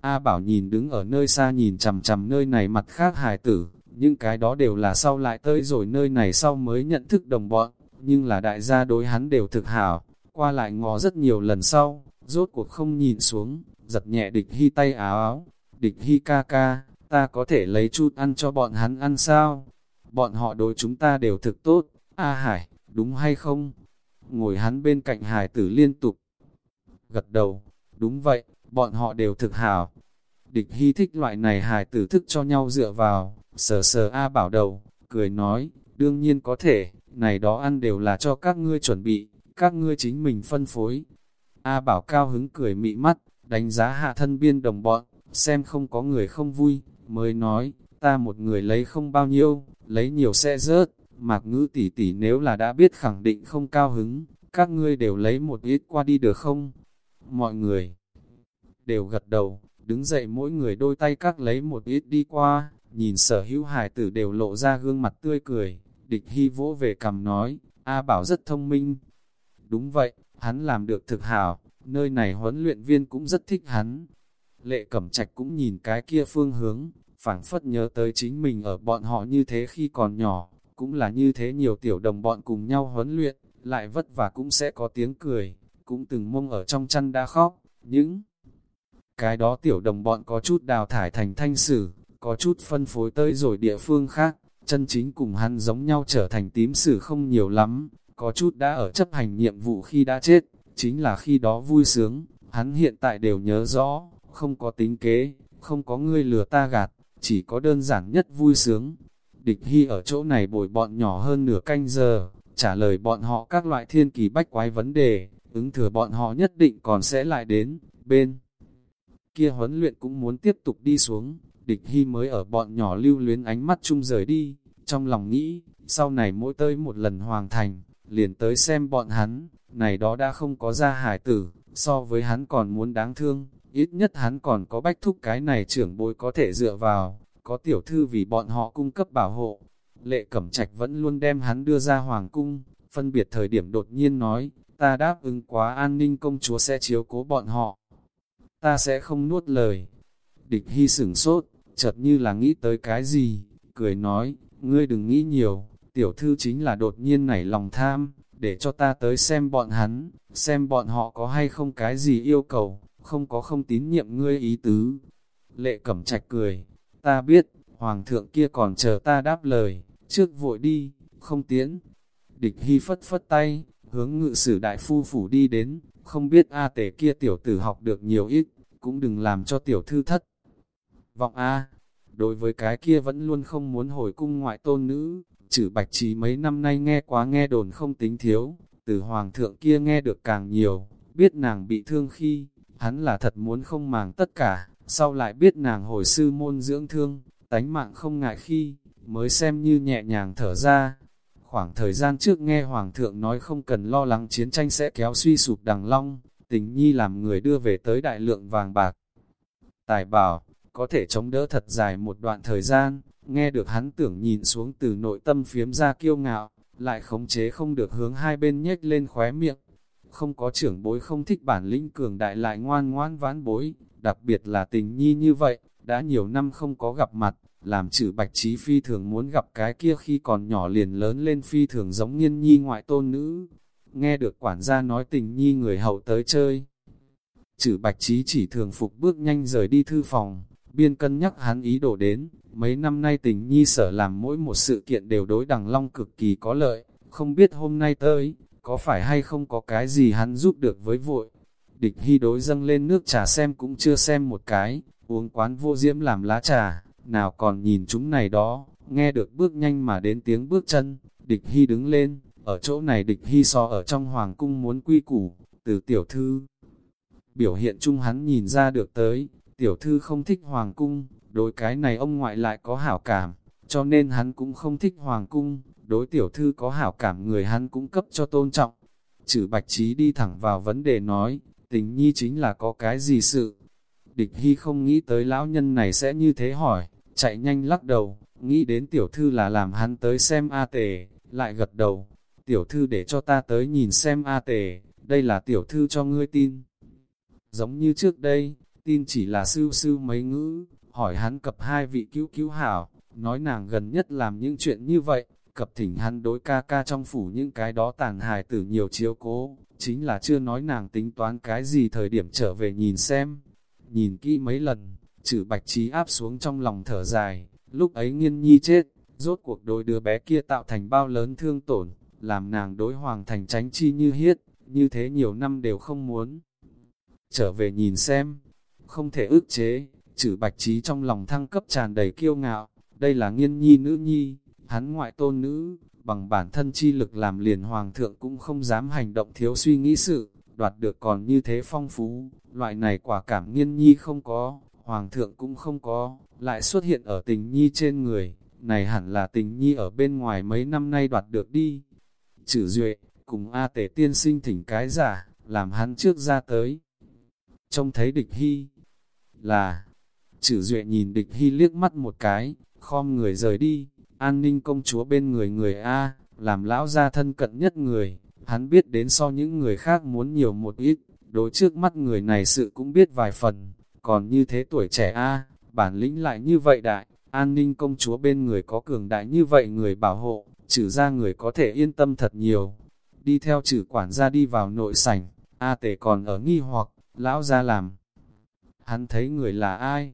A: A Bảo nhìn đứng ở nơi xa nhìn chằm chằm nơi này mặt khác hài tử, nhưng cái đó đều là sau lại tới rồi nơi này sau mới nhận thức đồng bọn, nhưng là đại gia đối hắn đều thực hảo, qua lại ngó rất nhiều lần sau, rốt cuộc không nhìn xuống, giật nhẹ địch hy tay áo áo, địch hy ca ca, ta có thể lấy chút ăn cho bọn hắn ăn sao? Bọn họ đối chúng ta đều thực tốt, A Hải, đúng hay không? Ngồi hắn bên cạnh hải tử liên tục, gật đầu, đúng vậy, bọn họ đều thực hảo. Địch hy thích loại này hải tử thức cho nhau dựa vào, sờ sờ A bảo đầu, cười nói, đương nhiên có thể, này đó ăn đều là cho các ngươi chuẩn bị, các ngươi chính mình phân phối. A bảo cao hứng cười mị mắt, đánh giá hạ thân biên đồng bọn, xem không có người không vui, mới nói, ta một người lấy không bao nhiêu, lấy nhiều sẽ rớt, mạc ngữ tỷ tỷ nếu là đã biết khẳng định không cao hứng, các ngươi đều lấy một ít qua đi được không? Mọi người đều gật đầu, đứng dậy mỗi người đôi tay các lấy một ít đi qua, nhìn sở hữu hải tử đều lộ ra gương mặt tươi cười, địch hy vỗ về cầm nói, A Bảo rất thông minh. Đúng vậy, hắn làm được thực hảo, nơi này huấn luyện viên cũng rất thích hắn. Lệ cẩm trạch cũng nhìn cái kia phương hướng, phảng phất nhớ tới chính mình ở bọn họ như thế khi còn nhỏ, cũng là như thế nhiều tiểu đồng bọn cùng nhau huấn luyện, lại vất vả cũng sẽ có tiếng cười, cũng từng mông ở trong chăn đã khóc, những cái đó tiểu đồng bọn có chút đào thải thành thanh sử, có chút phân phối tới rồi địa phương khác, chân chính cùng hắn giống nhau trở thành tím sử không nhiều lắm, có chút đã ở chấp hành nhiệm vụ khi đã chết, chính là khi đó vui sướng, hắn hiện tại đều nhớ rõ, không có tính kế, không có ngươi lừa ta gạt, chỉ có đơn giản nhất vui sướng. Địch Hy ở chỗ này bồi bọn nhỏ hơn nửa canh giờ, trả lời bọn họ các loại thiên kỳ bách quái vấn đề, ứng thừa bọn họ nhất định còn sẽ lại đến, bên kia huấn luyện cũng muốn tiếp tục đi xuống, địch hy mới ở bọn nhỏ lưu luyến ánh mắt chung rời đi, trong lòng nghĩ, sau này mỗi tới một lần hoàng thành, liền tới xem bọn hắn, này đó đã không có ra hải tử, so với hắn còn muốn đáng thương, ít nhất hắn còn có bách thúc cái này trưởng bối có thể dựa vào, có tiểu thư vì bọn họ cung cấp bảo hộ. Lệ Cẩm Trạch vẫn luôn đem hắn đưa ra hoàng cung, phân biệt thời điểm đột nhiên nói, ta đáp ứng quá an ninh công chúa sẽ chiếu cố bọn họ. Ta sẽ không nuốt lời. Địch hy sửng sốt, chợt như là nghĩ tới cái gì, cười nói, ngươi đừng nghĩ nhiều, tiểu thư chính là đột nhiên nảy lòng tham, để cho ta tới xem bọn hắn, xem bọn họ có hay không cái gì yêu cầu, không có không tín nhiệm ngươi ý tứ. Lệ cẩm trạch cười, ta biết, hoàng thượng kia còn chờ ta đáp lời, trước vội đi, không tiến. Địch hy phất phất tay, hướng ngự sử đại phu phủ đi đến, không biết A tể kia tiểu tử học được nhiều ít, cũng đừng làm cho tiểu thư thất. Vọng A, đối với cái kia vẫn luôn không muốn hồi cung ngoại tôn nữ, chữ bạch trí mấy năm nay nghe quá nghe đồn không tính thiếu, từ hoàng thượng kia nghe được càng nhiều, biết nàng bị thương khi, hắn là thật muốn không màng tất cả, sau lại biết nàng hồi sư môn dưỡng thương, tánh mạng không ngại khi, mới xem như nhẹ nhàng thở ra. Khoảng thời gian trước nghe Hoàng thượng nói không cần lo lắng chiến tranh sẽ kéo suy sụp đằng long, tình nhi làm người đưa về tới đại lượng vàng bạc. Tài bảo, có thể chống đỡ thật dài một đoạn thời gian, nghe được hắn tưởng nhìn xuống từ nội tâm phiếm ra kiêu ngạo, lại khống chế không được hướng hai bên nhếch lên khóe miệng. Không có trưởng bối không thích bản lĩnh cường đại lại ngoan ngoan ván bối, đặc biệt là tình nhi như vậy, đã nhiều năm không có gặp mặt, làm chữ bạch trí phi thường muốn gặp cái kia khi còn nhỏ liền lớn lên phi thường giống nghiên nhi ngoại tôn nữ. Nghe được quản gia nói tình nhi người hậu tới chơi. Chữ bạch trí chỉ thường phục bước nhanh rời đi thư phòng, biên cân nhắc hắn ý đồ đến, mấy năm nay tình nhi sở làm mỗi một sự kiện đều đối đằng long cực kỳ có lợi, không biết hôm nay tới, có phải hay không có cái gì hắn giúp được với vội. Địch hy đối dâng lên nước trà xem cũng chưa xem một cái, uống quán vô diễm làm lá trà, nào còn nhìn chúng này đó, nghe được bước nhanh mà đến tiếng bước chân, địch hy đứng lên, ở chỗ này địch hy so ở trong hoàng cung muốn quy củ, từ tiểu thư. Biểu hiện chung hắn nhìn ra được tới, tiểu thư không thích hoàng cung, đối cái này ông ngoại lại có hảo cảm, cho nên hắn cũng không thích hoàng cung, đối tiểu thư có hảo cảm người hắn cũng cấp cho tôn trọng. Chữ bạch trí đi thẳng vào vấn đề nói, tình nhi chính là có cái gì sự. Địch hy không nghĩ tới lão nhân này sẽ như thế hỏi, chạy nhanh lắc đầu, nghĩ đến tiểu thư là làm hắn tới xem A tề, lại gật đầu. Tiểu thư để cho ta tới nhìn xem A tề, đây là tiểu thư cho ngươi tin. Giống như trước đây, tin chỉ là sư sư mấy ngữ, hỏi hắn cập hai vị cứu cứu hảo, nói nàng gần nhất làm những chuyện như vậy, cập thỉnh hắn đối ca ca trong phủ những cái đó tàn hài tử nhiều chiếu cố, chính là chưa nói nàng tính toán cái gì thời điểm trở về nhìn xem. Nhìn kỹ mấy lần, chữ bạch trí áp xuống trong lòng thở dài, lúc ấy nghiên nhi chết, rốt cuộc đối đứa bé kia tạo thành bao lớn thương tổn, làm nàng đối hoàng thành tránh chi như hiết, như thế nhiều năm đều không muốn. Trở về nhìn xem, không thể ức chế, chữ bạch trí trong lòng thăng cấp tràn đầy kiêu ngạo, đây là nghiên nhi nữ nhi, hắn ngoại tôn nữ, bằng bản thân chi lực làm liền hoàng thượng cũng không dám hành động thiếu suy nghĩ sự, đoạt được còn như thế phong phú, loại này quả cảm nghiên nhi không có, hoàng thượng cũng không có, lại xuất hiện ở tình nhi trên người, này hẳn là tình nhi ở bên ngoài mấy năm nay đoạt được đi. Chữ duệ, cùng A tể tiên sinh thỉnh cái giả, làm hắn trước ra tới. Trông thấy địch hy, là, chữ duệ nhìn địch hy liếc mắt một cái, khom người rời đi, an ninh công chúa bên người người A, làm lão gia thân cận nhất người, hắn biết đến so những người khác muốn nhiều một ít, đối trước mắt người này sự cũng biết vài phần, còn như thế tuổi trẻ A, bản lĩnh lại như vậy đại, an ninh công chúa bên người có cường đại như vậy người bảo hộ, trừ ra người có thể yên tâm thật nhiều. Đi theo trừ quản gia đi vào nội sảnh, A tể còn ở nghi hoặc, lão ra làm. Hắn thấy người là ai?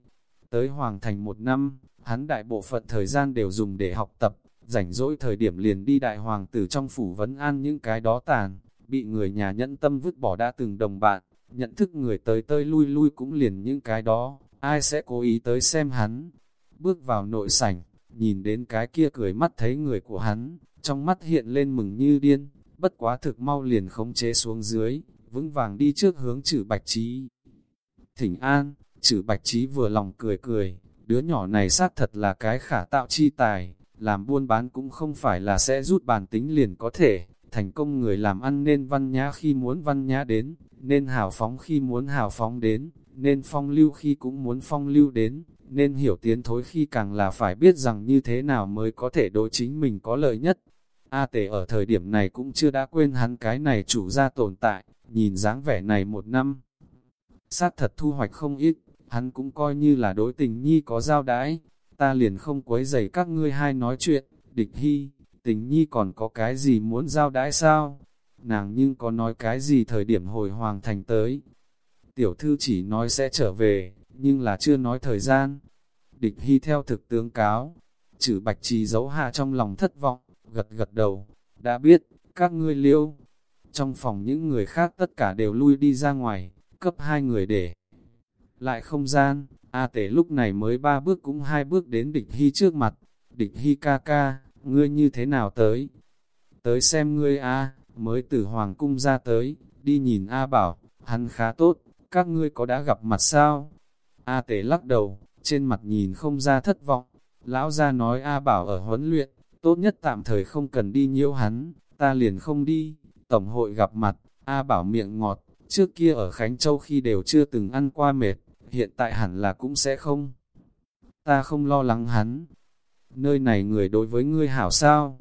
A: Tới Hoàng Thành một năm, hắn đại bộ phận thời gian đều dùng để học tập, rảnh rỗi thời điểm liền đi đại hoàng tử trong phủ vấn an những cái đó tàn, bị người nhà nhẫn tâm vứt bỏ đã từng đồng bạn, nhận thức người tới tơi lui lui cũng liền những cái đó, ai sẽ cố ý tới xem hắn. Bước vào nội sảnh, nhìn đến cái kia cười mắt thấy người của hắn, trong mắt hiện lên mừng như điên, bất quá thực mau liền khống chế xuống dưới, vững vàng đi trước hướng chữ bạch trí. Thỉnh an, chữ bạch trí vừa lòng cười cười, đứa nhỏ này xác thật là cái khả tạo chi tài, làm buôn bán cũng không phải là sẽ rút bản tính liền có thể, thành công người làm ăn nên văn nhã khi muốn văn nhã đến, nên hào phóng khi muốn hào phóng đến, nên phong lưu khi cũng muốn phong lưu đến, nên hiểu tiến thối khi càng là phải biết rằng như thế nào mới có thể đối chính mình có lợi nhất. A tể ở thời điểm này cũng chưa đã quên hắn cái này chủ ra tồn tại, nhìn dáng vẻ này một năm. Sát thật thu hoạch không ít, hắn cũng coi như là đối tình nhi có giao đãi, ta liền không quấy rầy các ngươi hai nói chuyện, địch hy, tình nhi còn có cái gì muốn giao đãi sao? Nàng nhưng có nói cái gì thời điểm hồi hoàng thành tới? Tiểu thư chỉ nói sẽ trở về, nhưng là chưa nói thời gian. Địch hy theo thực tướng cáo, chữ bạch trì giấu hạ trong lòng thất vọng, gật gật đầu, đã biết, các ngươi liêu. Trong phòng những người khác tất cả đều lui đi ra ngoài, cấp hai người để lại không gian, A tể lúc này mới ba bước cũng hai bước đến địch hy trước mặt, địch hy ca ca, ngươi như thế nào tới? Tới xem ngươi A, mới từ Hoàng cung ra tới, đi nhìn A bảo, hắn khá tốt, các ngươi có đã gặp mặt sao? A tể lắc đầu, trên mặt nhìn không ra thất vọng, lão ra nói A bảo ở huấn luyện, tốt nhất tạm thời không cần đi nhiễu hắn, ta liền không đi, tổng hội gặp mặt, A bảo miệng ngọt, trước kia ở Khánh Châu khi đều chưa từng ăn qua mệt, hiện tại hẳn là cũng sẽ không. Ta không lo lắng hắn. Nơi này người đối với ngươi hảo sao?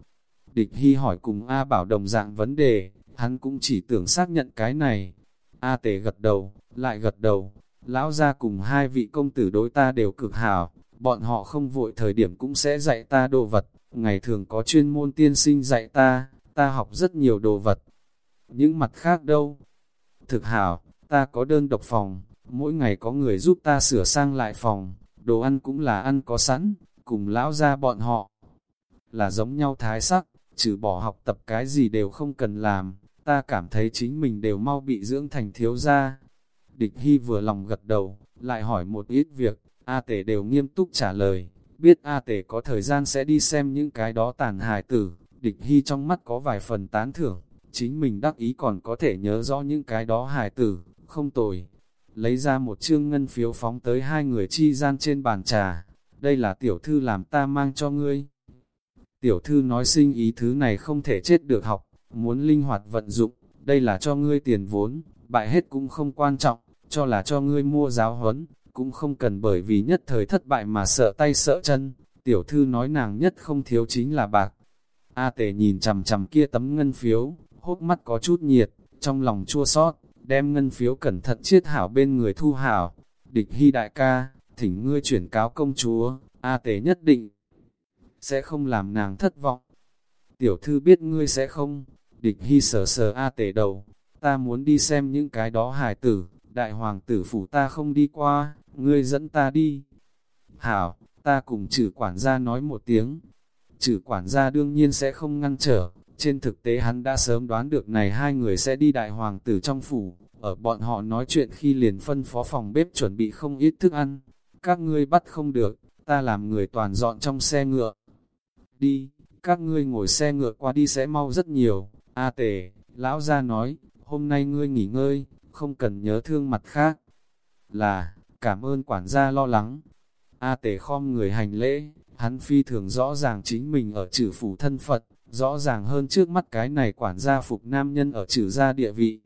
A: Địch Hy hỏi cùng A Bảo đồng dạng vấn đề, hắn cũng chỉ tưởng xác nhận cái này. A Tề gật đầu, lại gật đầu, lão ra cùng hai vị công tử đối ta đều cực hảo, bọn họ không vội thời điểm cũng sẽ dạy ta đồ vật, ngày thường có chuyên môn tiên sinh dạy ta, ta học rất nhiều đồ vật. Những mặt khác đâu? Thực hảo, ta có đơn độc phòng, mỗi ngày có người giúp ta sửa sang lại phòng, đồ ăn cũng là ăn có sẵn, cùng lão ra bọn họ. Là giống nhau thái sắc, trừ bỏ học tập cái gì đều không cần làm, ta cảm thấy chính mình đều mau bị dưỡng thành thiếu gia. Địch Hy vừa lòng gật đầu, lại hỏi một ít việc, A Tể đều nghiêm túc trả lời, biết A Tể có thời gian sẽ đi xem những cái đó tàn hài tử, địch Hy trong mắt có vài phần tán thưởng, chính mình đắc ý còn có thể nhớ rõ những cái đó hài tử, không tồi lấy ra một chương ngân phiếu phóng tới hai người chi gian trên bàn trà, đây là tiểu thư làm ta mang cho ngươi. Tiểu thư nói sinh ý thứ này không thể chết được học, muốn linh hoạt vận dụng, đây là cho ngươi tiền vốn, bại hết cũng không quan trọng, cho là cho ngươi mua giáo huấn, cũng không cần bởi vì nhất thời thất bại mà sợ tay sợ chân, tiểu thư nói nàng nhất không thiếu chính là bạc. A tề nhìn chầm chầm kia tấm ngân phiếu, hốt mắt có chút nhiệt, trong lòng chua xót đem ngân phiếu cẩn thận chiết hảo bên người thu hảo. Địch hy đại ca, thỉnh ngươi chuyển cáo công chúa, A tế nhất định sẽ không làm nàng thất vọng. Tiểu thư biết ngươi sẽ không, địch hy sờ sờ A tế đầu, ta muốn đi xem những cái đó hài tử, đại hoàng tử phủ ta không đi qua, ngươi dẫn ta đi. Hảo, ta cùng trừ quản gia nói một tiếng. Trừ quản gia đương nhiên sẽ không ngăn trở, trên thực tế hắn đã sớm đoán được này hai người sẽ đi đại hoàng tử trong phủ, ở bọn họ nói chuyện khi liền phân phó phòng bếp chuẩn bị không ít thức ăn. Các ngươi bắt không được, ta làm người toàn dọn trong xe ngựa. Đi, các ngươi ngồi xe ngựa qua đi sẽ mau rất nhiều. A tề, lão gia nói, hôm nay ngươi nghỉ ngơi, không cần nhớ thương mặt khác. Là, cảm ơn quản gia lo lắng. A tề khom người hành lễ, hắn phi thường rõ ràng chính mình ở trừ phủ thân Phật, rõ ràng hơn trước mắt cái này quản gia phục nam nhân ở trừ gia địa vị.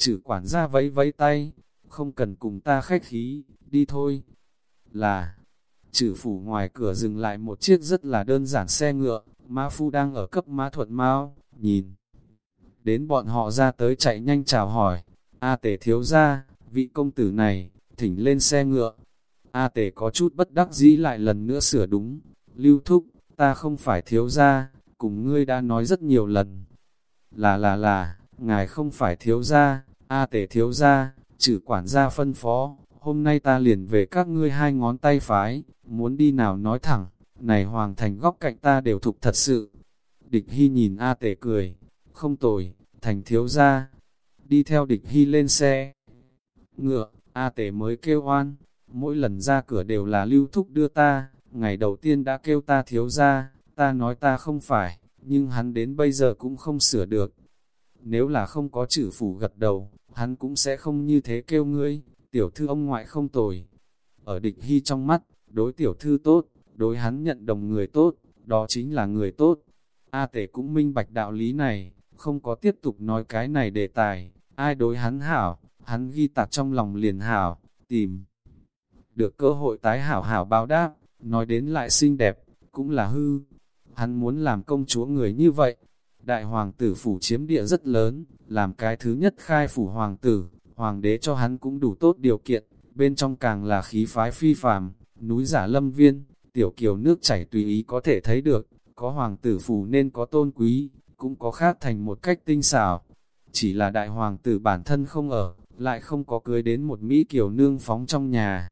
A: Chữ quản gia vẫy vẫy tay, không cần cùng ta khách khí, đi thôi. Là, chữ phủ ngoài cửa dừng lại một chiếc rất là đơn giản xe ngựa, mã Phu đang ở cấp mã Thuận Mao, nhìn. Đến bọn họ ra tới chạy nhanh chào hỏi, A tể thiếu ra, vị công tử này, thỉnh lên xe ngựa. A tể có chút bất đắc dĩ lại lần nữa sửa đúng, lưu thúc, ta không phải thiếu ra, cùng ngươi đã nói rất nhiều lần. Là là là, ngài không phải thiếu gia, a tể thiếu gia, trừ quản gia phân phó, hôm nay ta liền về các ngươi hai ngón tay phái, muốn đi nào nói thẳng, này hoàng thành góc cạnh ta đều thục thật sự. Địch Hy nhìn A tể cười, không tồi, thành thiếu gia, đi theo địch Hy lên xe. Ngựa, A tể mới kêu oan, mỗi lần ra cửa đều là lưu thúc đưa ta, ngày đầu tiên đã kêu ta thiếu gia, ta nói ta không phải, nhưng hắn đến bây giờ cũng không sửa được. Nếu là không có chữ phủ gật đầu, hắn cũng sẽ không như thế kêu ngươi, tiểu thư ông ngoại không tồi. Ở địch hy trong mắt, đối tiểu thư tốt, đối hắn nhận đồng người tốt, đó chính là người tốt. A tể cũng minh bạch đạo lý này, không có tiếp tục nói cái này đề tài, ai đối hắn hảo, hắn ghi tạc trong lòng liền hảo, tìm. Được cơ hội tái hảo hảo báo đáp, nói đến lại xinh đẹp, cũng là hư. Hắn muốn làm công chúa người như vậy. Đại hoàng tử phủ chiếm địa rất lớn, làm cái thứ nhất khai phủ hoàng tử, hoàng đế cho hắn cũng đủ tốt điều kiện, bên trong càng là khí phái phi phàm, núi giả lâm viên, tiểu kiều nước chảy tùy ý có thể thấy được, có hoàng tử phủ nên có tôn quý, cũng có khác thành một cách tinh xảo. Chỉ là đại hoàng tử bản thân không ở, lại không có cưới đến một Mỹ kiều nương phóng trong nhà.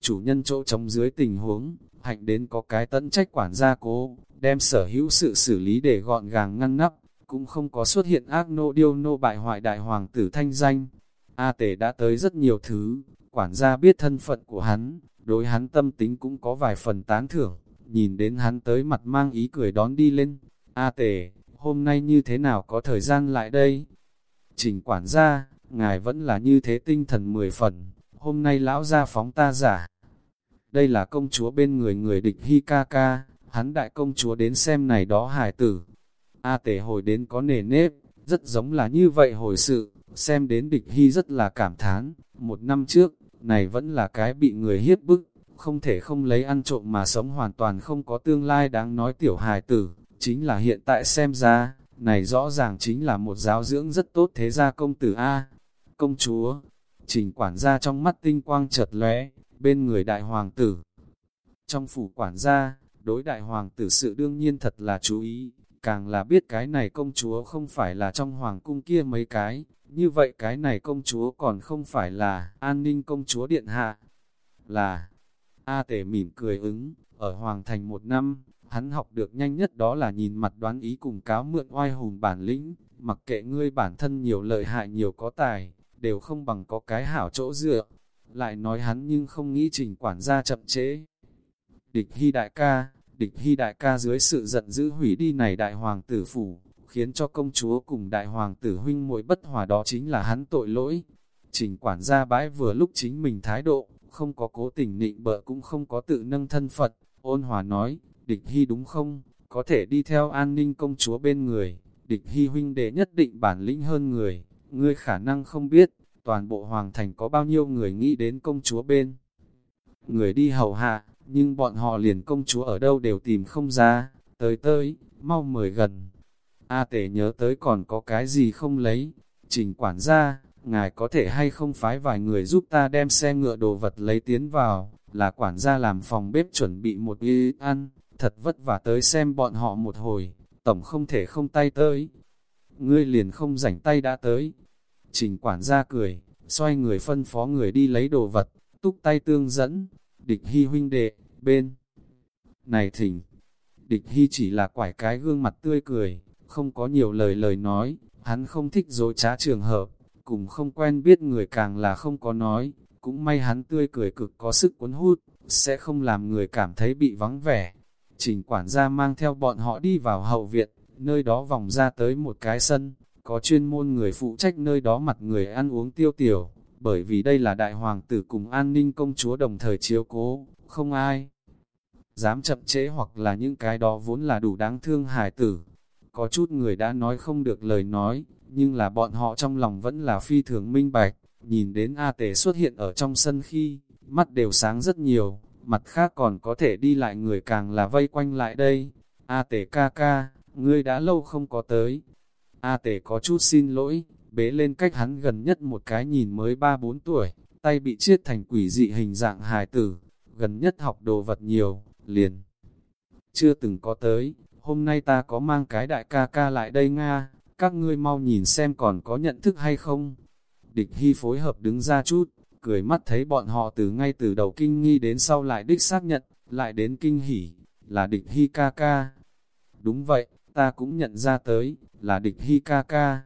A: Chủ nhân chỗ trống dưới tình huống, hạnh đến có cái tận trách quản gia cố, đem sở hữu sự xử lý để gọn gàng ngăn nắp, cũng không có xuất hiện ác nô điêu nô bại hoại đại hoàng tử thanh danh. A tể đã tới rất nhiều thứ, quản gia biết thân phận của hắn, đối hắn tâm tính cũng có vài phần tán thưởng, nhìn đến hắn tới mặt mang ý cười đón đi lên. A tể, hôm nay như thế nào có thời gian lại đây? Trình quản gia, ngài vẫn là như thế tinh thần mười phần, hôm nay lão gia phóng ta giả. Đây là công chúa bên người người địch Hi ca ca, hắn đại công chúa đến xem này đó hài tử. A tể hồi đến có nề nếp, rất giống là như vậy hồi sự, xem đến địch Hi rất là cảm thán, một năm trước, này vẫn là cái bị người hiếp bức, không thể không lấy ăn trộm mà sống hoàn toàn không có tương lai đáng nói tiểu hài tử, chính là hiện tại xem ra, này rõ ràng chính là một giáo dưỡng rất tốt thế gia công tử A. Công chúa, trình quản gia trong mắt tinh quang chợt lóe, bên người đại hoàng tử. Trong phủ quản gia, đối đại hoàng tử sự đương nhiên thật là chú ý, càng là biết cái này công chúa không phải là trong hoàng cung kia mấy cái, như vậy cái này công chúa còn không phải là an ninh công chúa điện hạ, là A tể mỉm cười ứng, ở hoàng thành một năm, hắn học được nhanh nhất đó là nhìn mặt đoán ý cùng cáo mượn oai hùng bản lĩnh, mặc kệ ngươi bản thân nhiều lợi hại nhiều có tài, đều không bằng có cái hảo chỗ dựa. Lại nói hắn nhưng không nghĩ trình quản gia chậm chế. Địch hy đại ca, địch hy đại ca dưới sự giận dữ hủy đi này đại hoàng tử phủ, khiến cho công chúa cùng đại hoàng tử huynh muội bất hòa đó chính là hắn tội lỗi. Trình quản gia bãi vừa lúc chính mình thái độ, không có cố tình nịnh bợ cũng không có tự nâng thân Phật, ôn hòa nói, địch hy đúng không, có thể đi theo an ninh công chúa bên người, địch hy huynh đệ nhất định bản lĩnh hơn người, ngươi khả năng không biết, toàn bộ hoàng thành có bao nhiêu người nghĩ đến công chúa bên. Người đi hầu hạ, nhưng bọn họ liền công chúa ở đâu đều tìm không ra, tới tới, mau mời gần. A tể nhớ tới còn có cái gì không lấy, trình quản gia, ngài có thể hay không phái vài người giúp ta đem xe ngựa đồ vật lấy tiến vào, là quản gia làm phòng bếp chuẩn bị một y ăn, thật vất vả tới xem bọn họ một hồi, tổng không thể không tay tới. Ngươi liền không rảnh tay đã tới. Trình quản gia cười, xoay người phân phó người đi lấy đồ vật, túc tay tương dẫn, địch hy huynh đệ, bên. Này thỉnh, địch hy chỉ là quải cái gương mặt tươi cười, không có nhiều lời lời nói, hắn không thích dối trá trường hợp, cùng không quen biết người càng là không có nói, cũng may hắn tươi cười cực có sức cuốn hút, sẽ không làm người cảm thấy bị vắng vẻ. Trình quản gia mang theo bọn họ đi vào hậu viện, nơi đó vòng ra tới một cái sân, có chuyên môn người phụ trách nơi đó mặt người ăn uống tiêu tiểu, bởi vì đây là đại hoàng tử cùng an ninh công chúa đồng thời chiếu cố, không ai dám chậm trễ hoặc là những cái đó vốn là đủ đáng thương hài tử. Có chút người đã nói không được lời nói, nhưng là bọn họ trong lòng vẫn là phi thường minh bạch, nhìn đến A Tề xuất hiện ở trong sân khi, mắt đều sáng rất nhiều, mặt khác còn có thể đi lại người càng là vây quanh lại đây. A Tề ca ca, ngươi đã lâu không có tới. A Tề có chút xin lỗi, bế lên cách hắn gần nhất một cái nhìn mới 3-4 tuổi, tay bị chiết thành quỷ dị hình dạng hài tử, gần nhất học đồ vật nhiều, liền. Chưa từng có tới, hôm nay ta có mang cái đại ca ca lại đây Nga, các ngươi mau nhìn xem còn có nhận thức hay không. Địch Hy phối hợp đứng ra chút, cười mắt thấy bọn họ từ ngay từ đầu kinh nghi đến sau lại đích xác nhận, lại đến kinh hỉ, là địch Hy ca ca. Đúng vậy, ta cũng nhận ra tới, là địch Hy ca ca.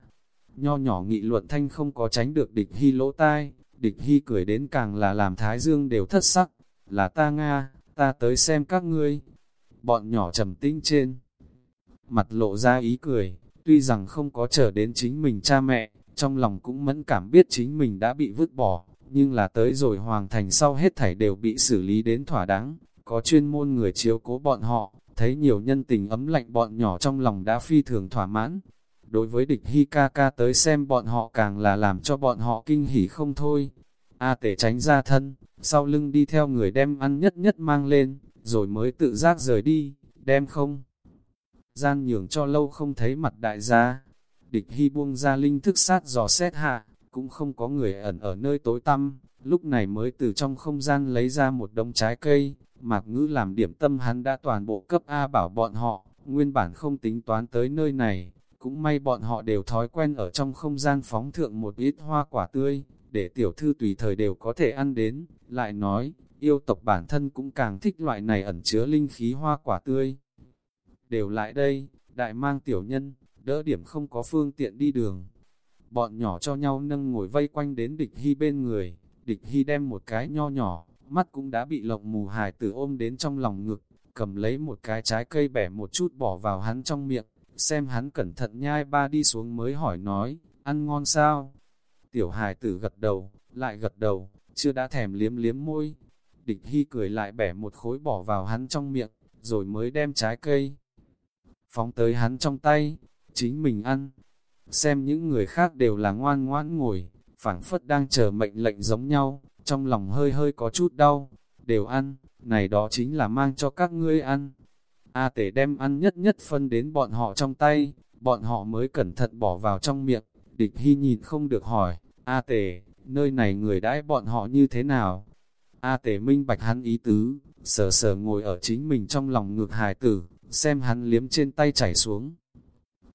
A: Nho nhỏ nghị luận thanh không có tránh được địch Hy lỗ tai, địch Hy cười đến càng là làm thái dương đều thất sắc, là ta Nga, ta tới xem các ngươi. Bọn nhỏ trầm tinh trên, mặt lộ ra ý cười, Tuy rằng không có chờ đến chính mình cha mẹ, trong lòng cũng mẫn cảm biết chính mình đã bị vứt bỏ, nhưng là tới rồi hoàng thành sau hết thảy đều bị xử lý đến thỏa đáng, có chuyên môn người chiếu cố bọn họ, thấy nhiều nhân tình ấm lạnh bọn nhỏ trong lòng đã phi thường thỏa mãn. Đối với địch Hi ca ca tới xem bọn họ càng là làm cho bọn họ kinh hỉ không thôi. A tể tránh ra thân, sau lưng đi theo người đem ăn nhất nhất mang lên, rồi mới tự giác rời đi, đem không. Gian nhường cho lâu không thấy mặt đại gia, địch hy buông ra linh thức sát dò xét hạ, cũng không có người ẩn ở nơi tối tăm, lúc này mới từ trong không gian lấy ra một đống trái cây, mạc ngữ làm điểm tâm hắn đã toàn bộ cấp A bảo bọn họ, nguyên bản không tính toán tới nơi này, cũng may bọn họ đều thói quen ở trong không gian phóng thượng một ít hoa quả tươi, để tiểu thư tùy thời đều có thể ăn đến, lại nói, yêu tộc bản thân cũng càng thích loại này ẩn chứa linh khí hoa quả tươi. Đều lại đây, đại mang tiểu nhân, đỡ điểm không có phương tiện đi đường. Bọn nhỏ cho nhau nâng ngồi vây quanh đến địch hy bên người, địch hy đem một cái nho nhỏ, mắt cũng đã bị lộng mù hài tử ôm đến trong lòng ngực, cầm lấy một cái trái cây bẻ một chút bỏ vào hắn trong miệng, xem hắn cẩn thận nhai ba đi xuống mới hỏi nói, ăn ngon sao? Tiểu hài tử gật đầu, lại gật đầu, chưa đã thèm liếm liếm môi. Địch Hy cười lại bẻ một khối bỏ vào hắn trong miệng, rồi mới đem trái cây. Phóng tới hắn trong tay, chính mình ăn. Xem những người khác đều là ngoan ngoãn ngồi, phảng phất đang chờ mệnh lệnh giống nhau, trong lòng hơi hơi có chút đau, đều ăn, này đó chính là mang cho các ngươi ăn. A tể đem ăn nhất nhất phân đến bọn họ trong tay, bọn họ mới cẩn thận bỏ vào trong miệng, địch hy nhìn không được hỏi, A tể, nơi này người đãi bọn họ như thế nào? A tể minh bạch hắn ý tứ, sờ sờ ngồi ở chính mình trong lòng ngược hài tử, xem hắn liếm trên tay chảy xuống.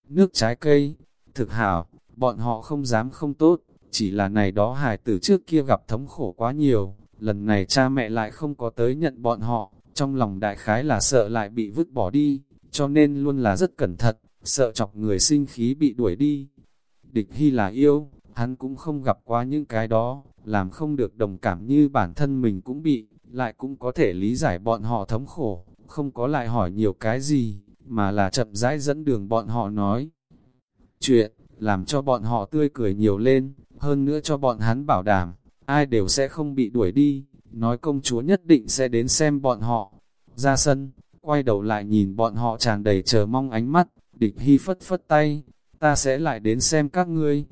A: Nước trái cây, thực hảo, bọn họ không dám không tốt, chỉ là này đó hài tử trước kia gặp thống khổ quá nhiều, lần này cha mẹ lại không có tới nhận bọn họ, trong lòng đại khái là sợ lại bị vứt bỏ đi, cho nên luôn là rất cẩn thận, sợ chọc người sinh khí bị đuổi đi. Địch Hy là yêu, hắn cũng không gặp qua những cái đó, làm không được đồng cảm như bản thân mình cũng bị, lại cũng có thể lý giải bọn họ thống khổ, không có lại hỏi nhiều cái gì, mà là chậm rãi dẫn đường bọn họ nói. Chuyện, làm cho bọn họ tươi cười nhiều lên, hơn nữa cho bọn hắn bảo đảm, ai đều sẽ không bị đuổi đi, nói công chúa nhất định sẽ đến xem bọn họ. Ra sân, quay đầu lại nhìn bọn họ tràn đầy chờ mong ánh mắt, địch hy phất phất tay, ta sẽ lại đến xem các ngươi.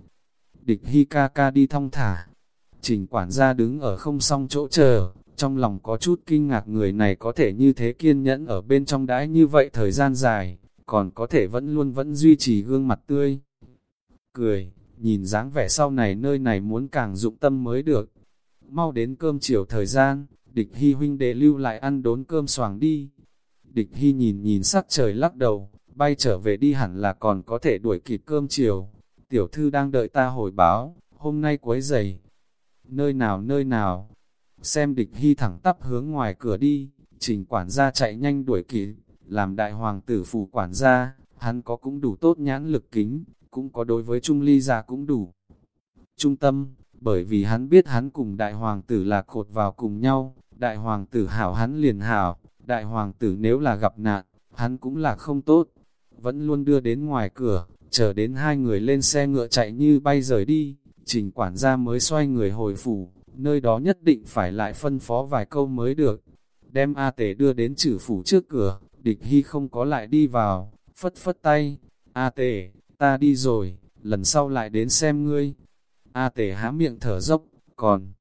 A: Địch hy ca ca đi thong thả, trình quản gia đứng ở không song chỗ chờ, trong lòng có chút kinh ngạc người này có thể như thế kiên nhẫn ở bên trong đãi như vậy thời gian dài, còn có thể vẫn luôn vẫn duy trì gương mặt tươi. Cười, nhìn dáng vẻ sau này nơi này muốn càng dụng tâm mới được. Mau đến cơm chiều thời gian, địch hy huynh đệ lưu lại ăn đốn cơm xoàng đi. Địch hy nhìn nhìn sắc trời lắc đầu, bay trở về đi hẳn là còn có thể đuổi kịp cơm chiều. Tiểu thư đang đợi ta hồi báo, hôm nay quấy giày. Nơi nào nơi nào, xem địch hy thẳng tắp hướng ngoài cửa đi, trình quản gia chạy nhanh đuổi kịp, làm đại hoàng tử phủ quản gia, hắn có cũng đủ tốt nhãn lực kính, cũng có đối với Trung Ly già cũng đủ. Trung tâm, bởi vì hắn biết hắn cùng đại hoàng tử là cột vào cùng nhau, đại hoàng tử hảo hắn liền hảo, đại hoàng tử nếu là gặp nạn, hắn cũng là không tốt, vẫn luôn đưa đến ngoài cửa, chờ đến hai người lên xe ngựa chạy như bay rời đi, trình quản gia mới xoay người hồi phủ, nơi đó nhất định phải lại phân phó vài câu mới được. Đem A Tể đưa đến trừ phủ trước cửa, địch hy không có lại đi vào, phất phất tay, A Tể, ta đi rồi, lần sau lại đến xem ngươi. A Tề há miệng thở dốc, còn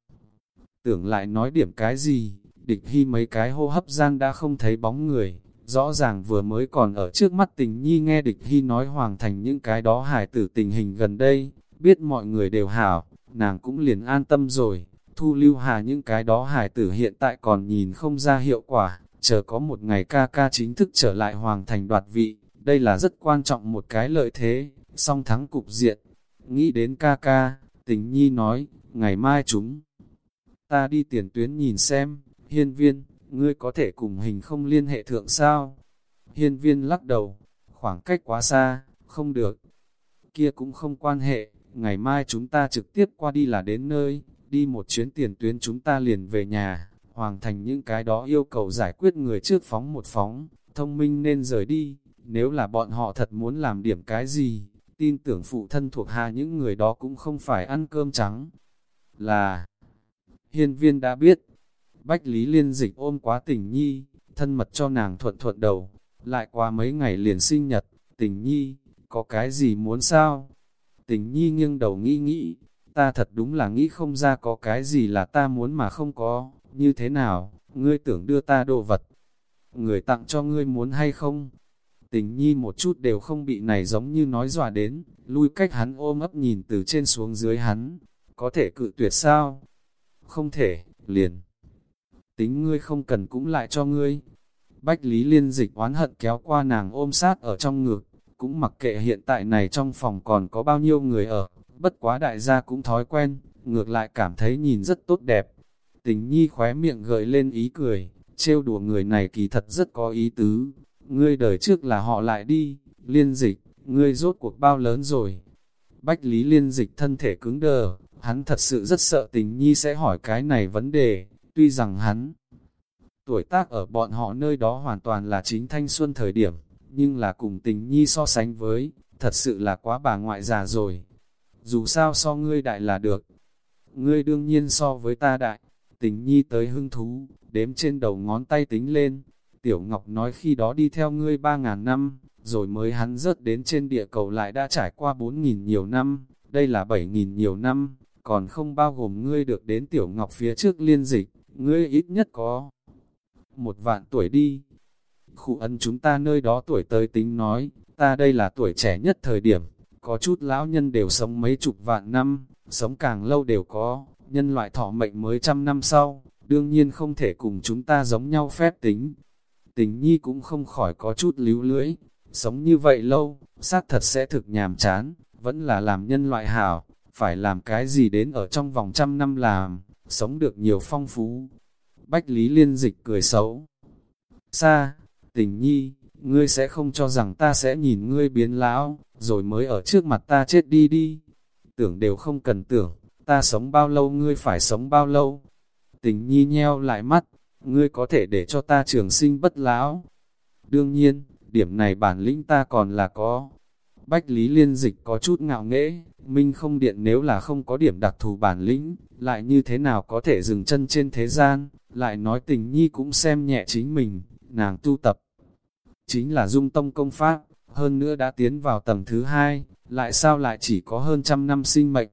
A: tưởng lại nói điểm cái gì, địch hy mấy cái hô hấp gian đã không thấy bóng người, rõ ràng vừa mới còn ở trước mắt tình nhi nghe địch hy nói hoàng thành những cái đó hài tử tình hình gần đây, biết mọi người đều hảo, nàng cũng liền an tâm rồi, thu lưu hà những cái đó hài tử hiện tại còn nhìn không ra hiệu quả, chờ có một ngày ca ca chính thức trở lại hoàng thành đoạt vị, đây là rất quan trọng một cái lợi thế, song thắng cục diện. Nghĩ đến ca ca, tình nhi nói, ngày mai chúng ta đi tiền tuyến nhìn xem, hiên viên, ngươi có thể cùng hình không liên hệ thượng sao? Hiên viên lắc đầu, khoảng cách quá xa, không được. Kia cũng không quan hệ, ngày mai chúng ta trực tiếp qua đi là đến nơi, đi một chuyến tiền tuyến chúng ta liền về nhà, hoàn thành những cái đó yêu cầu giải quyết người trước phóng một phóng, thông minh nên rời đi. Nếu là bọn họ thật muốn làm điểm cái gì, tin tưởng phụ thân thuộc hạ những người đó cũng không phải ăn cơm trắng. Là, hiên viên đã biết, Bách Lý Liên Dịch ôm quá tình nhi, thân mật cho nàng thuận thuận đầu, lại qua mấy ngày liền sinh nhật, tình nhi, có cái gì muốn sao? Tình nhi nghiêng đầu nghĩ nghĩ, ta thật đúng là nghĩ không ra có cái gì là ta muốn mà không có, như thế nào, ngươi tưởng đưa ta đồ vật, người tặng cho ngươi muốn hay không? Tình nhi một chút đều không bị này giống như nói dọa đến, lui cách hắn ôm ấp nhìn từ trên xuống dưới hắn, có thể cự tuyệt sao? Không thể, liền. Tính ngươi không cần cũng lại cho ngươi. Bách Lý Liên dịch oán hận kéo qua nàng ôm sát ở trong ngực, cũng mặc kệ hiện tại này trong phòng còn có bao nhiêu người ở, bất quá đại gia cũng thói quen, ngược lại cảm thấy nhìn rất tốt đẹp. Tình nhi khóe miệng gợi lên ý cười, trêu đùa người này kỳ thật rất có ý tứ. Ngươi đời trước là họ lại đi, liên dịch, ngươi rốt cuộc bao lớn rồi. Bách Lý liên dịch thân thể cứng đờ, hắn thật sự rất sợ tình nhi sẽ hỏi cái này vấn đề, tuy rằng hắn tuổi tác ở bọn họ nơi đó hoàn toàn là chính thanh xuân thời điểm, nhưng là cùng tình nhi so sánh với, thật sự là quá bà ngoại già rồi. Dù sao so ngươi đại là được, ngươi đương nhiên so với ta đại, tình nhi tới hưng thú, đếm trên đầu ngón tay tính lên. Tiểu Ngọc nói khi đó đi theo ngươi ba ngàn năm, rồi mới hắn rớt đến trên địa cầu lại đã trải qua bốn nghìn nhiều năm, đây là bảy nghìn nhiều năm, còn không bao gồm ngươi được đến Tiểu Ngọc phía trước liên dịch, ngươi ít nhất có một vạn tuổi đi. Khu ân chúng ta nơi đó tuổi tới tính nói, ta đây là tuổi trẻ nhất thời điểm, có chút lão nhân đều sống mấy chục vạn năm, sống càng lâu đều có, nhân loại thọ mệnh mới trăm năm sau, đương nhiên không thể cùng chúng ta giống nhau phép tính. Tình nhi cũng không khỏi có chút líu lưỡi, sống như vậy lâu, xác thật sẽ thực nhàm chán, vẫn là làm nhân loại hảo, phải làm cái gì đến ở trong vòng trăm năm làm, sống được nhiều phong phú. Bách Lý Liên Dịch cười xấu. Xa, tình nhi, ngươi sẽ không cho rằng ta sẽ nhìn ngươi biến lão, rồi mới ở trước mặt ta chết đi đi. Tưởng đều không cần tưởng, ta sống bao lâu ngươi phải sống bao lâu. Tình nhi nheo lại mắt, ngươi có thể để cho ta trường sinh bất lão. Đương nhiên, điểm này bản lĩnh ta còn là có. Bách Lý Liên Dịch có chút ngạo nghễ, Minh không điện nếu là không có điểm đặc thù bản lĩnh, lại như thế nào có thể dừng chân trên thế gian, lại nói tình nhi cũng xem nhẹ chính mình, nàng tu tập. Chính là dung tông công pháp, hơn nữa đã tiến vào tầng thứ hai, lại sao lại chỉ có hơn trăm năm sinh mệnh.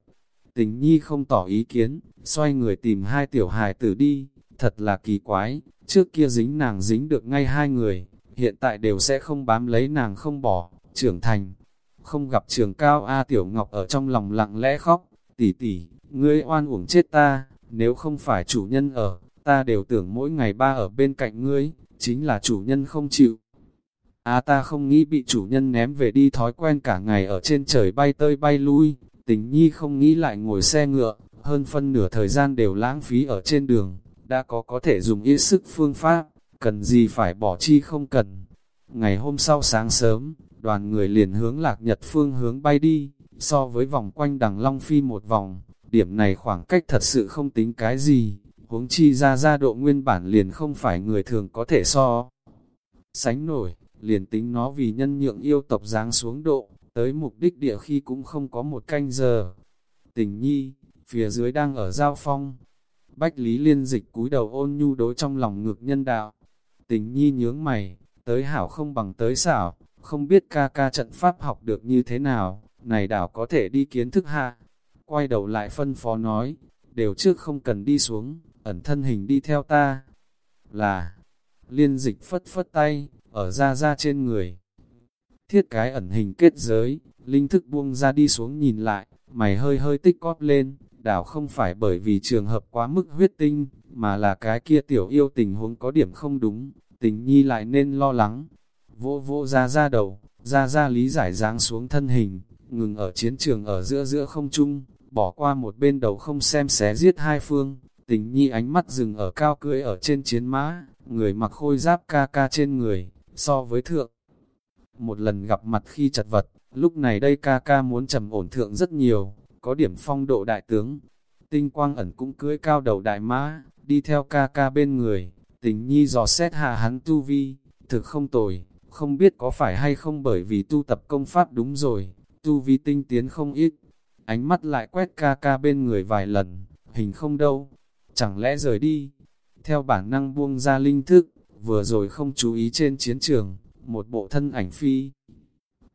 A: Tình nhi không tỏ ý kiến, xoay người tìm hai tiểu hài tử đi, thật là kỳ quái, trước kia dính nàng dính được ngay hai người, hiện tại đều sẽ không bám lấy nàng không bỏ, trưởng thành. Không gặp trường cao A Tiểu Ngọc ở trong lòng lặng lẽ khóc, tỷ tỷ, ngươi oan uổng chết ta, nếu không phải chủ nhân ở, ta đều tưởng mỗi ngày ba ở bên cạnh ngươi, chính là chủ nhân không chịu. A ta không nghĩ bị chủ nhân ném về đi thói quen cả ngày ở trên trời bay tơi bay lui, tình nhi không nghĩ lại ngồi xe ngựa, hơn phân nửa thời gian đều lãng phí ở trên đường, đã có có thể dùng ý sức phương pháp, cần gì phải bỏ chi không cần. Ngày hôm sau sáng sớm, đoàn người liền hướng lạc nhật phương hướng bay đi, so với vòng quanh đằng Long Phi một vòng, điểm này khoảng cách thật sự không tính cái gì, huống chi ra ra độ nguyên bản liền không phải người thường có thể so. Sánh nổi, liền tính nó vì nhân nhượng yêu tộc giáng xuống độ, tới mục đích địa khi cũng không có một canh giờ. Tình nhi, phía dưới đang ở giao phong. Bách Lý Liên dịch cúi đầu ôn nhu đối trong lòng ngược nhân đạo. Tình nhi nhướng mày, tới hảo không bằng tới xảo, không biết ca ca trận pháp học được như thế nào, này đảo có thể đi kiến thức hạ. Quay đầu lại phân phó nói, đều trước không cần đi xuống, ẩn thân hình đi theo ta. Là, liên dịch phất phất tay, ở ra ra trên người. Thiết cái ẩn hình kết giới, linh thức buông ra đi xuống nhìn lại, mày hơi hơi tích cóp lên, đảo không phải bởi vì trường hợp quá mức huyết tinh, mà là cái kia tiểu yêu tình huống có điểm không đúng, tình nhi lại nên lo lắng. Vô vô ra ra đầu, ra ra lý giải dáng xuống thân hình, ngừng ở chiến trường ở giữa giữa không trung, bỏ qua một bên đầu không xem xé giết hai phương, tình nhi ánh mắt dừng ở cao cưỡi ở trên chiến mã, người mặc khôi giáp ca ca trên người, so với thượng. Một lần gặp mặt khi chật vật, lúc này đây ca ca muốn trầm ổn thượng rất nhiều, có điểm phong độ đại tướng. Tinh quang ẩn cũng cưỡi cao đầu đại mã, đi theo ca ca bên người, tình nhi dò xét hạ hắn tu vi, thực không tồi, không biết có phải hay không bởi vì tu tập công pháp đúng rồi, tu vi tinh tiến không ít. Ánh mắt lại quét ca ca bên người vài lần, hình không đâu, chẳng lẽ rời đi. Theo bản năng buông ra linh thức, vừa rồi không chú ý trên chiến trường, một bộ thân ảnh phi.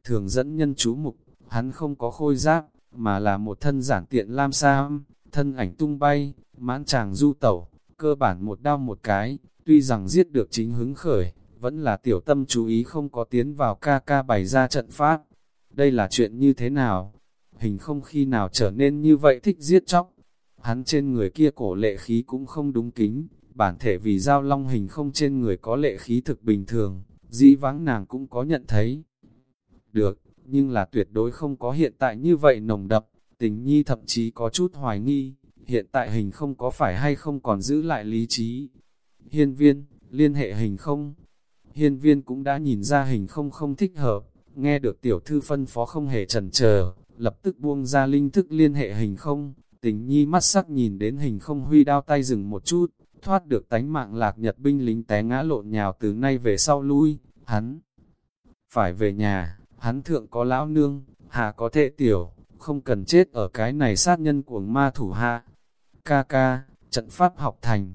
A: Thường dẫn nhân chú mục, hắn không có khôi giáp, mà là một thân giản tiện lam sam, thân ảnh tung bay, mãn chàng du tẩu, cơ bản một đao một cái, tuy rằng giết được chính hứng khởi, vẫn là tiểu tâm chú ý không có tiến vào ca ca bày ra trận pháp. Đây là chuyện như thế nào? Hình không khi nào trở nên như vậy thích giết chóc. Hắn trên người kia cổ lệ khí cũng không đúng kính, bản thể vì giao long hình không trên người có lệ khí thực bình thường, dĩ vãng nàng cũng có nhận thấy. Được, nhưng là tuyệt đối không có hiện tại như vậy nồng đậm, tình nhi thậm chí có chút hoài nghi, hiện tại hình không có phải hay không còn giữ lại lý trí. Hiên viên, liên hệ hình không? Hiên viên cũng đã nhìn ra hình không không thích hợp, nghe được tiểu thư phân phó không hề chần chờ, lập tức buông ra linh thức liên hệ hình không, tình nhi mắt sắc nhìn đến hình không huy đao tay dừng một chút, thoát được tánh mạng lạc nhật binh lính té ngã lộn nhào từ nay về sau lui, hắn phải về nhà, hắn thượng có lão nương, hạ có thệ tiểu, không cần chết ở cái này sát nhân của ma thủ hạ. Ca ca, trận pháp học thành.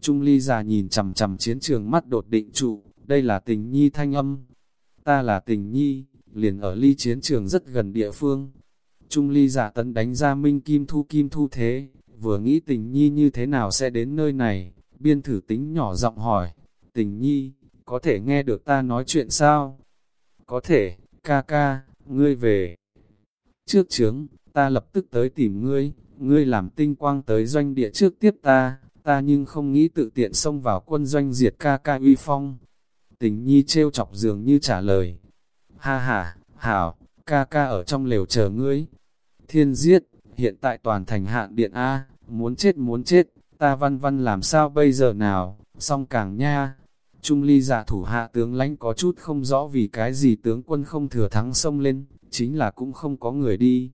A: Trung ly già nhìn chầm chầm chiến trường mắt đột định trụ, đây là tình nhi thanh âm. Ta là tình nhi, liền ở ly chiến trường rất gần địa phương. Trung ly giả tấn đánh ra minh kim thu kim thu thế, vừa nghĩ tình nhi như thế nào sẽ đến nơi này, biên thử tính nhỏ giọng hỏi, tình nhi, có thể nghe được ta nói chuyện sao? Có thể, ca ca, ngươi về. Trước chướng, ta lập tức tới tìm ngươi, ngươi làm tinh quang tới doanh địa trước tiếp ta, ta nhưng không nghĩ tự tiện xông vào quân doanh diệt ca ca uy phong. Tình nhi trêu chọc dường như trả lời. Ha ha, hảo, ca ca ở trong lều chờ ngươi. Thiên giết, hiện tại toàn thành hạn điện A, muốn chết muốn chết, ta văn văn làm sao bây giờ nào, song càng nha. Trung ly giả thủ hạ tướng lãnh có chút không rõ vì cái gì tướng quân không thừa thắng sông lên, chính là cũng không có người đi.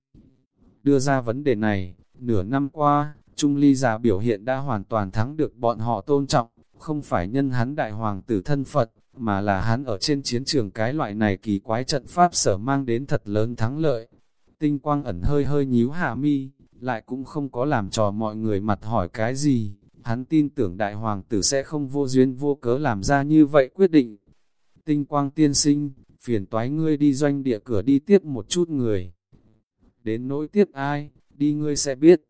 A: Đưa ra vấn đề này, nửa năm qua, Trung ly giả biểu hiện đã hoàn toàn thắng được bọn họ tôn trọng, không phải nhân hắn đại hoàng tử thân Phật, mà là hắn ở trên chiến trường cái loại này kỳ quái trận pháp sở mang đến thật lớn thắng lợi. Tinh quang ẩn hơi hơi nhíu hạ mi, lại cũng không có làm trò mọi người mặt hỏi cái gì, hắn tin tưởng đại hoàng tử sẽ không vô duyên vô cớ làm ra như vậy quyết định. Tinh quang tiên sinh, phiền toái ngươi đi doanh địa cửa đi tiếp một chút người. Đến nỗi tiếp ai, đi ngươi sẽ biết.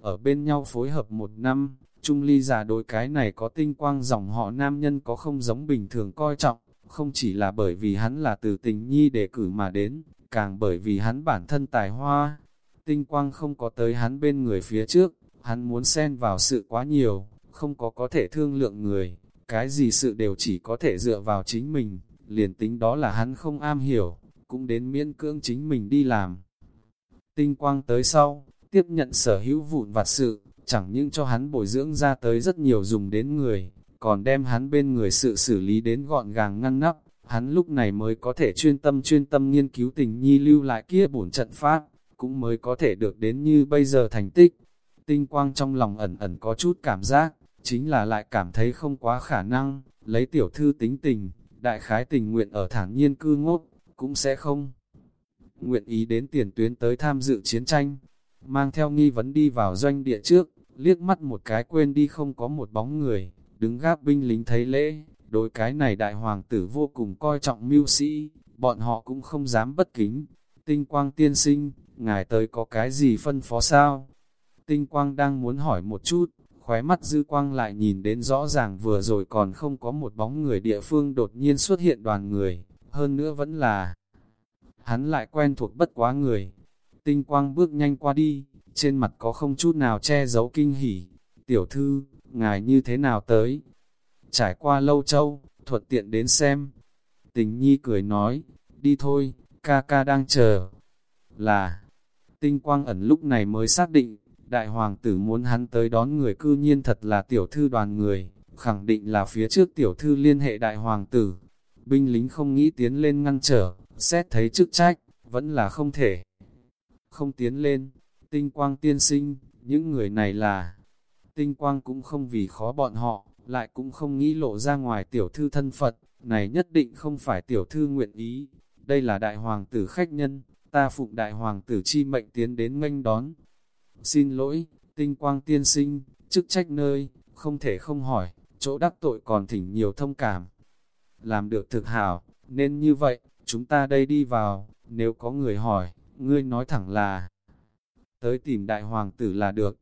A: Ở bên nhau phối hợp một năm, Trung ly giả đối cái này có tinh quang dòng họ nam nhân có không giống bình thường coi trọng, không chỉ là bởi vì hắn là từ tình nhi để cử mà đến, càng bởi vì hắn bản thân tài hoa. Tinh quang không có tới hắn bên người phía trước, hắn muốn xen vào sự quá nhiều, không có có thể thương lượng người, cái gì sự đều chỉ có thể dựa vào chính mình, liền tính đó là hắn không am hiểu, cũng đến miễn cưỡng chính mình đi làm. Tinh quang tới sau, tiếp nhận sở hữu vụn vặt sự, chẳng những cho hắn bồi dưỡng ra tới rất nhiều dùng đến người, còn đem hắn bên người sự xử lý đến gọn gàng ngăn nắp, hắn lúc này mới có thể chuyên tâm chuyên tâm nghiên cứu tình nhi lưu lại kia bổn trận pháp, cũng mới có thể được đến như bây giờ thành tích. Tinh quang trong lòng ẩn ẩn có chút cảm giác, chính là lại cảm thấy không quá khả năng, lấy tiểu thư tính tình, đại khái tình nguyện ở thản nhiên cư ngốc, cũng sẽ không nguyện ý đến tiền tuyến tới tham dự chiến tranh, mang theo nghi vấn đi vào doanh địa trước, liếc mắt một cái quên đi không có một bóng người, đứng gác binh lính thấy lễ, đối cái này đại hoàng tử vô cùng coi trọng mưu sĩ, bọn họ cũng không dám bất kính. Tinh quang tiên sinh, ngài tới có cái gì phân phó sao? Tinh quang đang muốn hỏi một chút, khóe mắt dư quang lại nhìn đến rõ ràng vừa rồi còn không có một bóng người địa phương đột nhiên xuất hiện đoàn người, hơn nữa vẫn là hắn lại quen thuộc bất quá người. Tinh quang bước nhanh qua đi, trên mặt có không chút nào che giấu kinh hỉ. Tiểu thư, ngài như thế nào tới? Trải qua lâu châu, thuận tiện đến xem. Tình nhi cười nói, đi thôi, ca ca đang chờ. Là, tinh quang ẩn lúc này mới xác định, đại hoàng tử muốn hắn tới đón người cư nhiên thật là tiểu thư đoàn người, khẳng định là phía trước tiểu thư liên hệ đại hoàng tử. Binh lính không nghĩ tiến lên ngăn trở, xét thấy chức trách, vẫn là không thể. Không tiến lên, tinh quang tiên sinh, những người này là... Tinh quang cũng không vì khó bọn họ, lại cũng không nghĩ lộ ra ngoài tiểu thư thân Phật, này nhất định không phải tiểu thư nguyện ý. Đây là đại hoàng tử khách nhân, ta phụng đại hoàng tử chi mệnh tiến đến nghênh đón. Xin lỗi, tinh quang tiên sinh, chức trách nơi, không thể không hỏi, chỗ đắc tội còn thỉnh nhiều thông cảm. Làm được thực hảo, nên như vậy, chúng ta đây đi vào, nếu có người hỏi, ngươi nói thẳng là, tới tìm đại hoàng tử là được.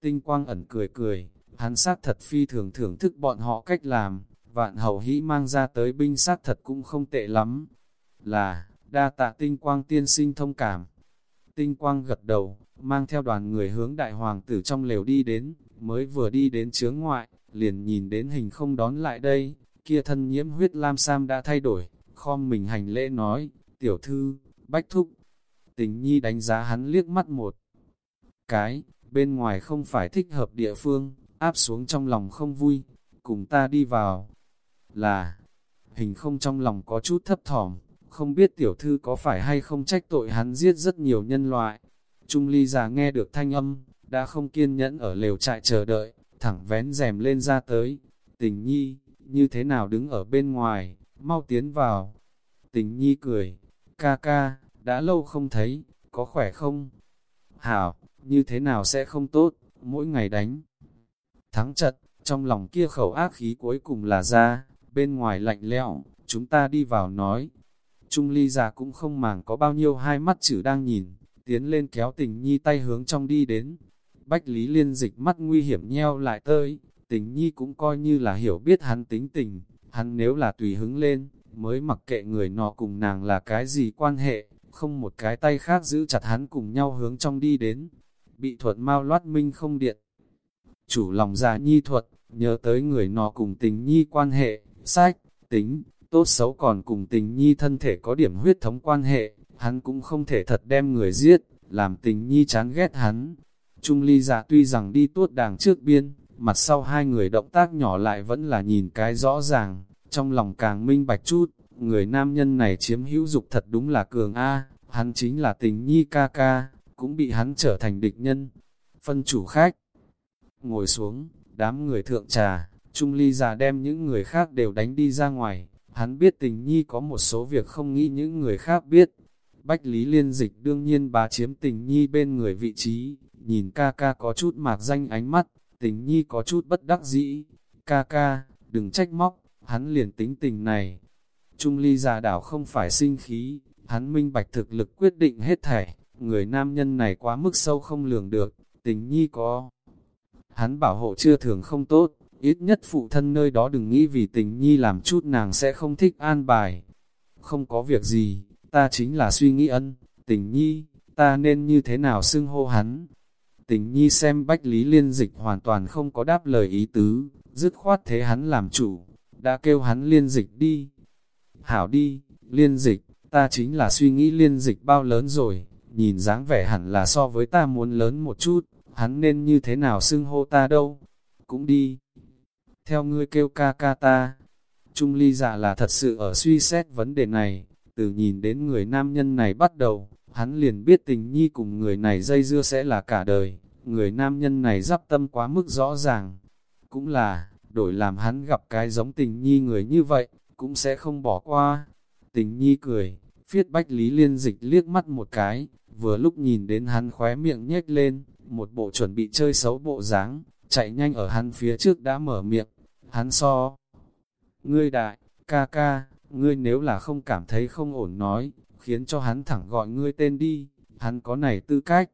A: Tinh quang ẩn cười cười, hắn sát thật phi thường thưởng thức bọn họ cách làm, vạn hậu hĩ mang ra tới binh sát thật cũng không tệ lắm. Là, đa tạ tinh quang tiên sinh thông cảm. Tinh quang gật đầu, mang theo đoàn người hướng đại hoàng tử trong lều đi đến, mới vừa đi đến chướng ngoại, liền nhìn đến hình không đón lại đây, kia thân nhiễm huyết lam sam đã thay đổi, khom mình hành lễ nói, tiểu thư, bách thúc. Tình nhi đánh giá hắn liếc mắt một cái, bên ngoài không phải thích hợp địa phương, áp xuống trong lòng không vui, cùng ta đi vào. Là, hình không trong lòng có chút thấp thỏm, không biết tiểu thư có phải hay không trách tội hắn giết rất nhiều nhân loại. Trung ly già nghe được thanh âm, đã không kiên nhẫn ở lều trại chờ đợi, thẳng vén rèm lên ra tới. Tình nhi, như thế nào đứng ở bên ngoài, mau tiến vào. Tình nhi cười, ca ca, đã lâu không thấy, có khỏe không? Hảo, như thế nào sẽ không tốt, mỗi ngày đánh. Thắng trận, trong lòng kia khẩu ác khí cuối cùng là ra, bên ngoài lạnh lẽo, chúng ta đi vào nói. Trung ly già cũng không màng có bao nhiêu hai mắt chữ đang nhìn, tiến lên kéo tình nhi tay hướng trong đi đến. Bách Lý Liên dịch mắt nguy hiểm nheo lại tới, tình nhi cũng coi như là hiểu biết hắn tính tình, hắn nếu là tùy hứng lên, mới mặc kệ người nọ cùng nàng là cái gì quan hệ, không một cái tay khác giữ chặt hắn cùng nhau hướng trong đi đến. Bị thuật mau loát minh không điện. Chủ lòng già nhi thuật, nhớ tới người nọ cùng tình nhi quan hệ, sách, tính, tốt xấu còn cùng tình nhi thân thể có điểm huyết thống quan hệ, hắn cũng không thể thật đem người giết, làm tình nhi chán ghét hắn. Trung ly giả tuy rằng đi tuốt đàng trước biên, mặt sau hai người động tác nhỏ lại vẫn là nhìn cái rõ ràng, trong lòng càng minh bạch chút, người nam nhân này chiếm hữu dục thật đúng là cường A, hắn chính là tình nhi ca ca, cũng bị hắn trở thành địch nhân. Phân chủ khách, ngồi xuống, đám người thượng trà, Trung Ly già đem những người khác đều đánh đi ra ngoài, hắn biết tình nhi có một số việc không nghĩ những người khác biết. Bách Lý Liên Dịch đương nhiên bà chiếm tình nhi bên người vị trí, nhìn ca ca có chút mạc danh ánh mắt, tình nhi có chút bất đắc dĩ. Ca ca, đừng trách móc, hắn liền tính tình này. Trung ly già đảo không phải sinh khí, hắn minh bạch thực lực quyết định hết thảy, người nam nhân này quá mức sâu không lường được, tình nhi có. Hắn bảo hộ chưa thường không tốt, ít nhất phụ thân nơi đó đừng nghĩ vì tình nhi làm chút nàng sẽ không thích an bài. Không có việc gì, ta chính là suy nghĩ ân, tình nhi, ta nên như thế nào xưng hô hắn. Tình nhi xem bách lý liên dịch hoàn toàn không có đáp lời ý tứ, dứt khoát thế hắn làm chủ, đã kêu hắn liên dịch đi. Hảo đi, liên dịch, ta chính là suy nghĩ liên dịch bao lớn rồi, nhìn dáng vẻ hẳn là so với ta muốn lớn một chút, hắn nên như thế nào xưng hô ta đâu, cũng đi. Theo ngươi kêu ca ca ta, Trung ly dạ là thật sự ở suy xét vấn đề này, từ nhìn đến người nam nhân này bắt đầu, hắn liền biết tình nhi cùng người này dây dưa sẽ là cả đời, người nam nhân này giáp tâm quá mức rõ ràng. Cũng là, đổi làm hắn gặp cái giống tình nhi người như vậy, cũng sẽ không bỏ qua. Tình nhi cười, phiết bách lý liên dịch liếc mắt một cái, vừa lúc nhìn đến hắn khóe miệng nhếch lên, một bộ chuẩn bị chơi xấu bộ dáng chạy nhanh ở hắn phía trước đã mở miệng, hắn so. Ngươi đại, ca ca, ngươi nếu là không cảm thấy không ổn nói, khiến cho hắn thẳng gọi ngươi tên đi, hắn có này tư cách.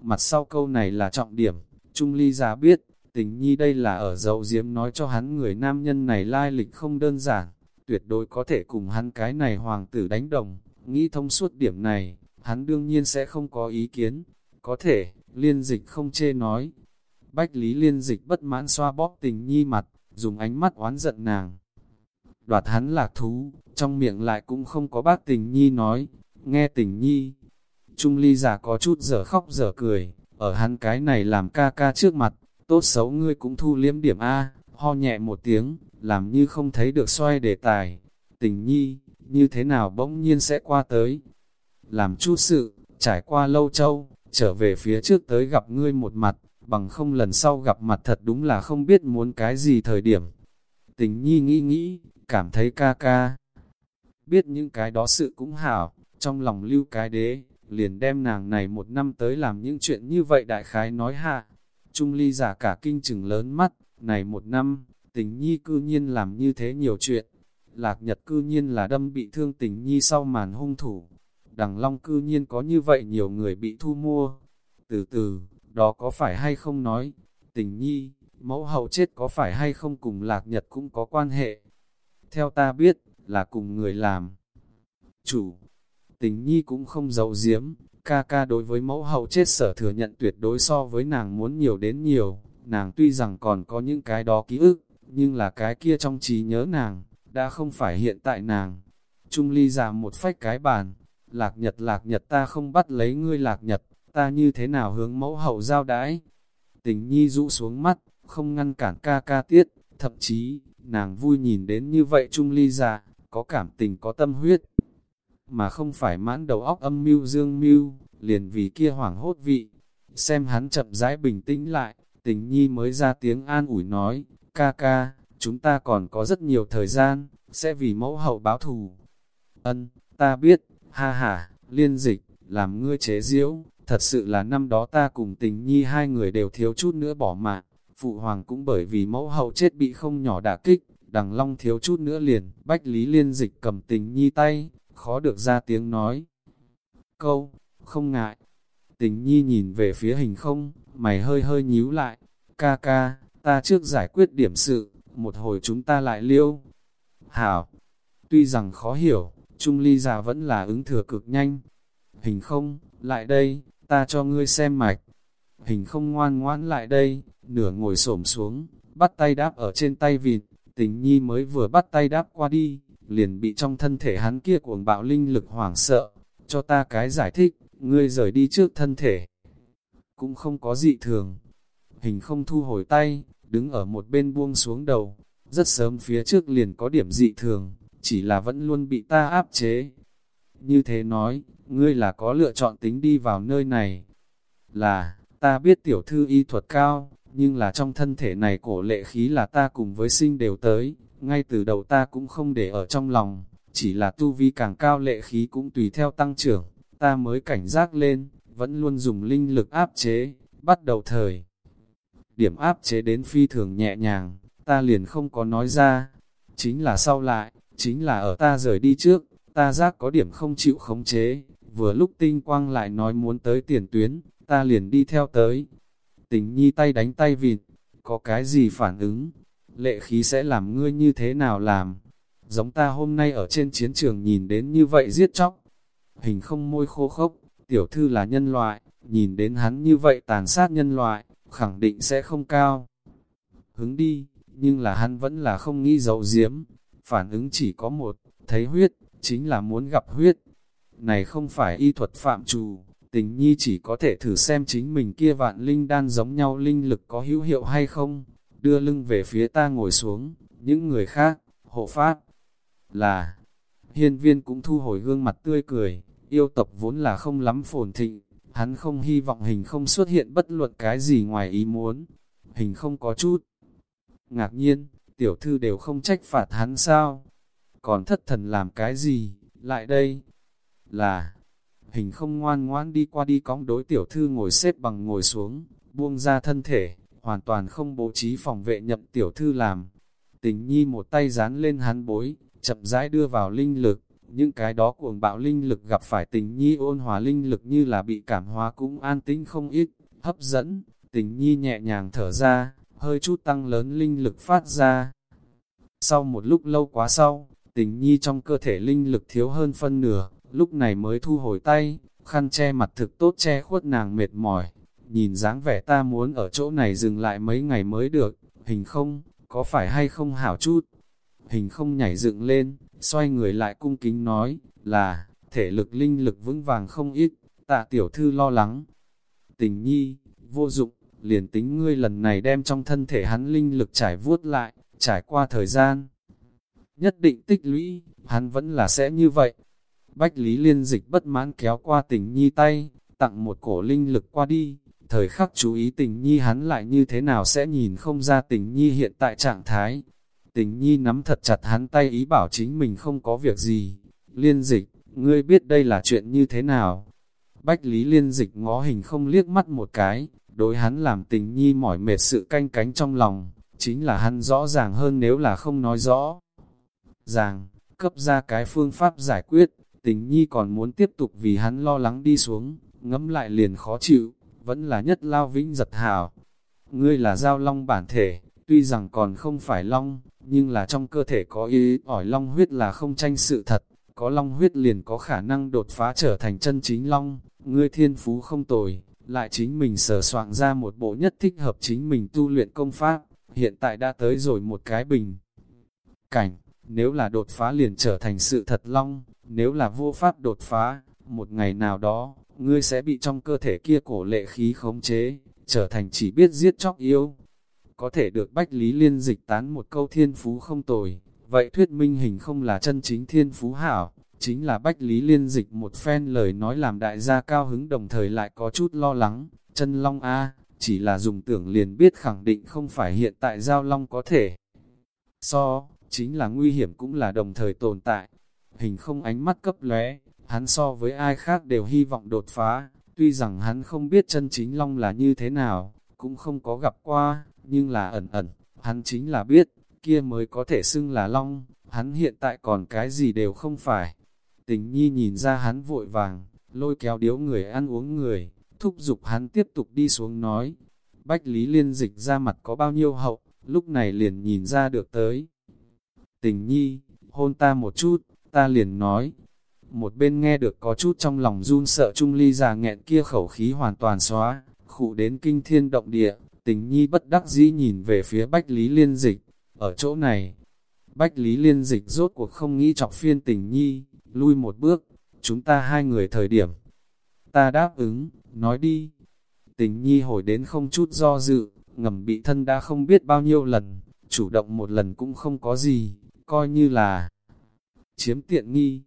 A: Mặt sau câu này là trọng điểm, Trung Ly già biết, tình nhi đây là ở dậu diếm nói cho hắn người nam nhân này lai lịch không đơn giản, tuyệt đối có thể cùng hắn cái này hoàng tử đánh đồng, nghĩ thông suốt điểm này, hắn đương nhiên sẽ không có ý kiến, có thể, liên dịch không chê nói. Bách lý liên dịch bất mãn xoa bóp tình nhi mặt, dùng ánh mắt oán giận nàng. Đoạt hắn lạc thú, trong miệng lại cũng không có bác tình nhi nói, nghe tình nhi. Trung ly giả có chút dở khóc dở cười, ở hắn cái này làm ca ca trước mặt, tốt xấu ngươi cũng thu liếm điểm A, ho nhẹ một tiếng, làm như không thấy được xoay đề tài. Tình nhi, như thế nào bỗng nhiên sẽ qua tới. Làm chút sự, trải qua lâu châu, trở về phía trước tới gặp ngươi một mặt, bằng không lần sau gặp mặt thật đúng là không biết muốn cái gì thời điểm. Tình nhi nghĩ nghĩ, cảm thấy ca ca. Biết những cái đó sự cũng hảo, trong lòng lưu cái đế, liền đem nàng này một năm tới làm những chuyện như vậy đại khái nói hạ. Trung ly giả cả kinh chừng lớn mắt, này một năm, tình nhi cư nhiên làm như thế nhiều chuyện. Lạc nhật cư nhiên là đâm bị thương tình nhi sau màn hung thủ. Đằng long cư nhiên có như vậy nhiều người bị thu mua. Từ từ, đó có phải hay không nói, tình nhi, mẫu hậu chết có phải hay không cùng lạc nhật cũng có quan hệ. Theo ta biết, là cùng người làm. Chủ, tình nhi cũng không giấu giếm, ca ca đối với mẫu hậu chết sở thừa nhận tuyệt đối so với nàng muốn nhiều đến nhiều, nàng tuy rằng còn có những cái đó ký ức, nhưng là cái kia trong trí nhớ nàng, đã không phải hiện tại nàng. Trung ly giả một phách cái bàn, lạc nhật lạc nhật ta không bắt lấy ngươi lạc nhật, ta như thế nào hướng mẫu hậu giao đãi. Tình nhi rũ xuống mắt, không ngăn cản ca ca tiết, thậm chí, nàng vui nhìn đến như vậy Trung ly ra có cảm tình có tâm huyết, mà không phải mãn đầu óc âm mưu dương mưu, liền vì kia hoảng hốt vị. Xem hắn chậm rãi bình tĩnh lại, tình nhi mới ra tiếng an ủi nói, ca ca, chúng ta còn có rất nhiều thời gian, sẽ vì mẫu hậu báo thù. Ân, ta biết, ha ha, liên dịch, làm ngươi chế diễu, thật sự là năm đó ta cùng tình nhi hai người đều thiếu chút nữa bỏ mạng, phụ hoàng cũng bởi vì mẫu hậu chết bị không nhỏ đả kích, đằng long thiếu chút nữa liền, bách lý liên dịch cầm tình nhi tay, khó được ra tiếng nói. Câu, không ngại. Tình nhi nhìn về phía hình không, mày hơi hơi nhíu lại. Ca ca, ta trước giải quyết điểm sự, một hồi chúng ta lại liêu. Hảo, tuy rằng khó hiểu, Trung ly già vẫn là ứng thừa cực nhanh. Hình không, lại đây, ta cho ngươi xem mạch. Hình không ngoan ngoãn lại đây, nửa ngồi xổm xuống, bắt tay đáp ở trên tay vịt, tình nhi mới vừa bắt tay đáp qua đi, liền bị trong thân thể hắn kia cuồng bạo linh lực hoảng sợ, cho ta cái giải thích, ngươi rời đi trước thân thể. Cũng không có dị thường. Hình không thu hồi tay, đứng ở một bên buông xuống đầu, rất sớm phía trước liền có điểm dị thường, chỉ là vẫn luôn bị ta áp chế. Như thế nói, ngươi là có lựa chọn tính đi vào nơi này. Là, ta biết tiểu thư y thuật cao, nhưng là trong thân thể này cổ lệ khí là ta cùng với sinh đều tới, ngay từ đầu ta cũng không để ở trong lòng, chỉ là tu vi càng cao lệ khí cũng tùy theo tăng trưởng, ta mới cảnh giác lên, vẫn luôn dùng linh lực áp chế, bắt đầu thời. Điểm áp chế đến phi thường nhẹ nhàng, ta liền không có nói ra, chính là sau lại, chính là ở ta rời đi trước, ta giác có điểm không chịu khống chế, vừa lúc tinh quang lại nói muốn tới tiền tuyến, ta liền đi theo tới. Tình nhi tay đánh tay vịt, có cái gì phản ứng, lệ khí sẽ làm ngươi như thế nào làm. Giống ta hôm nay ở trên chiến trường nhìn đến như vậy giết chóc. Hình không môi khô khốc, tiểu thư là nhân loại, nhìn đến hắn như vậy tàn sát nhân loại, khẳng định sẽ không cao. Hứng đi, nhưng là hắn vẫn là không nghĩ dấu diếm. Phản ứng chỉ có một, thấy huyết, chính là muốn gặp huyết. Này không phải y thuật phạm trù, tình nhi chỉ có thể thử xem chính mình kia vạn linh đan giống nhau linh lực có hữu hiệu hay không. Đưa lưng về phía ta ngồi xuống, những người khác, hộ pháp, là, hiên viên cũng thu hồi gương mặt tươi cười, yêu tộc vốn là không lắm phồn thịnh, hắn không hy vọng hình không xuất hiện bất luận cái gì ngoài ý muốn, hình không có chút. Ngạc nhiên, tiểu thư đều không trách phạt hắn sao, còn thất thần làm cái gì, lại đây, là, hình không ngoan ngoãn đi qua đi cõng đối tiểu thư ngồi xếp bằng ngồi xuống, buông ra thân thể, hoàn toàn không bố trí phòng vệ nhậm tiểu thư làm. Tình nhi một tay dán lên hắn bối, chậm rãi đưa vào linh lực, những cái đó cuồng bạo linh lực gặp phải tình nhi ôn hòa linh lực như là bị cảm hóa cũng an tĩnh không ít, hấp dẫn, tình nhi nhẹ nhàng thở ra, hơi chút tăng lớn linh lực phát ra. Sau một lúc lâu quá sau, tình nhi trong cơ thể linh lực thiếu hơn phân nửa, lúc này mới thu hồi tay, khăn che mặt thực tốt che khuất nàng mệt mỏi, nhìn dáng vẻ ta muốn ở chỗ này dừng lại mấy ngày mới được, hình không, có phải hay không hảo chút? Hình không nhảy dựng lên, xoay người lại cung kính nói, là, thể lực linh lực vững vàng không ít, tạ tiểu thư lo lắng. Tình nhi, vô dụng, liền tính ngươi lần này đem trong thân thể hắn linh lực trải vuốt lại, trải qua thời gian. Nhất định tích lũy, hắn vẫn là sẽ như vậy. Bách Lý Liên Dịch bất mãn kéo qua tình nhi tay, tặng một cổ linh lực qua đi, thời khắc chú ý tình nhi hắn lại như thế nào sẽ nhìn không ra tình nhi hiện tại trạng thái. Tình nhi nắm thật chặt hắn tay ý bảo chính mình không có việc gì. Liên dịch, ngươi biết đây là chuyện như thế nào? Bách lý liên dịch ngó hình không liếc mắt một cái, đối hắn làm tình nhi mỏi mệt sự canh cánh trong lòng, chính là hắn rõ ràng hơn nếu là không nói rõ. Ràng, cấp ra cái phương pháp giải quyết, tình nhi còn muốn tiếp tục vì hắn lo lắng đi xuống, ngẫm lại liền khó chịu, vẫn là nhất lao vĩnh giật hào Ngươi là giao long bản thể, tuy rằng còn không phải long, nhưng là trong cơ thể có ý ỏi long huyết là không tranh sự thật, có long huyết liền có khả năng đột phá trở thành chân chính long, ngươi thiên phú không tồi, lại chính mình sở soạn ra một bộ nhất thích hợp chính mình tu luyện công pháp, hiện tại đã tới rồi một cái bình. Cảnh, nếu là đột phá liền trở thành sự thật long, nếu là vô pháp đột phá, một ngày nào đó, ngươi sẽ bị trong cơ thể kia cổ lệ khí khống chế, trở thành chỉ biết giết chóc yêu. Có thể được Bách Lý Liên dịch tán một câu thiên phú không tồi, vậy thuyết minh hình không là chân chính thiên phú hảo, chính là Bách Lý Liên dịch một phen lời nói làm đại gia cao hứng đồng thời lại có chút lo lắng, chân long A, chỉ là dùng tưởng liền biết khẳng định không phải hiện tại giao long có thể. So, chính là nguy hiểm cũng là đồng thời tồn tại. Hình không ánh mắt cấp lóe, hắn so với ai khác đều hy vọng đột phá, tuy rằng hắn không biết chân chính long là như thế nào, cũng không có gặp qua, nhưng là ẩn ẩn, hắn chính là biết, kia mới có thể xưng là long, hắn hiện tại còn cái gì đều không phải. Tình nhi nhìn ra hắn vội vàng, lôi kéo điếu người ăn uống người, thúc giục hắn tiếp tục đi xuống nói. Bách Lý Liên dịch ra mặt có bao nhiêu hậu, lúc này liền nhìn ra được tới. Tình nhi, hôn ta một chút, ta liền nói. Một bên nghe được có chút trong lòng run sợ Trung Ly già nghẹn kia khẩu khí hoàn toàn xóa, khụ đến kinh thiên động địa, tình nhi bất đắc dĩ nhìn về phía Bách Lý Liên Dịch. Ở chỗ này, Bách Lý Liên Dịch rốt cuộc không nghĩ chọc phiên tình nhi, lui một bước, chúng ta hai người thời điểm. Ta đáp ứng, nói đi. Tình nhi hồi đến không chút do dự, ngầm bị thân đã không biết bao nhiêu lần, chủ động một lần cũng không có gì, coi như là chiếm tiện nghi.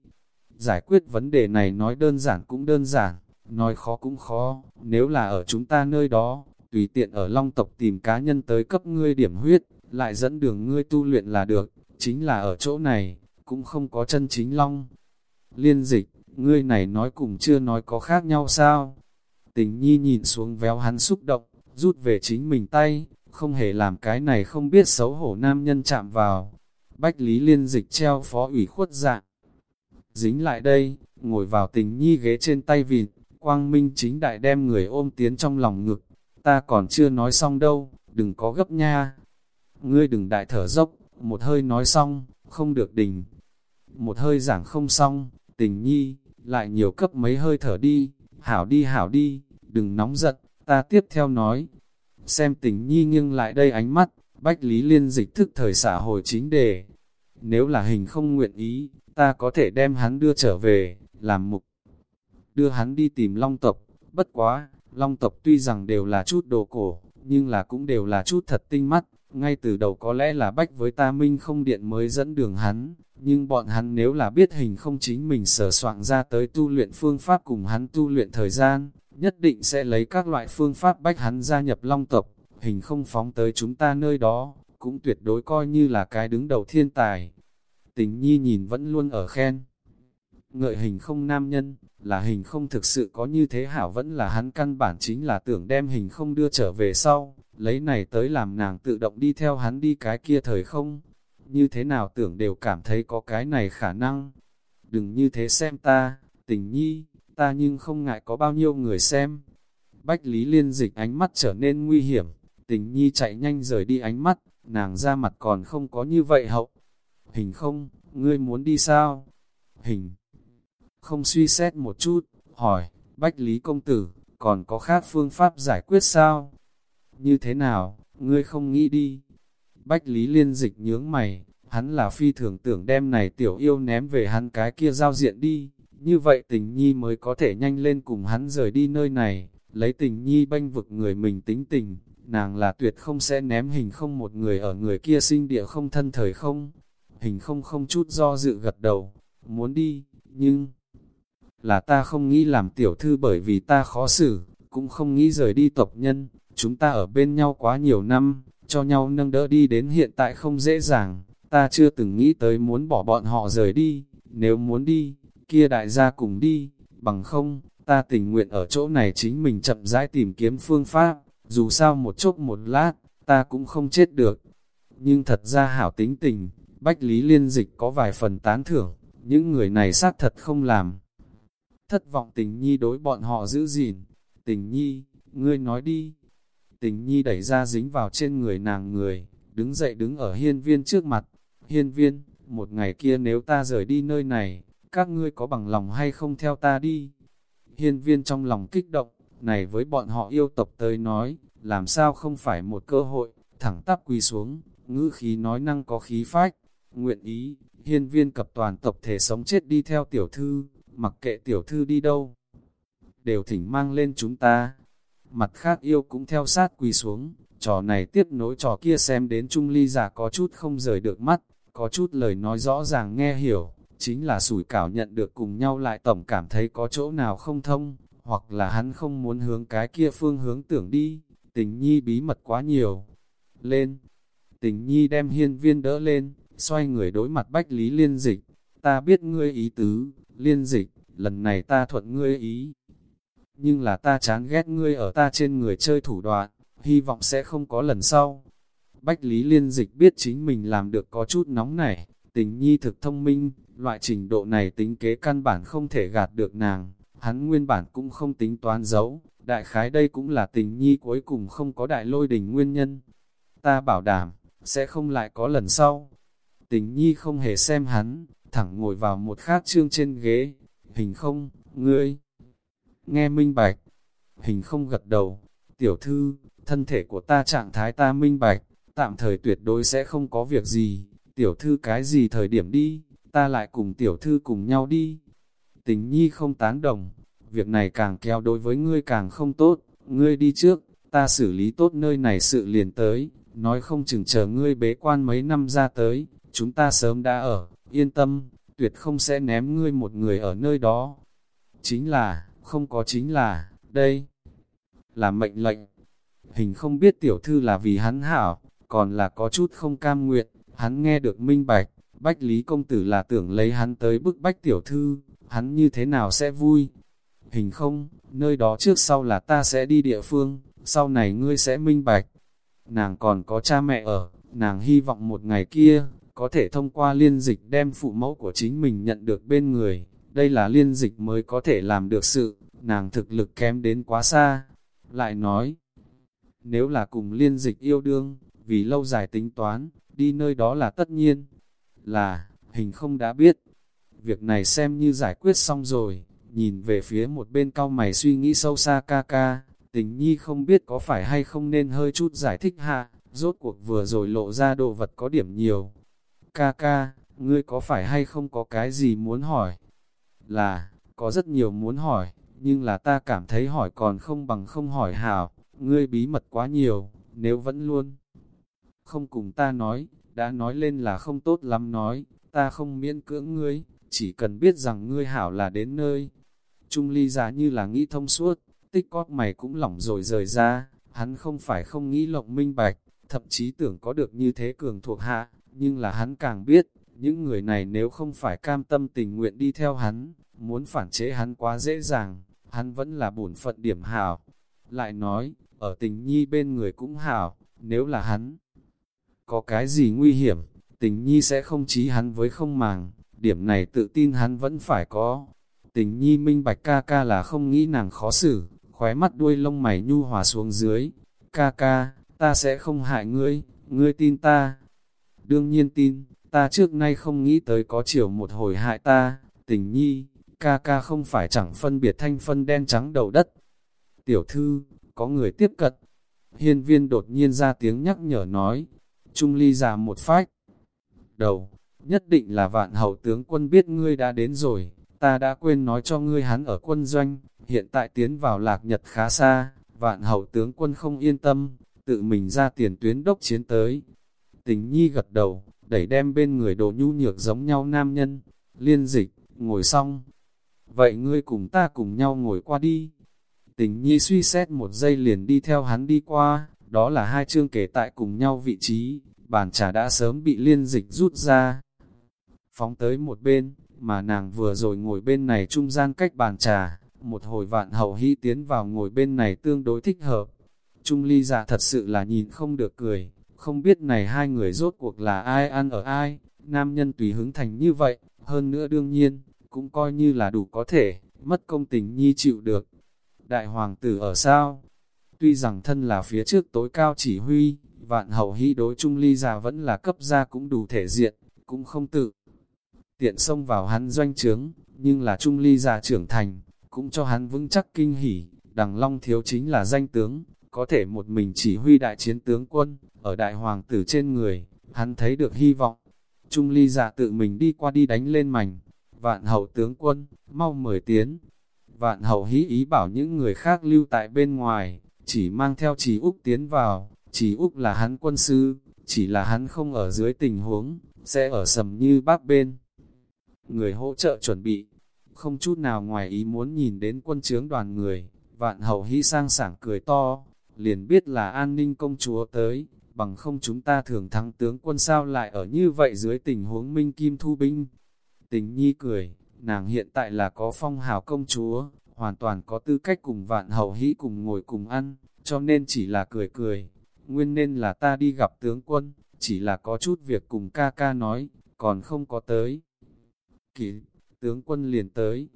A: Giải quyết vấn đề này nói đơn giản cũng đơn giản, nói khó cũng khó, nếu là ở chúng ta nơi đó, tùy tiện ở long tộc tìm cá nhân tới cấp ngươi điểm huyết, lại dẫn đường ngươi tu luyện là được, chính là ở chỗ này, cũng không có chân chính long. Liên dịch, ngươi này nói cùng chưa nói có khác nhau sao? Tình nhi nhìn xuống véo hắn xúc động, rút về chính mình tay, không hề làm cái này không biết xấu hổ nam nhân chạm vào. Bách Lý Liên dịch treo phó ủy khuất dạng. Dính lại đây, ngồi vào tình nhi ghế trên tay vịt, quang minh chính đại đem người ôm tiến trong lòng ngực. Ta còn chưa nói xong đâu, đừng có gấp nha. Ngươi đừng đại thở dốc, một hơi nói xong, không được đình. Một hơi giảng không xong, tình nhi, lại nhiều cấp mấy hơi thở đi, hảo đi hảo đi, đừng nóng giận, ta tiếp theo nói. Xem tình nhi nghiêng lại đây ánh mắt, Bách Lý Liên dịch thức thời xã hồi chính đề. Nếu là hình không nguyện ý, ta có thể đem hắn đưa trở về, làm mục. Đưa hắn đi tìm long tộc, bất quá, long tộc tuy rằng đều là chút đồ cổ, nhưng là cũng đều là chút thật tinh mắt, ngay từ đầu có lẽ là bách với ta minh không điện mới dẫn đường hắn, nhưng bọn hắn nếu là biết hình không chính mình sở soạn ra tới tu luyện phương pháp cùng hắn tu luyện thời gian, nhất định sẽ lấy các loại phương pháp bách hắn gia nhập long tộc, hình không phóng tới chúng ta nơi đó, cũng tuyệt đối coi như là cái đứng đầu thiên tài. Tình nhi nhìn vẫn luôn ở khen. Ngợi hình không nam nhân, là hình không thực sự có như thế hảo vẫn là hắn căn bản chính là tưởng đem hình không đưa trở về sau, lấy này tới làm nàng tự động đi theo hắn đi cái kia thời không. Như thế nào tưởng đều cảm thấy có cái này khả năng. Đừng như thế xem ta, tình nhi, ta nhưng không ngại có bao nhiêu người xem. Bách Lý Liên dịch ánh mắt trở nên nguy hiểm, tình nhi chạy nhanh rời đi ánh mắt, nàng ra mặt còn không có như vậy hậu. Hình không, ngươi muốn đi sao? Hình không suy xét một chút, hỏi, Bách Lý Công Tử, còn có khác phương pháp giải quyết sao? Như thế nào, ngươi không nghĩ đi? Bách Lý Liên dịch nhướng mày, hắn là phi thường tưởng đem này tiểu yêu ném về hắn cái kia giao diện đi, như vậy tình nhi mới có thể nhanh lên cùng hắn rời đi nơi này, lấy tình nhi banh vực người mình tính tình, nàng là tuyệt không sẽ ném hình không một người ở người kia sinh địa không thân thời không. Hình không không chút do dự gật đầu, muốn đi, nhưng là ta không nghĩ làm tiểu thư bởi vì ta khó xử, cũng không nghĩ rời đi tộc nhân, chúng ta ở bên nhau quá nhiều năm, cho nhau nâng đỡ đi đến hiện tại không dễ dàng, ta chưa từng nghĩ tới muốn bỏ bọn họ rời đi, nếu muốn đi, kia đại gia cùng đi, bằng không, ta tình nguyện ở chỗ này chính mình chậm rãi tìm kiếm phương pháp, dù sao một chốc một lát, ta cũng không chết được. Nhưng thật ra hảo tính tình, Bách Lý Liên Dịch có vài phần tán thưởng, những người này xác thật không làm. Thất vọng tình nhi đối bọn họ giữ gìn, tình nhi, ngươi nói đi. Tình nhi đẩy ra dính vào trên người nàng người, đứng dậy đứng ở hiên viên trước mặt. Hiên viên, một ngày kia nếu ta rời đi nơi này, các ngươi có bằng lòng hay không theo ta đi? Hiên viên trong lòng kích động, này với bọn họ yêu tộc tới nói, làm sao không phải một cơ hội, thẳng tắp quỳ xuống, ngữ khí nói năng có khí phách, nguyện ý, hiên viên cập toàn tộc thể sống chết đi theo tiểu thư, mặc kệ tiểu thư đi đâu, đều thỉnh mang lên chúng ta. Mặt khác yêu cũng theo sát quỳ xuống, trò này tiếp nối trò kia xem đến Trung Ly giả có chút không rời được mắt, có chút lời nói rõ ràng nghe hiểu, chính là sủi cảo nhận được cùng nhau lại tổng cảm thấy có chỗ nào không thông, hoặc là hắn không muốn hướng cái kia phương hướng tưởng đi, tình nhi bí mật quá nhiều. Lên, tình nhi đem hiên viên đỡ lên, xoay người đối mặt bách lý liên dịch, ta biết ngươi ý tứ, liên dịch, lần này ta thuận ngươi ý. Nhưng là ta chán ghét ngươi ở ta trên người chơi thủ đoạn, hy vọng sẽ không có lần sau. Bách Lý Liên Dịch biết chính mình làm được có chút nóng nảy, tình nhi thực thông minh, loại trình độ này tính kế căn bản không thể gạt được nàng, hắn nguyên bản cũng không tính toán giấu, đại khái đây cũng là tình nhi cuối cùng không có đại lôi đình nguyên nhân. Ta bảo đảm, sẽ không lại có lần sau. Tình nhi không hề xem hắn, thẳng ngồi vào một khát trương trên ghế, hình không, ngươi. Nghe minh bạch, hình không gật đầu, tiểu thư, thân thể của ta trạng thái ta minh bạch, tạm thời tuyệt đối sẽ không có việc gì, tiểu thư cái gì thời điểm đi, ta lại cùng tiểu thư cùng nhau đi. Tình nhi không tán đồng, việc này càng kéo đối với ngươi càng không tốt, ngươi đi trước, ta xử lý tốt nơi này sự liền tới, nói không chừng chờ ngươi bế quan mấy năm ra tới, chúng ta sớm đã ở, yên tâm, tuyệt không sẽ ném ngươi một người ở nơi đó. Chính là, không có chính là, đây là mệnh lệnh. Hình không biết tiểu thư là vì hắn hảo, còn là có chút không cam nguyện, hắn nghe được minh bạch, Bách Lý Công Tử là tưởng lấy hắn tới bức bách tiểu thư, hắn như thế nào sẽ vui. Hình không, nơi đó trước sau là ta sẽ đi địa phương, sau này ngươi sẽ minh bạch. Nàng còn có cha mẹ ở, nàng hy vọng một ngày kia, có thể thông qua liên dịch đem phụ mẫu của chính mình nhận được bên người. Đây là liên dịch mới có thể làm được sự, nàng thực lực kém đến quá xa. Lại nói, nếu là cùng liên dịch yêu đương, vì lâu dài tính toán, đi nơi đó là tất nhiên. Là, hình không đã biết. Việc này xem như giải quyết xong rồi, nhìn về phía một bên cao mày suy nghĩ sâu xa ca ca, tình nhi không biết có phải hay không nên hơi chút giải thích hạ, rốt cuộc vừa rồi lộ ra đồ vật có điểm nhiều. Ca ca, ngươi có phải hay không có cái gì muốn hỏi? Là, có rất nhiều muốn hỏi, nhưng là ta cảm thấy hỏi còn không bằng không hỏi hảo, ngươi bí mật quá nhiều, nếu vẫn luôn không cùng ta nói, đã nói lên là không tốt lắm nói, ta không miễn cưỡng ngươi, chỉ cần biết rằng ngươi hảo là đến nơi. Trung ly giá như là nghĩ thông suốt, tích cóp mày cũng lỏng rồi rời ra, hắn không phải không nghĩ lộng minh bạch, thậm chí tưởng có được như thế cường thuộc hạ, nhưng là hắn càng biết, những người này nếu không phải cam tâm tình nguyện đi theo hắn, muốn phản chế hắn quá dễ dàng, hắn vẫn là bổn phận điểm hảo. Lại nói, ở tình nhi bên người cũng hảo, nếu là hắn có cái gì nguy hiểm, tình nhi sẽ không trí hắn với không màng, điểm này tự tin hắn vẫn phải có. Tình nhi minh bạch ca ca là không nghĩ nàng khó xử, khóe mắt đuôi lông mày nhu hòa xuống dưới. Ca ca, ta sẽ không hại ngươi, ngươi tin ta. Đương nhiên tin, ta trước nay không nghĩ tới có chiều một hồi hại ta, tình nhi, ca ca không phải chẳng phân biệt thanh phân đen trắng đầu đất. Tiểu thư, có người tiếp cận. Hiên viên đột nhiên ra tiếng nhắc nhở nói, Trung ly già một phách. Đầu, nhất định là vạn hậu tướng quân biết ngươi đã đến rồi, ta đã quên nói cho ngươi hắn ở quân doanh, hiện tại tiến vào lạc nhật khá xa, vạn hậu tướng quân không yên tâm, tự mình ra tiền tuyến đốc chiến tới. Tình nhi gật đầu, đẩy đem bên người đồ nhu nhược giống nhau nam nhân, liên dịch, ngồi xong. Vậy ngươi cùng ta cùng nhau ngồi qua đi. Tình nhi suy xét một giây liền đi theo hắn đi qua, đó là hai chương kể tại cùng nhau vị trí, bàn trà đã sớm bị liên dịch rút ra. Phóng tới một bên, mà nàng vừa rồi ngồi bên này trung gian cách bàn trà, một hồi vạn hậu hy tiến vào ngồi bên này tương đối thích hợp. Trung ly dạ thật sự là nhìn không được cười, không biết này hai người rốt cuộc là ai ăn ở ai, nam nhân tùy hứng thành như vậy, hơn nữa đương nhiên, cũng coi như là đủ có thể, mất công tình nhi chịu được. Đại hoàng tử ở sao? Tuy rằng thân là phía trước tối cao chỉ huy, vạn hậu hy đối trung ly già vẫn là cấp gia cũng đủ thể diện, cũng không tự. Tiện xông vào hắn doanh trướng, nhưng là trung ly già trưởng thành, cũng cho hắn vững chắc kinh hỉ, đằng long thiếu chính là danh tướng, có thể một mình chỉ huy đại chiến tướng quân, ở đại hoàng tử trên người, hắn thấy được hy vọng. Trung ly giả tự mình đi qua đi đánh lên mảnh, vạn hậu tướng quân, mau mời tiến. Vạn hậu hí ý bảo những người khác lưu tại bên ngoài, chỉ mang theo chỉ Úc tiến vào, chỉ Úc là hắn quân sư, chỉ là hắn không ở dưới tình huống, sẽ ở sầm như bác bên. Người hỗ trợ chuẩn bị, không chút nào ngoài ý muốn nhìn đến quân chướng đoàn người, vạn hậu hy sang sảng cười to, liền biết là an ninh công chúa tới, bằng không chúng ta thường thắng tướng quân sao lại ở như vậy dưới tình huống minh kim thu binh. Tình nhi cười, nàng hiện tại là có phong hào công chúa, hoàn toàn có tư cách cùng vạn hậu hĩ cùng ngồi cùng ăn, cho nên chỉ là cười cười. Nguyên nên là ta đi gặp tướng quân, chỉ là có chút việc cùng ca ca nói, còn không có tới. Kỷ, tướng quân liền tới,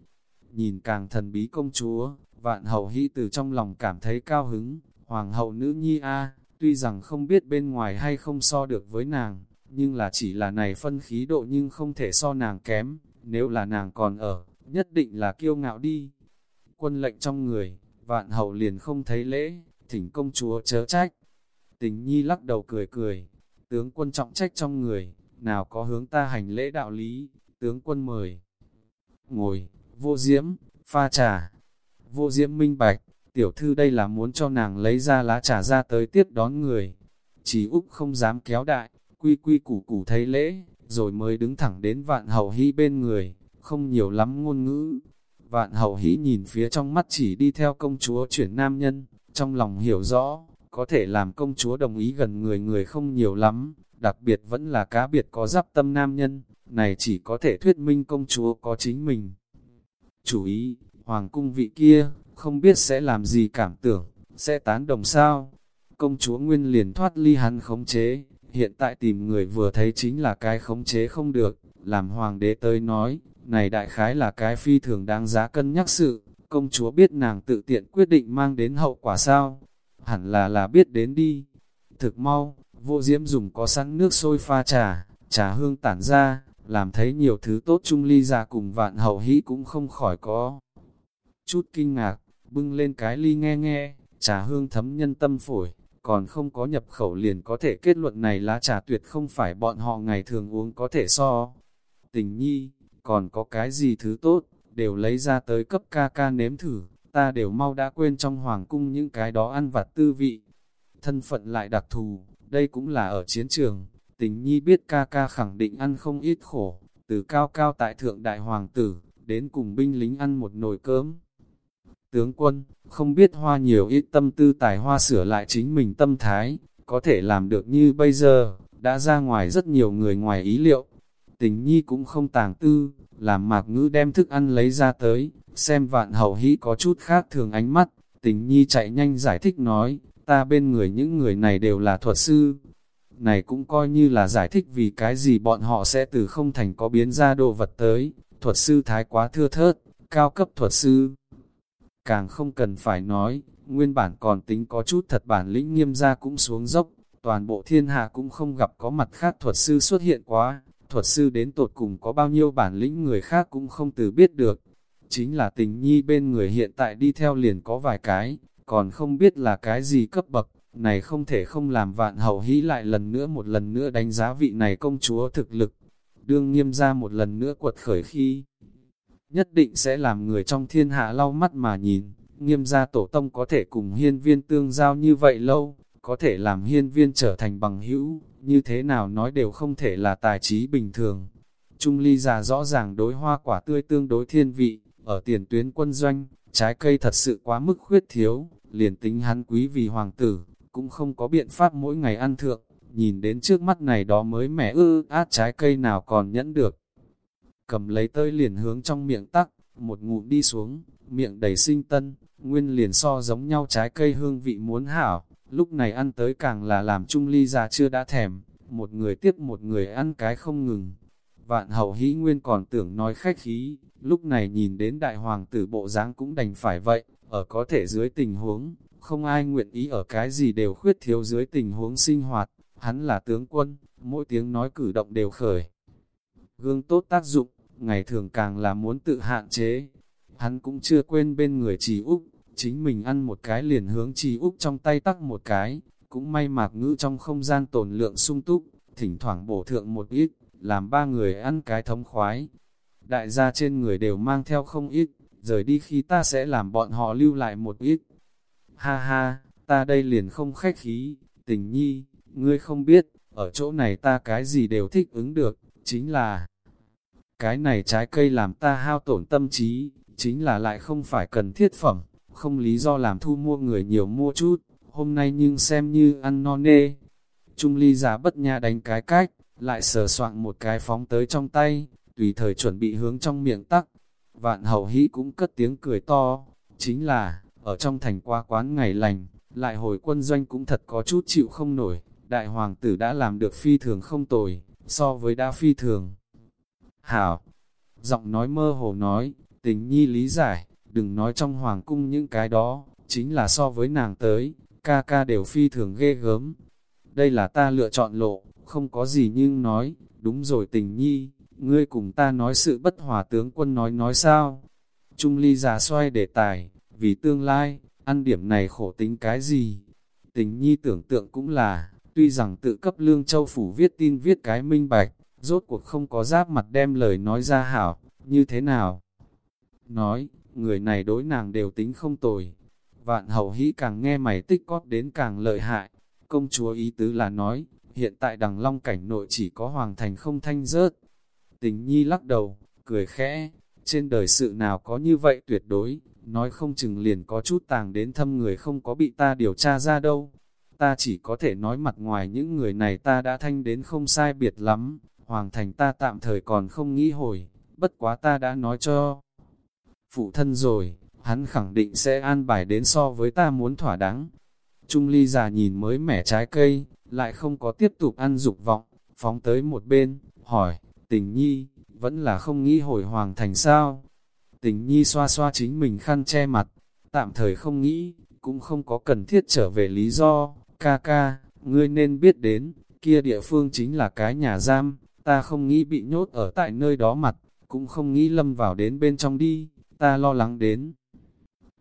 A: nhìn càng thần bí công chúa, vạn hậu hy từ trong lòng cảm thấy cao hứng, hoàng hậu nữ nhi A, tuy rằng không biết bên ngoài hay không so được với nàng, nhưng là chỉ là này phân khí độ nhưng không thể so nàng kém, nếu là nàng còn ở, nhất định là kiêu ngạo đi. Quân lệnh trong người, vạn hậu liền không thấy lễ, thỉnh công chúa chớ trách. Tình nhi lắc đầu cười cười, tướng quân trọng trách trong người, nào có hướng ta hành lễ đạo lý, tướng quân mời. Ngồi, vô diễm, pha trà, vô diễm minh bạch, tiểu thư đây là muốn cho nàng lấy ra lá trà ra tới tiếp đón người. Chỉ Úc không dám kéo đại, quy quy củ củ thấy lễ, rồi mới đứng thẳng đến vạn hậu hy bên người, không nhiều lắm ngôn ngữ. Vạn hậu hĩ nhìn phía trong mắt chỉ đi theo công chúa chuyển nam nhân, trong lòng hiểu rõ, có thể làm công chúa đồng ý gần người người không nhiều lắm, đặc biệt vẫn là cá biệt có giáp tâm nam nhân, này chỉ có thể thuyết minh công chúa có chính mình. Chủ ý, hoàng cung vị kia, không biết sẽ làm gì cảm tưởng, sẽ tán đồng sao. Công chúa Nguyên liền thoát ly hắn khống chế, hiện tại tìm người vừa thấy chính là cái khống chế không được, làm hoàng đế tới nói, này đại khái là cái phi thường đáng giá cân nhắc sự, công chúa biết nàng tự tiện quyết định mang đến hậu quả sao, hẳn là là biết đến đi. Thực mau, vô diễm dùng có sẵn nước sôi pha trà, trà hương tản ra, làm thấy nhiều thứ tốt chung ly ra cùng vạn hậu hĩ cũng không khỏi có. Chút kinh ngạc, bưng lên cái ly nghe nghe, trà hương thấm nhân tâm phổi, còn không có nhập khẩu liền có thể kết luận này lá trà tuyệt không phải bọn họ ngày thường uống có thể so. Tình nhi, còn có cái gì thứ tốt, đều lấy ra tới cấp ca ca nếm thử, ta đều mau đã quên trong hoàng cung những cái đó ăn vặt tư vị. Thân phận lại đặc thù, đây cũng là ở chiến trường, tình nhi biết ca ca khẳng định ăn không ít khổ, từ cao cao tại thượng đại hoàng tử, đến cùng binh lính ăn một nồi cơm. Tướng quân, không biết hoa nhiều ít tâm tư tài hoa sửa lại chính mình tâm thái, có thể làm được như bây giờ, đã ra ngoài rất nhiều người ngoài ý liệu. Tình nhi cũng không tàng tư, làm mạc ngữ đem thức ăn lấy ra tới, xem vạn hậu hĩ có chút khác thường ánh mắt, tình nhi chạy nhanh giải thích nói, ta bên người những người này đều là thuật sư. Này cũng coi như là giải thích vì cái gì bọn họ sẽ từ không thành có biến ra đồ vật tới, thuật sư thái quá thưa thớt, cao cấp thuật sư. Càng không cần phải nói, nguyên bản còn tính có chút thật bản lĩnh nghiêm ra cũng xuống dốc, toàn bộ thiên hạ cũng không gặp có mặt khác thuật sư xuất hiện quá, thuật sư đến tột cùng có bao nhiêu bản lĩnh người khác cũng không từ biết được. Chính là tình nhi bên người hiện tại đi theo liền có vài cái, còn không biết là cái gì cấp bậc, này không thể không làm vạn hậu hĩ lại lần nữa một lần nữa đánh giá vị này công chúa thực lực. Đương nghiêm ra một lần nữa quật khởi khi nhất định sẽ làm người trong thiên hạ lau mắt mà nhìn, nghiêm gia tổ tông có thể cùng hiên viên tương giao như vậy lâu, có thể làm hiên viên trở thành bằng hữu, như thế nào nói đều không thể là tài trí bình thường. Trung ly già rõ ràng đối hoa quả tươi tương đối thiên vị, ở tiền tuyến quân doanh, trái cây thật sự quá mức khuyết thiếu, liền tính hắn quý vì hoàng tử, cũng không có biện pháp mỗi ngày ăn thượng, nhìn đến trước mắt này đó mới mẻ ư át trái cây nào còn nhẫn được cầm lấy tơi liền hướng trong miệng tắc, một ngụm đi xuống, miệng đầy sinh tân, nguyên liền so giống nhau trái cây hương vị muốn hảo, lúc này ăn tới càng là làm chung ly già chưa đã thèm, một người tiếp một người ăn cái không ngừng. Vạn hậu hĩ nguyên còn tưởng nói khách khí, lúc này nhìn đến đại hoàng tử bộ dáng cũng đành phải vậy, ở có thể dưới tình huống, không ai nguyện ý ở cái gì đều khuyết thiếu dưới tình huống sinh hoạt, hắn là tướng quân, mỗi tiếng nói cử động đều khởi. Gương tốt tác dụng, ngày thường càng là muốn tự hạn chế. Hắn cũng chưa quên bên người trì Úc, chính mình ăn một cái liền hướng trì Úc trong tay tắc một cái, cũng may mạc ngữ trong không gian tồn lượng sung túc, thỉnh thoảng bổ thượng một ít, làm ba người ăn cái thống khoái. Đại gia trên người đều mang theo không ít, rời đi khi ta sẽ làm bọn họ lưu lại một ít. Ha ha, ta đây liền không khách khí, tình nhi, ngươi không biết, ở chỗ này ta cái gì đều thích ứng được, chính là cái này trái cây làm ta hao tổn tâm trí, chính là lại không phải cần thiết phẩm, không lý do làm thu mua người nhiều mua chút, hôm nay nhưng xem như ăn no nê. Trung ly giả bất nha đánh cái cách, lại sờ soạn một cái phóng tới trong tay, tùy thời chuẩn bị hướng trong miệng tắc. Vạn hậu hĩ cũng cất tiếng cười to, chính là, ở trong thành qua quán ngày lành, lại hồi quân doanh cũng thật có chút chịu không nổi, đại hoàng tử đã làm được phi thường không tồi, so với đã phi thường. Hảo, giọng nói mơ hồ nói, tình nhi lý giải, đừng nói trong hoàng cung những cái đó, chính là so với nàng tới, ca ca đều phi thường ghê gớm. Đây là ta lựa chọn lộ, không có gì nhưng nói, đúng rồi tình nhi, ngươi cùng ta nói sự bất hòa tướng quân nói nói sao. Trung ly giả xoay đề tài, vì tương lai, ăn điểm này khổ tính cái gì. Tình nhi tưởng tượng cũng là, tuy rằng tự cấp lương châu phủ viết tin viết cái minh bạch, rốt cuộc không có giáp mặt đem lời nói ra hảo, như thế nào? Nói, người này đối nàng đều tính không tồi. Vạn hậu hĩ càng nghe mày tích cóp đến càng lợi hại. Công chúa ý tứ là nói, hiện tại đằng long cảnh nội chỉ có hoàng thành không thanh rớt. Tình nhi lắc đầu, cười khẽ, trên đời sự nào có như vậy tuyệt đối, nói không chừng liền có chút tàng đến thâm người không có bị ta điều tra ra đâu. Ta chỉ có thể nói mặt ngoài những người này ta đã thanh đến không sai biệt lắm, hoàng thành ta tạm thời còn không nghĩ hồi, bất quá ta đã nói cho phụ thân rồi, hắn khẳng định sẽ an bài đến so với ta muốn thỏa đáng. Trung ly già nhìn mới mẻ trái cây, lại không có tiếp tục ăn dục vọng, phóng tới một bên, hỏi, tình nhi, vẫn là không nghĩ hồi hoàng thành sao? Tình nhi xoa xoa chính mình khăn che mặt, tạm thời không nghĩ, cũng không có cần thiết trở về lý do, ca ca, ngươi nên biết đến, kia địa phương chính là cái nhà giam, ta không nghĩ bị nhốt ở tại nơi đó mặt, cũng không nghĩ lâm vào đến bên trong đi, ta lo lắng đến.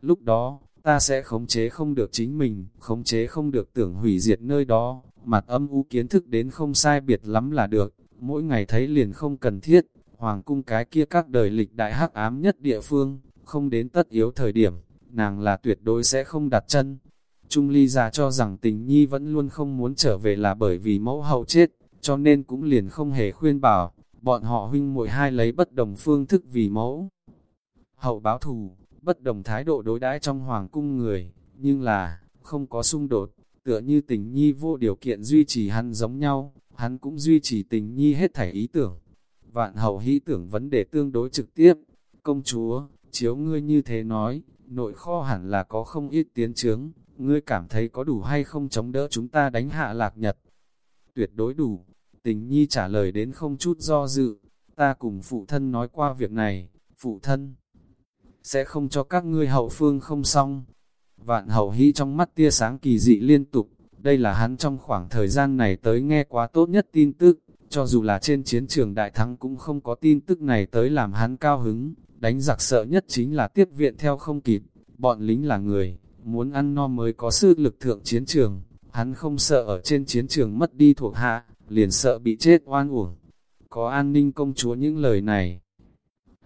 A: Lúc đó, ta sẽ khống chế không được chính mình, khống chế không được tưởng hủy diệt nơi đó, mặt âm u kiến thức đến không sai biệt lắm là được, mỗi ngày thấy liền không cần thiết, hoàng cung cái kia các đời lịch đại hắc ám nhất địa phương, không đến tất yếu thời điểm, nàng là tuyệt đối sẽ không đặt chân. Trung ly già cho rằng tình nhi vẫn luôn không muốn trở về là bởi vì mẫu hậu chết, cho nên cũng liền không hề khuyên bảo, bọn họ huynh muội hai lấy bất đồng phương thức vì mẫu. Hậu báo thù, bất đồng thái độ đối đãi trong hoàng cung người, nhưng là, không có xung đột, tựa như tình nhi vô điều kiện duy trì hắn giống nhau, hắn cũng duy trì tình nhi hết thảy ý tưởng. Vạn hầu hy tưởng vấn đề tương đối trực tiếp, công chúa, chiếu ngươi như thế nói, nội kho hẳn là có không ít tiến trướng, ngươi cảm thấy có đủ hay không chống đỡ chúng ta đánh hạ lạc nhật. Tuyệt đối đủ, tình nhi trả lời đến không chút do dự, ta cùng phụ thân nói qua việc này, phụ thân sẽ không cho các ngươi hậu phương không xong. Vạn hậu hy trong mắt tia sáng kỳ dị liên tục, đây là hắn trong khoảng thời gian này tới nghe quá tốt nhất tin tức, cho dù là trên chiến trường đại thắng cũng không có tin tức này tới làm hắn cao hứng, đánh giặc sợ nhất chính là tiếp viện theo không kịp, bọn lính là người, muốn ăn no mới có sư lực thượng chiến trường, hắn không sợ ở trên chiến trường mất đi thuộc hạ, liền sợ bị chết oan uổng. Có an ninh công chúa những lời này,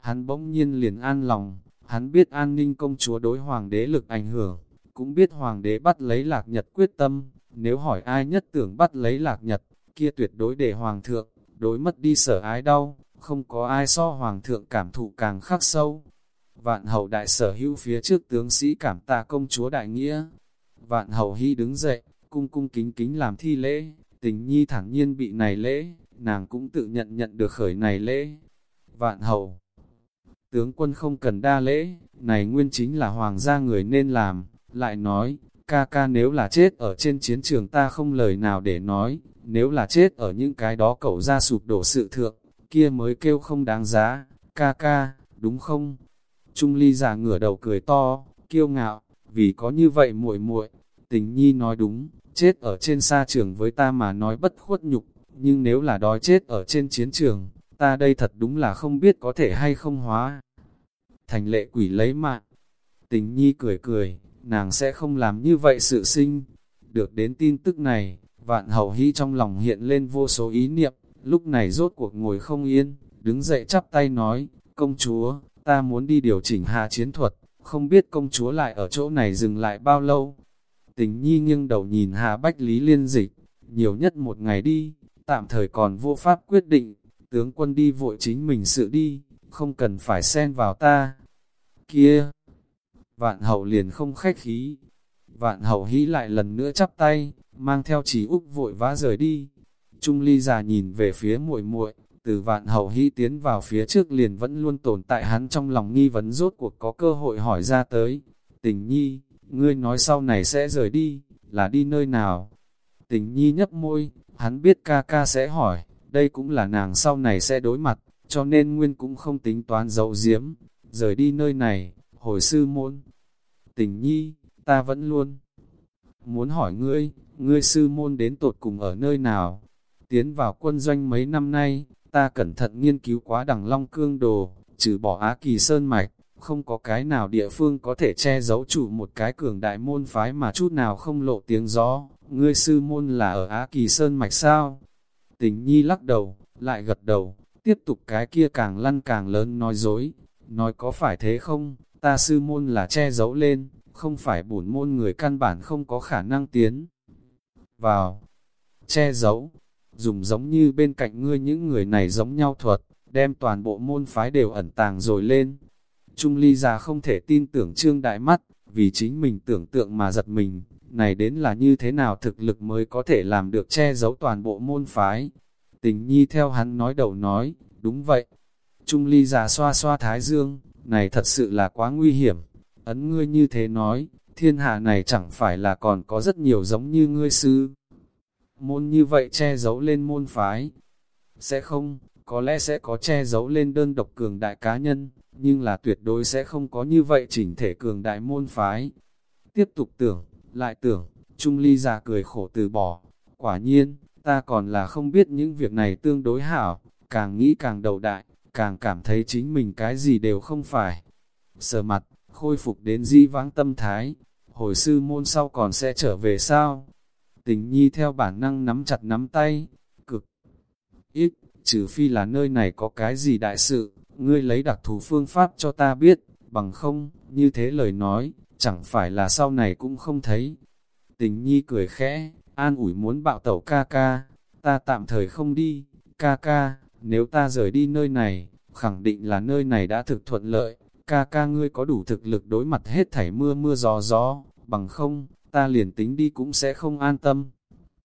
A: hắn bỗng nhiên liền an lòng, Hắn biết an ninh công chúa đối hoàng đế lực ảnh hưởng, cũng biết hoàng đế bắt lấy lạc nhật quyết tâm, nếu hỏi ai nhất tưởng bắt lấy lạc nhật, kia tuyệt đối để hoàng thượng, đối mất đi sở ái đau, không có ai so hoàng thượng cảm thụ càng khắc sâu. Vạn hậu đại sở hữu phía trước tướng sĩ cảm tạ công chúa đại nghĩa. Vạn hậu hy đứng dậy, cung cung kính kính làm thi lễ, tình nhi thẳng nhiên bị này lễ, nàng cũng tự nhận nhận được khởi này lễ. Vạn hậu tướng quân không cần đa lễ, này nguyên chính là hoàng gia người nên làm, lại nói, ca ca nếu là chết ở trên chiến trường ta không lời nào để nói, nếu là chết ở những cái đó cậu ra sụp đổ sự thượng, kia mới kêu không đáng giá, ca ca, đúng không? Trung ly giả ngửa đầu cười to, kiêu ngạo, vì có như vậy muội muội tình nhi nói đúng, chết ở trên sa trường với ta mà nói bất khuất nhục, nhưng nếu là đói chết ở trên chiến trường, ta đây thật đúng là không biết có thể hay không hóa. Thành lệ quỷ lấy mạng, tình nhi cười cười, nàng sẽ không làm như vậy sự sinh. Được đến tin tức này, vạn hậu hy trong lòng hiện lên vô số ý niệm, lúc này rốt cuộc ngồi không yên, đứng dậy chắp tay nói, công chúa, ta muốn đi điều chỉnh hạ chiến thuật, không biết công chúa lại ở chỗ này dừng lại bao lâu. Tình nhi nghiêng đầu nhìn Hà Bách Lý liên dịch, nhiều nhất một ngày đi, tạm thời còn vô pháp quyết định, tướng quân đi vội chính mình sự đi, không cần phải xen vào ta. Kia! Vạn hậu liền không khách khí. Vạn hậu hí lại lần nữa chắp tay, mang theo chỉ úc vội vã rời đi. Trung ly già nhìn về phía muội muội từ vạn hậu hí tiến vào phía trước liền vẫn luôn tồn tại hắn trong lòng nghi vấn rốt cuộc có cơ hội hỏi ra tới. Tình nhi, ngươi nói sau này sẽ rời đi, là đi nơi nào? Tình nhi nhấp môi, hắn biết ca ca sẽ hỏi, đây cũng là nàng sau này sẽ đối mặt, cho nên nguyên cũng không tính toán dậu diếm, rời đi nơi này, hồi sư môn. Tình nhi, ta vẫn luôn muốn hỏi ngươi, ngươi sư môn đến tột cùng ở nơi nào? Tiến vào quân doanh mấy năm nay, ta cẩn thận nghiên cứu quá đằng long cương đồ, trừ bỏ Á Kỳ Sơn Mạch, không có cái nào địa phương có thể che giấu chủ một cái cường đại môn phái mà chút nào không lộ tiếng gió. Ngươi sư môn là ở Á Kỳ Sơn Mạch sao? Tình nhi lắc đầu, lại gật đầu, tiếp tục cái kia càng lăn càng lớn nói dối. Nói có phải thế không? Ta sư môn là che giấu lên, không phải bổn môn người căn bản không có khả năng tiến. Vào, che giấu, dùng giống như bên cạnh ngươi những người này giống nhau thuật, đem toàn bộ môn phái đều ẩn tàng rồi lên. Trung ly già không thể tin tưởng trương đại mắt, vì chính mình tưởng tượng mà giật mình, này đến là như thế nào thực lực mới có thể làm được che giấu toàn bộ môn phái. Tình nhi theo hắn nói đầu nói, đúng vậy. Trung ly già xoa xoa thái dương, này thật sự là quá nguy hiểm. Ấn ngươi như thế nói, thiên hạ này chẳng phải là còn có rất nhiều giống như ngươi sư. Môn như vậy che giấu lên môn phái. Sẽ không, có lẽ sẽ có che giấu lên đơn độc cường đại cá nhân, nhưng là tuyệt đối sẽ không có như vậy chỉnh thể cường đại môn phái. Tiếp tục tưởng, lại tưởng, Trung Ly già cười khổ từ bỏ. Quả nhiên, ta còn là không biết những việc này tương đối hảo, càng nghĩ càng đầu đại, càng cảm thấy chính mình cái gì đều không phải. Sờ mặt, khôi phục đến di vãng tâm thái, hồi sư môn sau còn sẽ trở về sao? Tình nhi theo bản năng nắm chặt nắm tay, cực ít, trừ phi là nơi này có cái gì đại sự, ngươi lấy đặc thù phương pháp cho ta biết, bằng không, như thế lời nói, chẳng phải là sau này cũng không thấy. Tình nhi cười khẽ, an ủi muốn bạo tẩu ca ca, ta tạm thời không đi, ca ca, nếu ta rời đi nơi này, khẳng định là nơi này đã thực thuận lợi, ca ca ngươi có đủ thực lực đối mặt hết thảy mưa mưa gió gió, bằng không, ta liền tính đi cũng sẽ không an tâm.